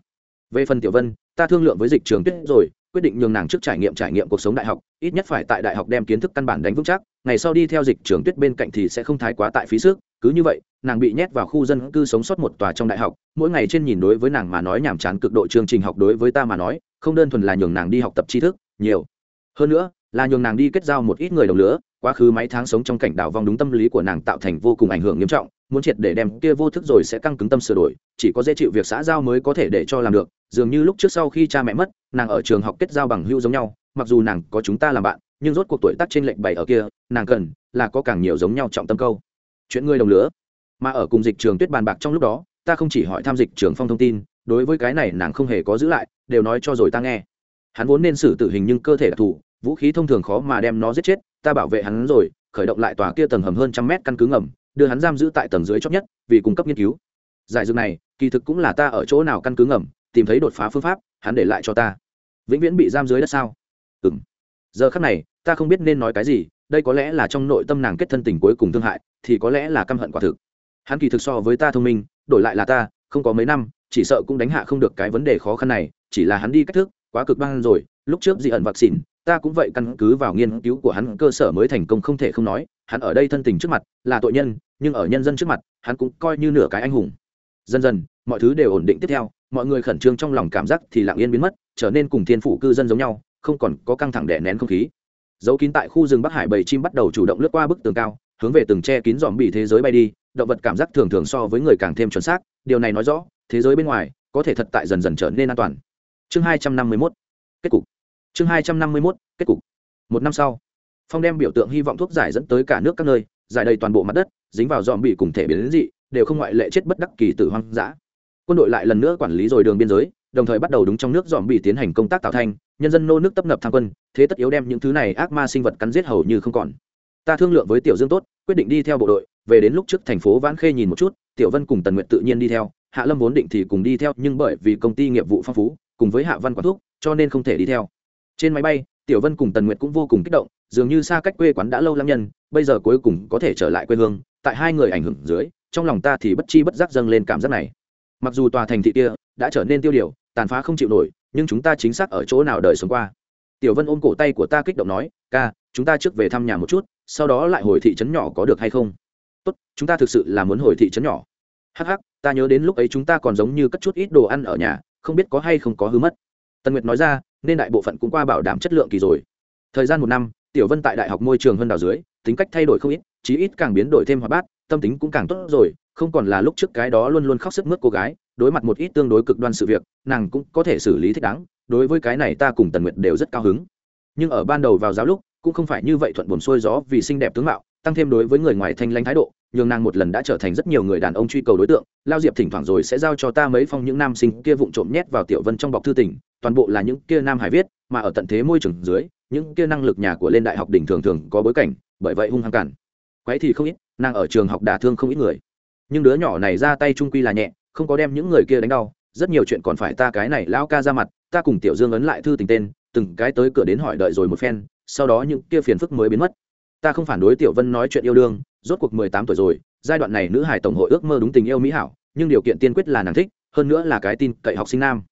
Về phần tiểu vân, ta thương lượng với dịch trường tuyết rồi, quyết định nhường nàng trước trải nghiệm trải nghiệm cuộc sống đại học, ít nhất phải tại đại học đem kiến thức căn bản đánh vững chắc, ngày sau đi theo dịch trường tuyết bên cạnh thì sẽ không thái quá tại phí sức, cứ như vậy, nàng bị nhét vào khu dân cư sống sót một tòa trong đại học, mỗi ngày trên nhìn đối với nàng mà nói nhàm chán cực độ chương trình học đối với ta mà nói, không đơn thuần là nhường nàng đi học tập tri thức, nhiều. Hơn nữa, là nhường nàng đi kết giao một ít người đồng lứa quá khứ mấy tháng sống trong cảnh đảo vong đúng tâm lý của nàng tạo thành vô cùng ảnh hưởng nghiêm trọng, muốn triệt để đem kia vô thức rồi sẽ căng cứng tâm sửa đổi, chỉ có dễ chịu việc xã giao mới có thể để cho làm được, dường như lúc trước sau khi cha mẹ mất, nàng ở trường học kết giao bằng hữu giống nhau, mặc dù nàng có chúng ta làm bạn, nhưng rốt cuộc tuổi tác trên lệnh bảy ở kia, nàng cần là có càng nhiều giống nhau trọng tâm câu. Chuyện người đồng lứa mà ở cùng dịch trường tuyết bàn bạc trong lúc đó, ta không chỉ hỏi tham dịch trường phong thông tin, đối với cái này nàng không hề có giữ lại, đều nói cho rồi ta nghe. Hắn vốn nên xử tử hình nhưng cơ thể đặc thù, vũ khí thông thường khó mà đem nó giết chết ta bảo vệ hắn rồi, khởi động lại tòa kia tầng hầm hơn trăm mét căn cứ ngầm, đưa hắn giam giữ tại tầng dưới chót nhất, vì cung cấp nghiên cứu. Giải dược này, kỳ thực cũng là ta ở chỗ nào căn cứ ngầm, tìm thấy đột phá phương pháp, hắn để lại cho ta. Vĩnh viễn bị giam dưới đất sao? Ừ m giờ khắc này, ta không biết nên nói cái gì, đây có lẽ là trong nội tâm nàng kết thân tình cuối cùng thương hại, thì có lẽ là căm hận quả thực. Hắn kỳ thực so với ta thông minh, đổi lại là ta, không có mấy năm, chỉ sợ cũng đánh hạ không được cái vấn đề khó khăn này, chỉ là hắn đi cách thức, quá cực băng rồi, lúc trước dị ẩn vaccine ta cũng vậy căn cứ vào nghiên cứu của hắn, cơ sở mới thành công không thể không nói, hắn ở đây thân tình trước mặt là tội nhân, nhưng ở nhân dân trước mặt, hắn cũng coi như nửa cái anh hùng. Dần dần, mọi thứ đều ổn định tiếp theo, mọi người khẩn trương trong lòng cảm giác thì lặng yên biến mất, trở nên cùng thiên phủ cư dân giống nhau, không còn có căng thẳng đè nén không khí. Dấu kín tại khu rừng bắc hải bầy chim bắt đầu chủ động lướt qua bức tường cao, hướng về từng che kín dòm bị thế giới bay đi, động vật cảm giác thường thường so với người càng thêm chuẩn xác, điều này nói rõ, thế giới bên ngoài có thể thật tại dần dần trở nên an toàn. Chương hai trăm năm mươi mốt, kết cục chương hai trăm năm mươi mốt, kết cục. Một năm sau, phong đem biểu tượng hy vọng thuốc giải dẫn tới cả nước các nơi, giải đầy toàn bộ mặt đất, dính vào dòm bị cùng thể biến dị, đều không ngoại lệ chết bất đắc kỳ tử hoang dã. Quân đội lại lần nữa quản lý rồi đường biên giới, đồng thời bắt đầu đúng trong nước dòm bị tiến hành công tác tạo thanh nhân dân nô nước tấp nập tham quân, thế tất yếu đem những thứ này ác ma sinh vật cắn giết hầu như không còn. Ta thương lượng với tiểu dương tốt, quyết định đi theo bộ đội, về đến lúc trước thành phố vãn khê nhìn một chút, tiểu vân cùng tần nguyện tự nhiên đi theo, hạ lâm vốn định thì cùng đi theo, nhưng bởi vì công ty nghiệp vụ phong phú, cùng với hạ văn quán thuốc cho nên không thể đi theo trên máy bay, tiểu vân cùng tần nguyệt cũng vô cùng kích động, dường như xa cách quê quán đã lâu lắm nhân, bây giờ cuối cùng có thể trở lại quê hương, tại hai người ảnh hưởng dưới, trong lòng ta thì bất chi bất giác dâng lên cảm giác này. Mặc dù tòa thành thị kia đã trở nên tiêu điều, tàn phá không chịu nổi, nhưng chúng ta chính xác ở chỗ nào đời sống qua. Tiểu vân ôm cổ tay của ta kích động nói, ca, chúng ta trước về thăm nhà một chút, sau đó lại hồi thị trấn nhỏ có được hay không? Tốt, chúng ta thực sự là muốn hồi thị trấn nhỏ. Hh ta nhớ đến lúc ấy chúng ta còn giống như cất chút ít đồ ăn ở nhà, không biết có hay không có hư mất. Tần nguyệt nói ra nên đại bộ phận cũng qua bảo đảm chất lượng kỳ rồi. Thời gian một năm, tiểu vân tại đại học môi trường hơn đào dưới, tính cách thay đổi không ít, chí ít càng biến đổi thêm hoạt bát, tâm tính cũng càng tốt rồi, không còn là lúc trước cái đó luôn luôn khóc sức mướt cô gái, đối mặt một ít tương đối cực đoan sự việc, nàng cũng có thể xử lý thích đáng, đối với cái này ta cùng tần nguyệt đều rất cao hứng. Nhưng ở ban đầu vào giáo lúc, cũng không phải như vậy thuận buồn xuôi gió vì xinh đẹp tướng mạo, tăng thêm đối với người ngoài thanh lãnh thái độ, nhường nàng một lần đã trở thành rất nhiều người đàn ông truy cầu đối tượng, lao diệp thỉnh thoảng rồi sẽ giao cho ta mấy phong những nam sinh kia vụng trộm nhét vào tiểu vân trong bọc thư tình toàn bộ là những kia nam hải viết, mà ở tận thế môi trường dưới, những kia năng lực nhà của lên đại học đỉnh thường thường có bối cảnh, bởi vậy hung hăng cản. Quái thì không ít, nàng ở trường học đả thương không ít người. Nhưng đứa nhỏ này ra tay trung quy là nhẹ, không có đem những người kia đánh đau, rất nhiều chuyện còn phải ta cái này lão ca ra mặt, ta cùng tiểu dương ấn lại thư tình tên, từng cái tới cửa đến hỏi đợi rồi một phen, sau đó những kia phiền phức mới biến mất. Ta không phản đối tiểu vân nói chuyện yêu đương, rốt cuộc mười tám tuổi rồi, giai đoạn này nữ hải tổng hội ước mơ đúng tình yêu mỹ hảo, nhưng điều kiện tiên quyết là nàng thích, hơn nữa là cái tin cậy học sinh nam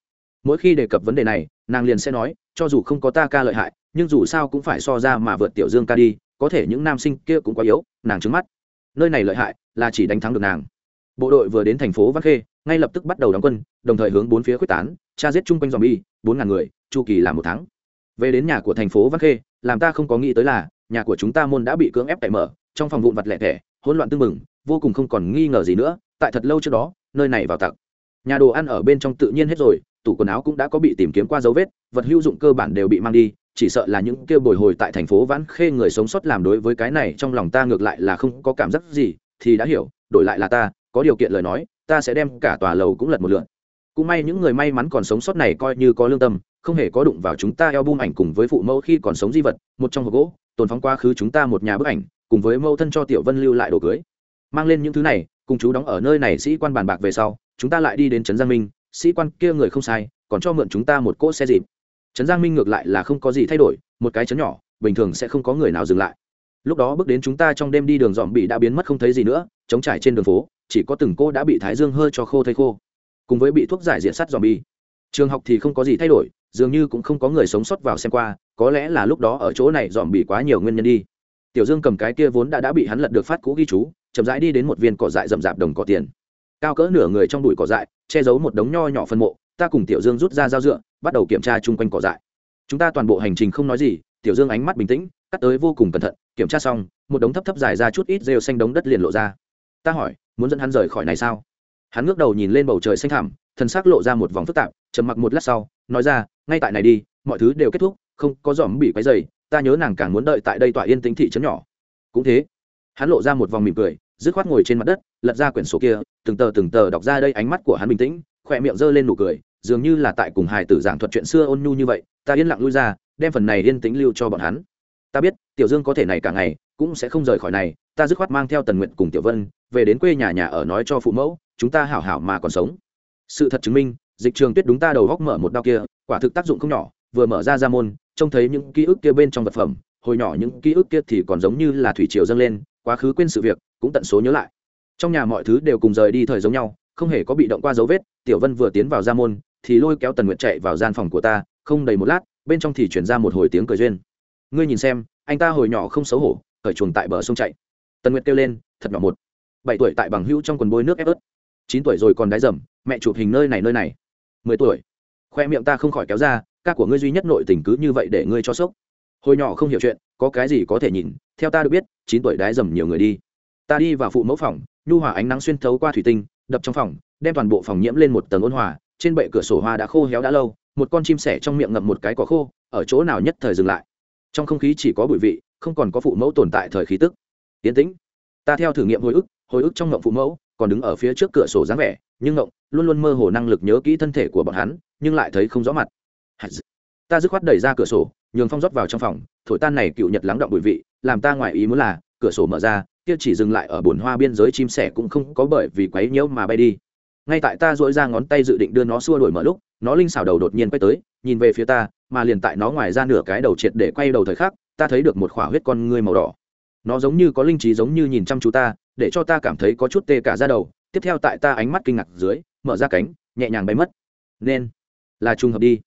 mỗi khi đề cập vấn đề này, nàng liền sẽ nói, cho dù không có ta ca lợi hại, nhưng dù sao cũng phải so ra mà vượt tiểu dương ca đi, có thể những nam sinh kia cũng quá yếu, nàng trứng mắt. Nơi này lợi hại, là chỉ đánh thắng được nàng. Bộ đội vừa đến thành phố văn khê, ngay lập tức bắt đầu đóng quân, đồng thời hướng bốn phía quyết tán, tra giết chung quanh dòm bi bốn ngàn người, chu kỳ là một tháng. Về đến nhà của thành phố văn khê, làm ta không có nghĩ tới là, nhà của chúng ta môn đã bị cưỡng ép cậy mở, trong phòng vụn vặt lẻ tẻ, hỗn loạn tưng bừng, vô cùng không còn nghi ngờ gì nữa, tại thật lâu trước đó, nơi này vào tặc nhà đồ ăn ở bên trong tự nhiên hết rồi, tủ quần áo cũng đã có bị tìm kiếm qua dấu vết, vật hữu dụng cơ bản đều bị mang đi, chỉ sợ là những kêu bồi hồi tại thành phố vãn khê người sống sót làm đối với cái này trong lòng ta ngược lại là không có cảm giác gì, thì đã hiểu, đổi lại là ta, có điều kiện lời nói, ta sẽ đem cả tòa lầu cũng lật một lượn. Cũng may những người may mắn còn sống sót này coi như có lương tâm, không hề có đụng vào chúng ta eo bung ảnh cùng với phụ mẫu khi còn sống di vật, một trong hộp gỗ, tồn phóng quá khứ chúng ta một nhà bức ảnh, cùng với mẫu thân cho tiểu vân lưu lại đồ cưới. Mang lên những thứ này, cùng chú đóng ở nơi này sĩ quan bàn bạc về sau chúng ta lại đi đến trấn giang minh, sĩ quan kia người không sai, còn cho mượn chúng ta một cỗ xe dịp. Trấn giang minh ngược lại là không có gì thay đổi, một cái chấn nhỏ, bình thường sẽ không có người nào dừng lại. Lúc đó bước đến chúng ta trong đêm đi đường dòm bị đã biến mất không thấy gì nữa chống trải trên đường phố, chỉ có từng cô đã bị thái dương hơi cho khô thây khô. Cùng với bị thuốc giải diện sắt dòm bi trường học thì không có gì thay đổi, dường như cũng không có người sống sót vào xem qua, có lẽ là lúc đó ở chỗ này dòm bị quá nhiều nguyên nhân đi. Tiểu dương cầm cái kia vốn đã đã bị hắn lật được phát cũ ghi chú, chậm rãi đi đến một viên cỏ dại rậm rạp đồng cỏ tiền cao cỡ nửa người trong bụi cỏ dại, che giấu một đống nho nhỏ phân mộ, ta cùng tiểu dương rút ra dao dựa, bắt đầu kiểm tra chung quanh cỏ dại. Chúng ta toàn bộ hành trình không nói gì, tiểu dương ánh mắt bình tĩnh, cắt tới vô cùng cẩn thận, kiểm tra xong, một đống thấp thấp dài ra chút ít rêu xanh đống đất liền lộ ra. Ta hỏi, muốn dẫn hắn rời khỏi này sao? Hắn ngước đầu nhìn lên bầu trời xanh thẳm thân xác lộ ra một vòng phức tạp, trầm mặc một lát sau, nói ra, ngay tại này đi, mọi thứ đều kết thúc, không có dòm bị quấy dày ta nhớ nàng càng muốn đợi tại đây tỏa yên tĩnh thị trấn nhỏ. Cũng thế, hắn lộ ra một vòng mỉm cười dứt khoát ngồi trên mặt đất, lật ra quyển sổ kia, từng tờ từng tờ đọc ra đây ánh mắt của hắn bình tĩnh, khỏe miệng giơ lên nụ cười, dường như là tại cùng hài tử giảng thuật chuyện xưa ôn nhu như vậy, ta yên lặng lui ra, đem phần này yên tĩnh lưu cho bọn hắn. Ta biết, tiểu dương có thể này cả ngày, cũng sẽ không rời khỏi này, ta dứt khoát mang theo tần nguyện cùng tiểu vân, về đến quê nhà nhà ở nói cho phụ mẫu, chúng ta hảo hảo mà còn sống. Sự thật chứng minh, dịch trường tuyết đúng ta đầu góc mở một đau kia, quả thực tác dụng không nhỏ, vừa mở ra ra môn, trông thấy những ký ức kia bên trong vật phẩm, hồi nhỏ những ký ức kia thì còn giống như là thủy triều dâng lên, quá khứ quên sự việc cũng tận số nhớ lại. Trong nhà mọi thứ đều cùng rời đi thời giống nhau, không hề có bị động qua dấu vết, tiểu vân vừa tiến vào ra môn, thì lôi kéo tần nguyệt chạy vào gian phòng của ta, không đầy một lát, bên trong thì chuyển ra một hồi tiếng cười duyên. Ngươi nhìn xem, anh ta hồi nhỏ không xấu hổ, cởi chuồng tại bờ sông chạy. Tần nguyệt kêu lên, thật nhỏ một. Bảy tuổi tại bằng hữu trong quần bôi nước ép ớt. Chín tuổi rồi còn đái dầm, mẹ chụp hình nơi này nơi này. Mười tuổi. Khoe miệng ta không khỏi kéo ra, ca của ngươi duy nhất nội tình cứ như vậy để ngươi cho sốc. Hồi nhỏ không hiểu chuyện, có cái gì có thể nhìn, theo ta được biết, chín tuổi đái dầm nhiều người đi ta đi vào phụ mẫu phòng, nhu hòa ánh nắng xuyên thấu qua thủy tinh, đập trong phòng, đem toàn bộ phòng nhiễm lên một tầng ôn hòa, trên bệ cửa sổ hoa đã khô héo đã lâu, một con chim sẻ trong miệng ngậm một cái cỏ khô, ở chỗ nào nhất thời dừng lại. Trong không khí chỉ có bụi vị, không còn có phụ mẫu tồn tại thời khí tức. Yến tĩnh. Ta theo thử nghiệm hồi ức hồi ức trong ngộng phụ mẫu, còn đứng ở phía trước cửa sổ dáng vẻ, nhưng ngộng luôn luôn mơ hồ năng lực nhớ kỹ thân thể của bọn hắn, nhưng lại thấy không rõ mặt. Ta dứt khoát đẩy ra cửa sổ, nhường phong rót vào trong phòng, thổi tan này cựu nhật lắng động bụi vị, làm ta ngoài ý muốn là, cửa sổ mở ra kia chỉ dừng lại ở bồn hoa biên giới chim sẻ cũng không có bởi vì quấy nhiễu mà bay đi. Ngay tại ta dỗi ra ngón tay dự định đưa nó xua đuổi mở lúc, nó linh xảo đầu đột nhiên quay tới, nhìn về phía ta, mà liền tại nó ngoài ra nửa cái đầu triệt để quay đầu thời khắc, ta thấy được một khỏa huyết con ngươi màu đỏ. Nó giống như có linh trí giống như nhìn chăm chú ta, để cho ta cảm thấy có chút tê cả ra đầu. Tiếp theo tại ta ánh mắt kinh ngạc dưới, mở ra cánh, nhẹ nhàng bay mất. Nên là trùng hợp đi.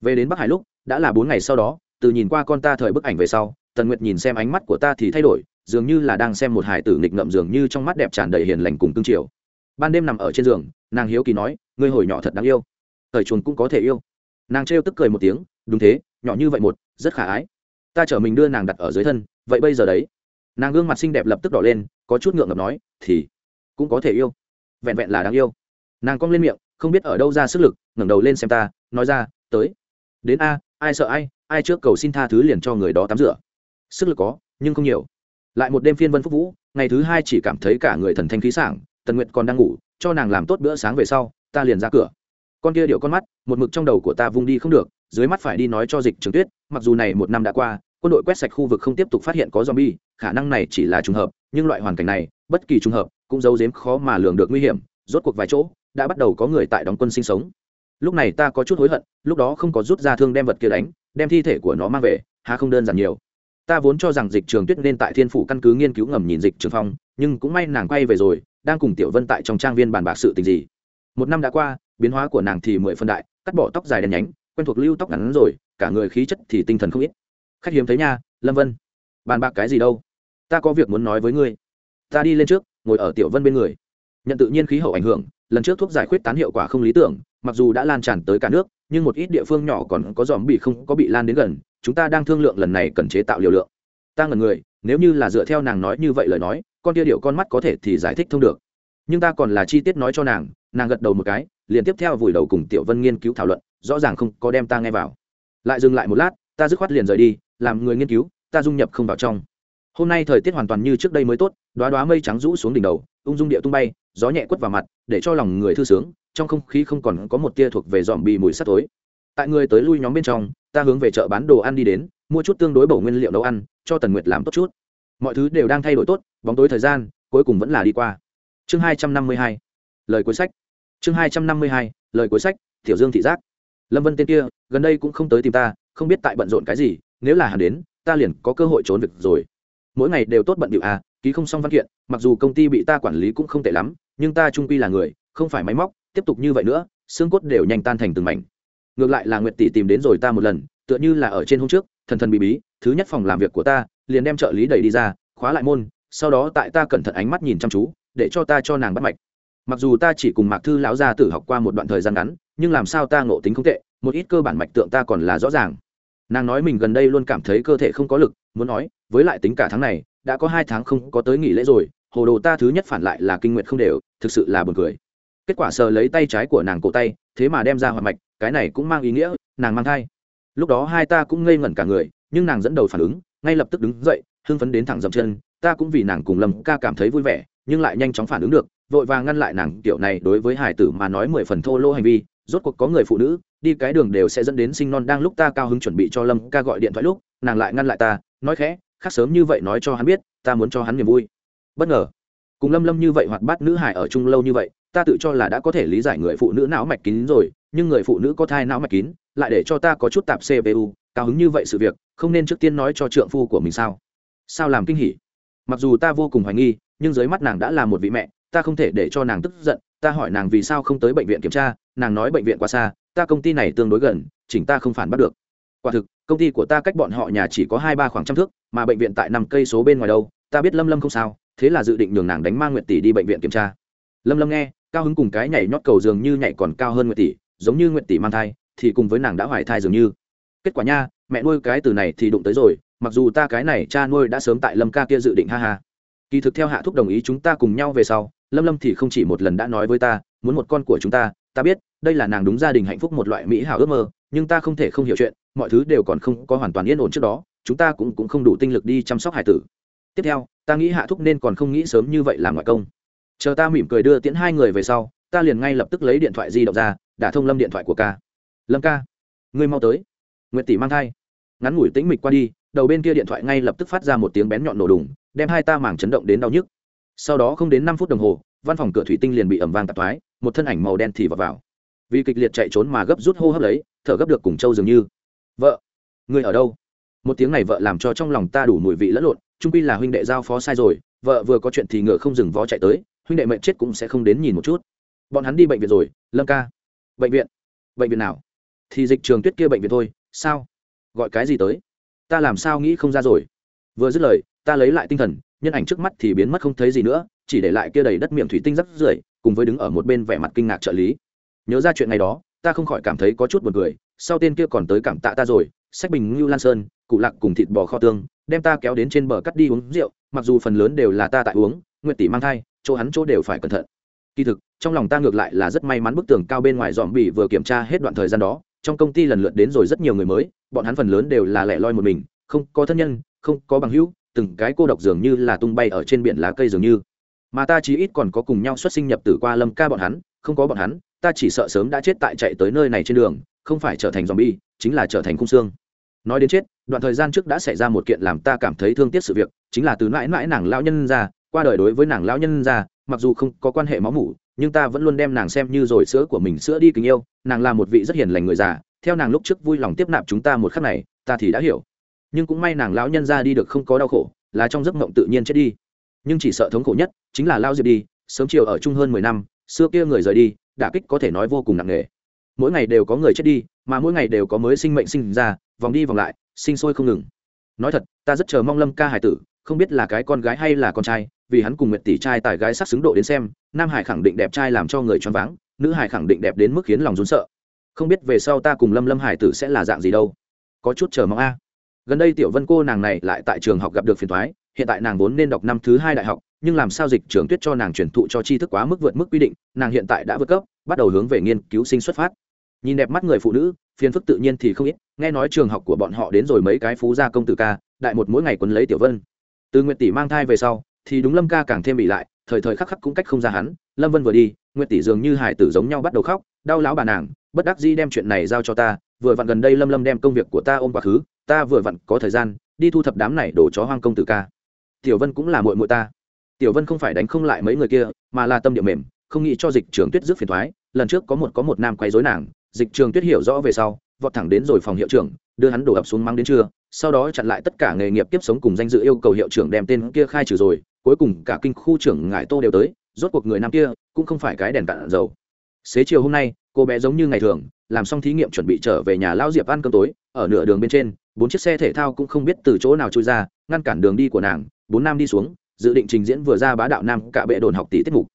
Về đến bắc hải lúc, đã là bốn ngày sau đó, từ nhìn qua con ta thời bức ảnh về sau, tần nguyệt nhìn xem ánh mắt của ta thì thay đổi dường như là đang xem một hải tử nghịch ngậm dường như trong mắt đẹp tràn đầy hiền lành cùng tương triều. Ban đêm nằm ở trên giường, nàng hiếu kỳ nói, ngươi hồi nhỏ thật đáng yêu. Thời chuồn cũng có thể yêu. Nàng trêu tức cười một tiếng, đúng thế, nhỏ như vậy một, rất khả ái. Ta chở mình đưa nàng đặt ở dưới thân, vậy bây giờ đấy? Nàng gương mặt xinh đẹp lập tức đỏ lên, có chút ngượng ngập nói, thì cũng có thể yêu. Vẹn vẹn là đáng yêu. Nàng cong lên miệng, không biết ở đâu ra sức lực, ngẩng đầu lên xem ta, nói ra, tới. Đến a, ai sợ ai ai trước cầu xin tha thứ liền cho người đó tắm rửa. Sức lực có, nhưng không nhiều lại một đêm phiên vân phúc vũ, ngày thứ hai chỉ cảm thấy cả người thần thanh khí sảng, tần nguyệt còn đang ngủ, cho nàng làm tốt bữa sáng về sau, ta liền ra cửa. Con kia điệu con mắt, một mực trong đầu của ta vung đi không được, dưới mắt phải đi nói cho dịch trường tuyết, mặc dù này một năm đã qua, quân đội quét sạch khu vực không tiếp tục phát hiện có zombie, khả năng này chỉ là trùng hợp, nhưng loại hoàn cảnh này, bất kỳ trùng hợp, cũng giấu giếm khó mà lường được nguy hiểm, rốt cuộc vài chỗ, đã bắt đầu có người tại đóng quân sinh sống. Lúc này ta có chút hối hận, lúc đó không có rút ra thương đem vật kia đánh, đem thi thể của nó mang về, há không đơn giản nhiều ta vốn cho rằng dịch trường tuyết nên tại thiên phủ căn cứ nghiên cứu ngầm nhìn dịch trường phong, nhưng cũng may nàng quay về rồi, đang cùng tiểu vân tại trong trang viên bàn bạc sự tình gì. Một năm đã qua, biến hóa của nàng thì mười phân đại, cắt bỏ tóc dài đen nhánh, quen thuộc lưu tóc ngắn rồi, cả người khí chất thì tinh thần không ít. Khách hiếm thấy nha, lâm vân. Bàn bạc cái gì đâu? Ta có việc muốn nói với ngươi. Ta đi lên trước, ngồi ở tiểu vân bên người. Nhận tự nhiên khí hậu ảnh hưởng, lần trước thuốc giải quyết tán hiệu quả không lý tưởng, mặc dù đã lan tràn tới cả nước, nhưng một ít địa phương nhỏ còn có dòm bị không có bị lan đến gần chúng ta đang thương lượng lần này cần chế tạo liều lượng. Ta ngần người, nếu như là dựa theo nàng nói như vậy lời nói, con tia điệu con mắt có thể thì giải thích thông được. Nhưng ta còn là chi tiết nói cho nàng nàng gật đầu một cái, liền tiếp theo vùi đầu cùng tiểu vân nghiên cứu thảo luận, rõ ràng không có đem ta nghe vào. Lại dừng lại một lát, ta dứt khoát liền rời đi, làm người nghiên cứu, ta dung nhập không vào trong. Hôm nay thời tiết hoàn toàn như trước đây mới tốt đoá đoá mây trắng rũ xuống đỉnh đầu, ung dung địa tung bay, gió nhẹ quất vào mặt, để cho lòng người thư sướng, trong không khí không còn có một tia thuộc về dòm bì mùi sắt tối tại người tới lui nhóm bên trong, ta hướng về chợ bán đồ ăn đi đến, mua chút tương đối bổ nguyên liệu nấu ăn, cho tần nguyệt làm tốt chút. Mọi thứ đều đang thay đổi tốt, bóng tối thời gian, cuối cùng vẫn là đi qua. Chương hai trăm năm mươi hai, lời cuối sách. Chương hai trăm năm mươi hai, lời cuối sách, tiểu dương thị giác. Lâm vân tên kia, gần đây cũng không tới tìm ta, không biết tại bận rộn cái gì, nếu là hắn đến, ta liền có cơ hội trốn việc rồi. Mỗi ngày đều tốt bận điệu à ký không xong văn kiện, mặc dù công ty bị ta quản lý cũng không tệ lắm, nhưng ta trung quy là người, không phải máy móc, tiếp tục như vậy nữa, xương cốt đều nhanh tan thành từng mảnh ngược lại là nguyệt tỷ tìm đến rồi ta một lần, tựa như là ở trên hôm trước, thần thần bí bí, thứ nhất phòng làm việc của ta, liền đem trợ lý đẩy đi ra, khóa lại môn, sau đó tại ta cẩn thận ánh mắt nhìn chăm chú, để cho ta cho nàng bắt mạch. Mặc dù ta chỉ cùng mạc thư lão gia tử học qua một đoạn thời gian ngắn, nhưng làm sao ta ngộ tính không tệ, một ít cơ bản mạch tượng ta còn là rõ ràng. Nàng nói mình gần đây luôn cảm thấy cơ thể không có lực, muốn nói, với lại tính cả tháng này, đã có hai tháng không có tới nghỉ lễ rồi, hồ đồ ta thứ nhất phản lại là kinh nguyệt không đều, thực sự là buồn cười. Kết quả sờ lấy tay trái của nàng cổ tay thế mà đem ra hoạt mạch, cái này cũng mang ý nghĩa, nàng mang thai. Lúc đó hai ta cũng ngây ngẩn cả người, nhưng nàng dẫn đầu phản ứng, ngay lập tức đứng dậy, hưng phấn đến thẳng dậm chân, ta cũng vì nàng cùng lâm ca cảm thấy vui vẻ, nhưng lại nhanh chóng phản ứng được, vội vàng ngăn lại nàng, kiểu này đối với hải tử mà nói mười phần thô lô hành vi, rốt cuộc có người phụ nữ, đi cái đường đều sẽ dẫn đến sinh non đang lúc ta cao hứng chuẩn bị cho lâm ca gọi điện thoại lúc, nàng lại ngăn lại ta, nói khẽ khác sớm như vậy nói cho hắn biết, ta muốn cho hắn niềm vui. Bất ngờ, cùng lâm lâm như vậy hoặc bắt nữ hải ở chung lâu như vậy ta tự cho là đã có thể lý giải người phụ nữ não mạch kín rồi, nhưng người phụ nữ có thai não mạch kín, lại để cho ta có chút tạp cpu cao hứng như vậy sự việc, không nên trước tiên nói cho trượng phu của mình sao? Sao làm kinh hỉ? Mặc dù ta vô cùng hoài nghi, nhưng dưới mắt nàng đã là một vị mẹ, ta không thể để cho nàng tức giận, ta hỏi nàng vì sao không tới bệnh viện kiểm tra, nàng nói bệnh viện quá xa, ta công ty này tương đối gần, chỉnh ta không phản bắt được. Quả thực, công ty của ta cách bọn họ nhà chỉ có hai ba khoảng trăm thước, mà bệnh viện tại năm cây số bên ngoài đâu, ta biết lâm lâm không sao, thế là dự định nhường nàng đánh mang nguyện tỷ đi bệnh viện kiểm tra. Lâm lâm nghe cao hứng cùng cái nhảy nhót cầu dường như nhảy còn cao hơn nguyệt tỷ giống như nguyệt tỷ mang thai thì cùng với nàng đã hoài thai dường như. Kết quả nha mẹ nuôi cái từ này thì đụng tới rồi mặc dù ta cái này cha nuôi đã sớm tại lâm ca kia dự định ha ha. Kỳ thực theo hạ thúc đồng ý chúng ta cùng nhau về sau lâm lâm thì không chỉ một lần đã nói với ta muốn một con của chúng ta ta biết đây là nàng đúng gia đình hạnh phúc một loại mỹ hảo ước mơ nhưng ta không thể không hiểu chuyện mọi thứ đều còn không có hoàn toàn yên ổn trước đó chúng ta cũng, cũng không đủ tinh lực đi chăm sóc hải tử. Tiếp theo ta nghĩ hạ thúc nên còn không nghĩ sớm như vậy làm ngoại công chờ ta mỉm cười đưa tiễn hai người về sau, ta liền ngay lập tức lấy điện thoại di động ra đã thông lâm điện thoại của ca. Lâm ca, ngươi mau tới. Nguyệt tỷ mang thai. Ngắn ngủi tĩnh mịch qua đi, đầu bên kia điện thoại ngay lập tức phát ra một tiếng bén nhọn nổ đùng, đem hai ta mảng chấn động đến đau nhức. Sau đó không đến năm phút đồng hồ, văn phòng cửa thủy tinh liền bị ẩm vang tạp thoái, một thân ảnh màu đen thì vào vào. Vì kịch liệt chạy trốn mà gấp rút hô hấp lấy, thở gấp được cùng châu dường như. Vợ người ở đâu? Một tiếng này vợ làm cho trong lòng ta đủ mùi vị lẫn lộn trung pi là huynh đệ giao phó sai rồi, vợ vừa có chuyện thì ngựa không dừng vó chạy tới huynh đệ mệnh chết cũng sẽ không đến nhìn một chút. Bọn hắn đi bệnh viện rồi, lâm ca. Bệnh viện? Bệnh viện nào? Thì dịch trường tuyết kia bệnh viện thôi, sao? Gọi cái gì tới? Ta làm sao nghĩ không ra rồi. Vừa dứt lời, ta lấy lại tinh thần, nhân ảnh trước mắt thì biến mất không thấy gì nữa, chỉ để lại kia đầy đất miệng thủy tinh rắc rưởi, cùng với đứng ở một bên vẻ mặt kinh ngạc trợ lý. Nhớ ra chuyện này đó, ta không khỏi cảm thấy có chút buồn cười, sau tên kia còn tới cảm tạ ta rồi, sách bình ngưu lan sơn, cụ lạc cùng thịt bò kho tương, đem ta kéo đến trên bờ cắt đi uống rượu, mặc dù phần lớn đều là ta tại uống nguyện tỷ mang thai chỗ hắn chỗ đều phải cẩn thận. Kỳ thực, trong lòng ta ngược lại là rất may mắn bức tường cao bên ngoài dòm bỉ vừa kiểm tra hết đoạn thời gian đó, trong công ty lần lượt đến rồi rất nhiều người mới, bọn hắn phần lớn đều là lẻ loi một mình, không có thân nhân, không có bằng hữu, từng cái cô độc dường như là tung bay ở trên biển lá cây dường như. Mà ta chí ít còn có cùng nhau xuất sinh nhập tử qua lâm ca bọn hắn, không có bọn hắn, ta chỉ sợ sớm đã chết tại chạy tới nơi này trên đường, không phải trở thành zombie, chính là trở thành cung xương. Nói đến chết, đoạn thời gian trước đã xảy ra một kiện làm ta cảm thấy thương tiếc sự việc, chính là từ mãi mãi nàng lão nhân ra qua đời đối với nàng lão nhân ra, mặc dù không có quan hệ máu mủ, nhưng ta vẫn luôn đem nàng xem như rồi sữa của mình sữa đi kính yêu, nàng là một vị rất hiền lành người già, theo nàng lúc trước vui lòng tiếp nạp chúng ta một khắc này, ta thì đã hiểu. Nhưng cũng may nàng lão nhân ra đi được không có đau khổ, là trong giấc mộng tự nhiên chết đi. Nhưng chỉ sợ thống khổ nhất chính là lao diệp đi, sớm chiều ở chung hơn mười năm, xưa kia người rời đi, đả kích có thể nói vô cùng nặng nề. Mỗi ngày đều có người chết đi, mà mỗi ngày đều có mới sinh mệnh sinh ra, vòng đi vòng lại, sinh sôi không ngừng. Nói thật, ta rất chờ mong lâm ca hải tử không biết là cái con gái hay là con trai, vì hắn cùng nguyệt tỷ trai tài gái sắc xứng độ đến xem, nam hải khẳng định đẹp trai làm cho người choáng váng, nữ hải khẳng định đẹp đến mức khiến lòng run sợ. Không biết về sau ta cùng lâm lâm hải tử sẽ là dạng gì đâu. Có chút chờ mong a. Gần đây tiểu vân cô nàng này lại tại trường học gặp được phiền thoái hiện tại nàng vốn nên đọc năm thứ hai đại học, nhưng làm sao dịch trường tuyết cho nàng truyền thụ cho tri thức quá mức vượt mức quy định, nàng hiện tại đã vượt cấp, bắt đầu hướng về nghiên cứu sinh xuất phát. Nhìn đẹp mắt người phụ nữ, phiền phức tự nhiên thì không ít, nghe nói trường học của bọn họ đến rồi mấy cái phú gia công tử ca, đại một mỗi ngày quấn lấy tiểu vân từ nguyệt tỷ mang thai về sau, thì đúng lâm ca càng thêm bị lại, thời thời khắc khắc cũng cách không ra hắn. Lâm vân vừa đi, nguyệt tỷ dường như hải tử giống nhau bắt đầu khóc, đau lão bà nàng, bất đắc dĩ đem chuyện này giao cho ta, vừa vặn gần đây lâm lâm đem công việc của ta ôm quá khứ, ta vừa vặn có thời gian, đi thu thập đám này đổ chó hoang công tử ca. Tiểu vân cũng là muội muội ta. Tiểu vân không phải đánh không lại mấy người kia, mà là tâm địa mềm, không nghĩ cho dịch trường tuyết rước phiền thoái. Lần trước có một có một nam quấy rối nàng, dịch trường tuyết hiểu rõ về sau, vọt thẳng đến rồi phòng hiệu trưởng đưa hắn đổ ập xuống mắng đến trưa, sau đó chặn lại tất cả nghề nghiệp tiếp sống cùng danh dự yêu cầu hiệu trưởng đem tên kia khai trừ rồi, cuối cùng cả kinh khu trưởng ngải tô đều tới, rốt cuộc người nam kia cũng không phải cái đèn cạn dầu. Xế chiều hôm nay, cô bé giống như ngày thường, làm xong thí nghiệm chuẩn bị trở về nhà lão diệp ăn cơm tối, ở nửa đường bên trên, bốn chiếc xe thể thao cũng không biết từ chỗ nào trôi ra, ngăn cản đường đi của nàng, bốn nam đi xuống, dự định trình diễn vừa ra bá đạo nam cả bệ đồn học tỷ tiết mục.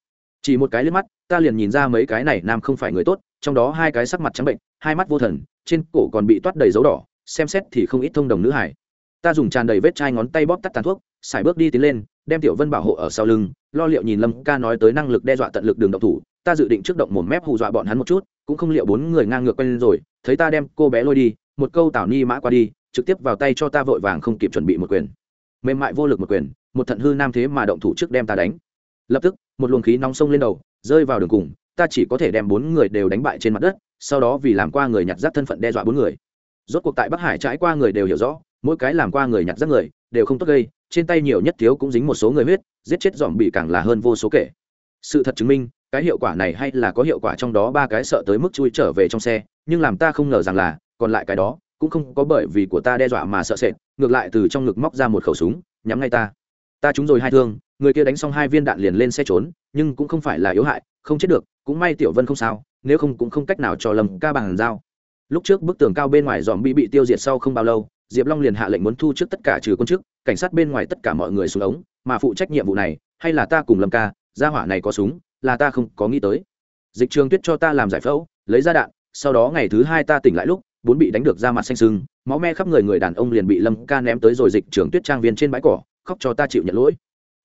Chỉ một cái liếc mắt, ta liền nhìn ra mấy cái này nam không phải người tốt, trong đó hai cái sắc mặt trắng bệnh, hai mắt vô thần, trên cổ còn bị toát đầy dấu đỏ xem xét thì không ít thông đồng nữ hải. Ta dùng tràn đầy vết chai ngón tay bóp tắt tàn thuốc, xài bước đi tiến lên, đem tiểu vân bảo hộ ở sau lưng, lo liệu nhìn lâm ca nói tới năng lực đe dọa tận lực đường độc thủ. Ta dự định trước động một mép hù dọa bọn hắn một chút, cũng không liệu bốn người ngang ngược quen rồi, thấy ta đem cô bé lôi đi, một câu tảo ni mã qua đi, trực tiếp vào tay cho ta vội vàng không kịp chuẩn bị một quyền. Mềm mại vô lực một quyền, một thận hư nam thế mà động thủ trước đem ta đánh. Lập tức, một luồng khí nóng sông lên đầu, rơi vào đường cùng, ta chỉ có thể đem bốn người đều đánh bại trên mặt đất, sau đó vì làm qua người nhặt rác thân phận đe dọa bốn người rốt cuộc tại bắc hải trải qua người đều hiểu rõ, mỗi cái làm qua người nhặt rác người, đều không tốt gây, trên tay nhiều nhất thiếu cũng dính một số người huyết, giết chết dòm bị càng là hơn vô số kể. Sự thật chứng minh, cái hiệu quả này hay là có hiệu quả trong đó ba cái sợ tới mức chui trở về trong xe, nhưng làm ta không ngờ rằng là, còn lại cái đó, cũng không có bởi vì của ta đe dọa mà sợ sệt, ngược lại từ trong ngực móc ra một khẩu súng, nhắm ngay ta. Ta trúng rồi hai thương, người kia đánh xong hai viên đạn liền lên xe trốn, nhưng cũng không phải là yếu hại, không chết được, cũng may tiểu vân không sao, nếu không cũng không cách nào cho lầm ca bằng dao lúc trước bức tường cao bên ngoài dòm bị bị tiêu diệt sau không bao lâu, diệp long liền hạ lệnh muốn thu trước tất cả trừ quân chức, cảnh sát bên ngoài tất cả mọi người xuống ống, mà phụ trách nhiệm vụ này, hay là ta cùng lâm ca, gia hỏa này có súng, là ta không có nghĩ tới. Dịch trường tuyết cho ta làm giải phẫu, lấy ra đạn, sau đó ngày thứ hai ta tỉnh lại lúc, bốn bị đánh được ra mặt xanh sưng, máu me khắp người người đàn ông liền bị lâm ca ném tới rồi dịch trường tuyết trang viên trên bãi cỏ, khóc cho ta chịu nhận lỗi.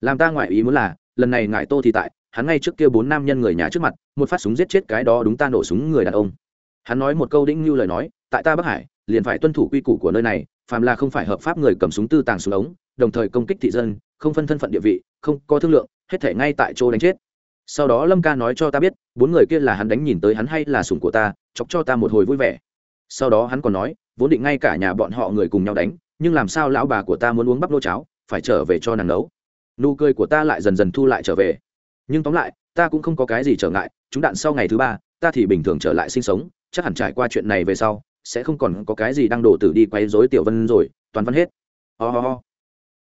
Làm ta ngoại ý muốn là, lần này ngại tô thì tại, hắn ngay trước kia bốn nam nhân người nhà trước mặt, một phát súng giết chết cái đó đúng ta nổ súng người đàn ông hắn nói một câu đĩnh như lời nói, tại ta bắc hải, liền phải tuân thủ quy củ của nơi này, phàm là không phải hợp pháp người cầm súng tư tàng súng ống, đồng thời công kích thị dân, không phân thân phận địa vị, không có thương lượng, hết thể ngay tại chỗ đánh chết. Sau đó lâm ca nói cho ta biết, bốn người kia là hắn đánh nhìn tới hắn hay là sủng của ta, chọc cho ta một hồi vui vẻ. Sau đó hắn còn nói, vốn định ngay cả nhà bọn họ người cùng nhau đánh, nhưng làm sao lão bà của ta muốn uống bắp lô cháo, phải trở về cho nàng nấu? Nụ cười của ta lại dần dần thu lại trở về. Nhưng tóm lại, ta cũng không có cái gì trở ngại chúng đạn sau ngày thứ ba, ta thì bình thường trở lại sinh sống chắc hẳn trải qua chuyện này về sau, sẽ không còn có cái gì đang đổ tử đi quay dối tiểu vân rồi, toàn văn hết ho、oh ho、ho.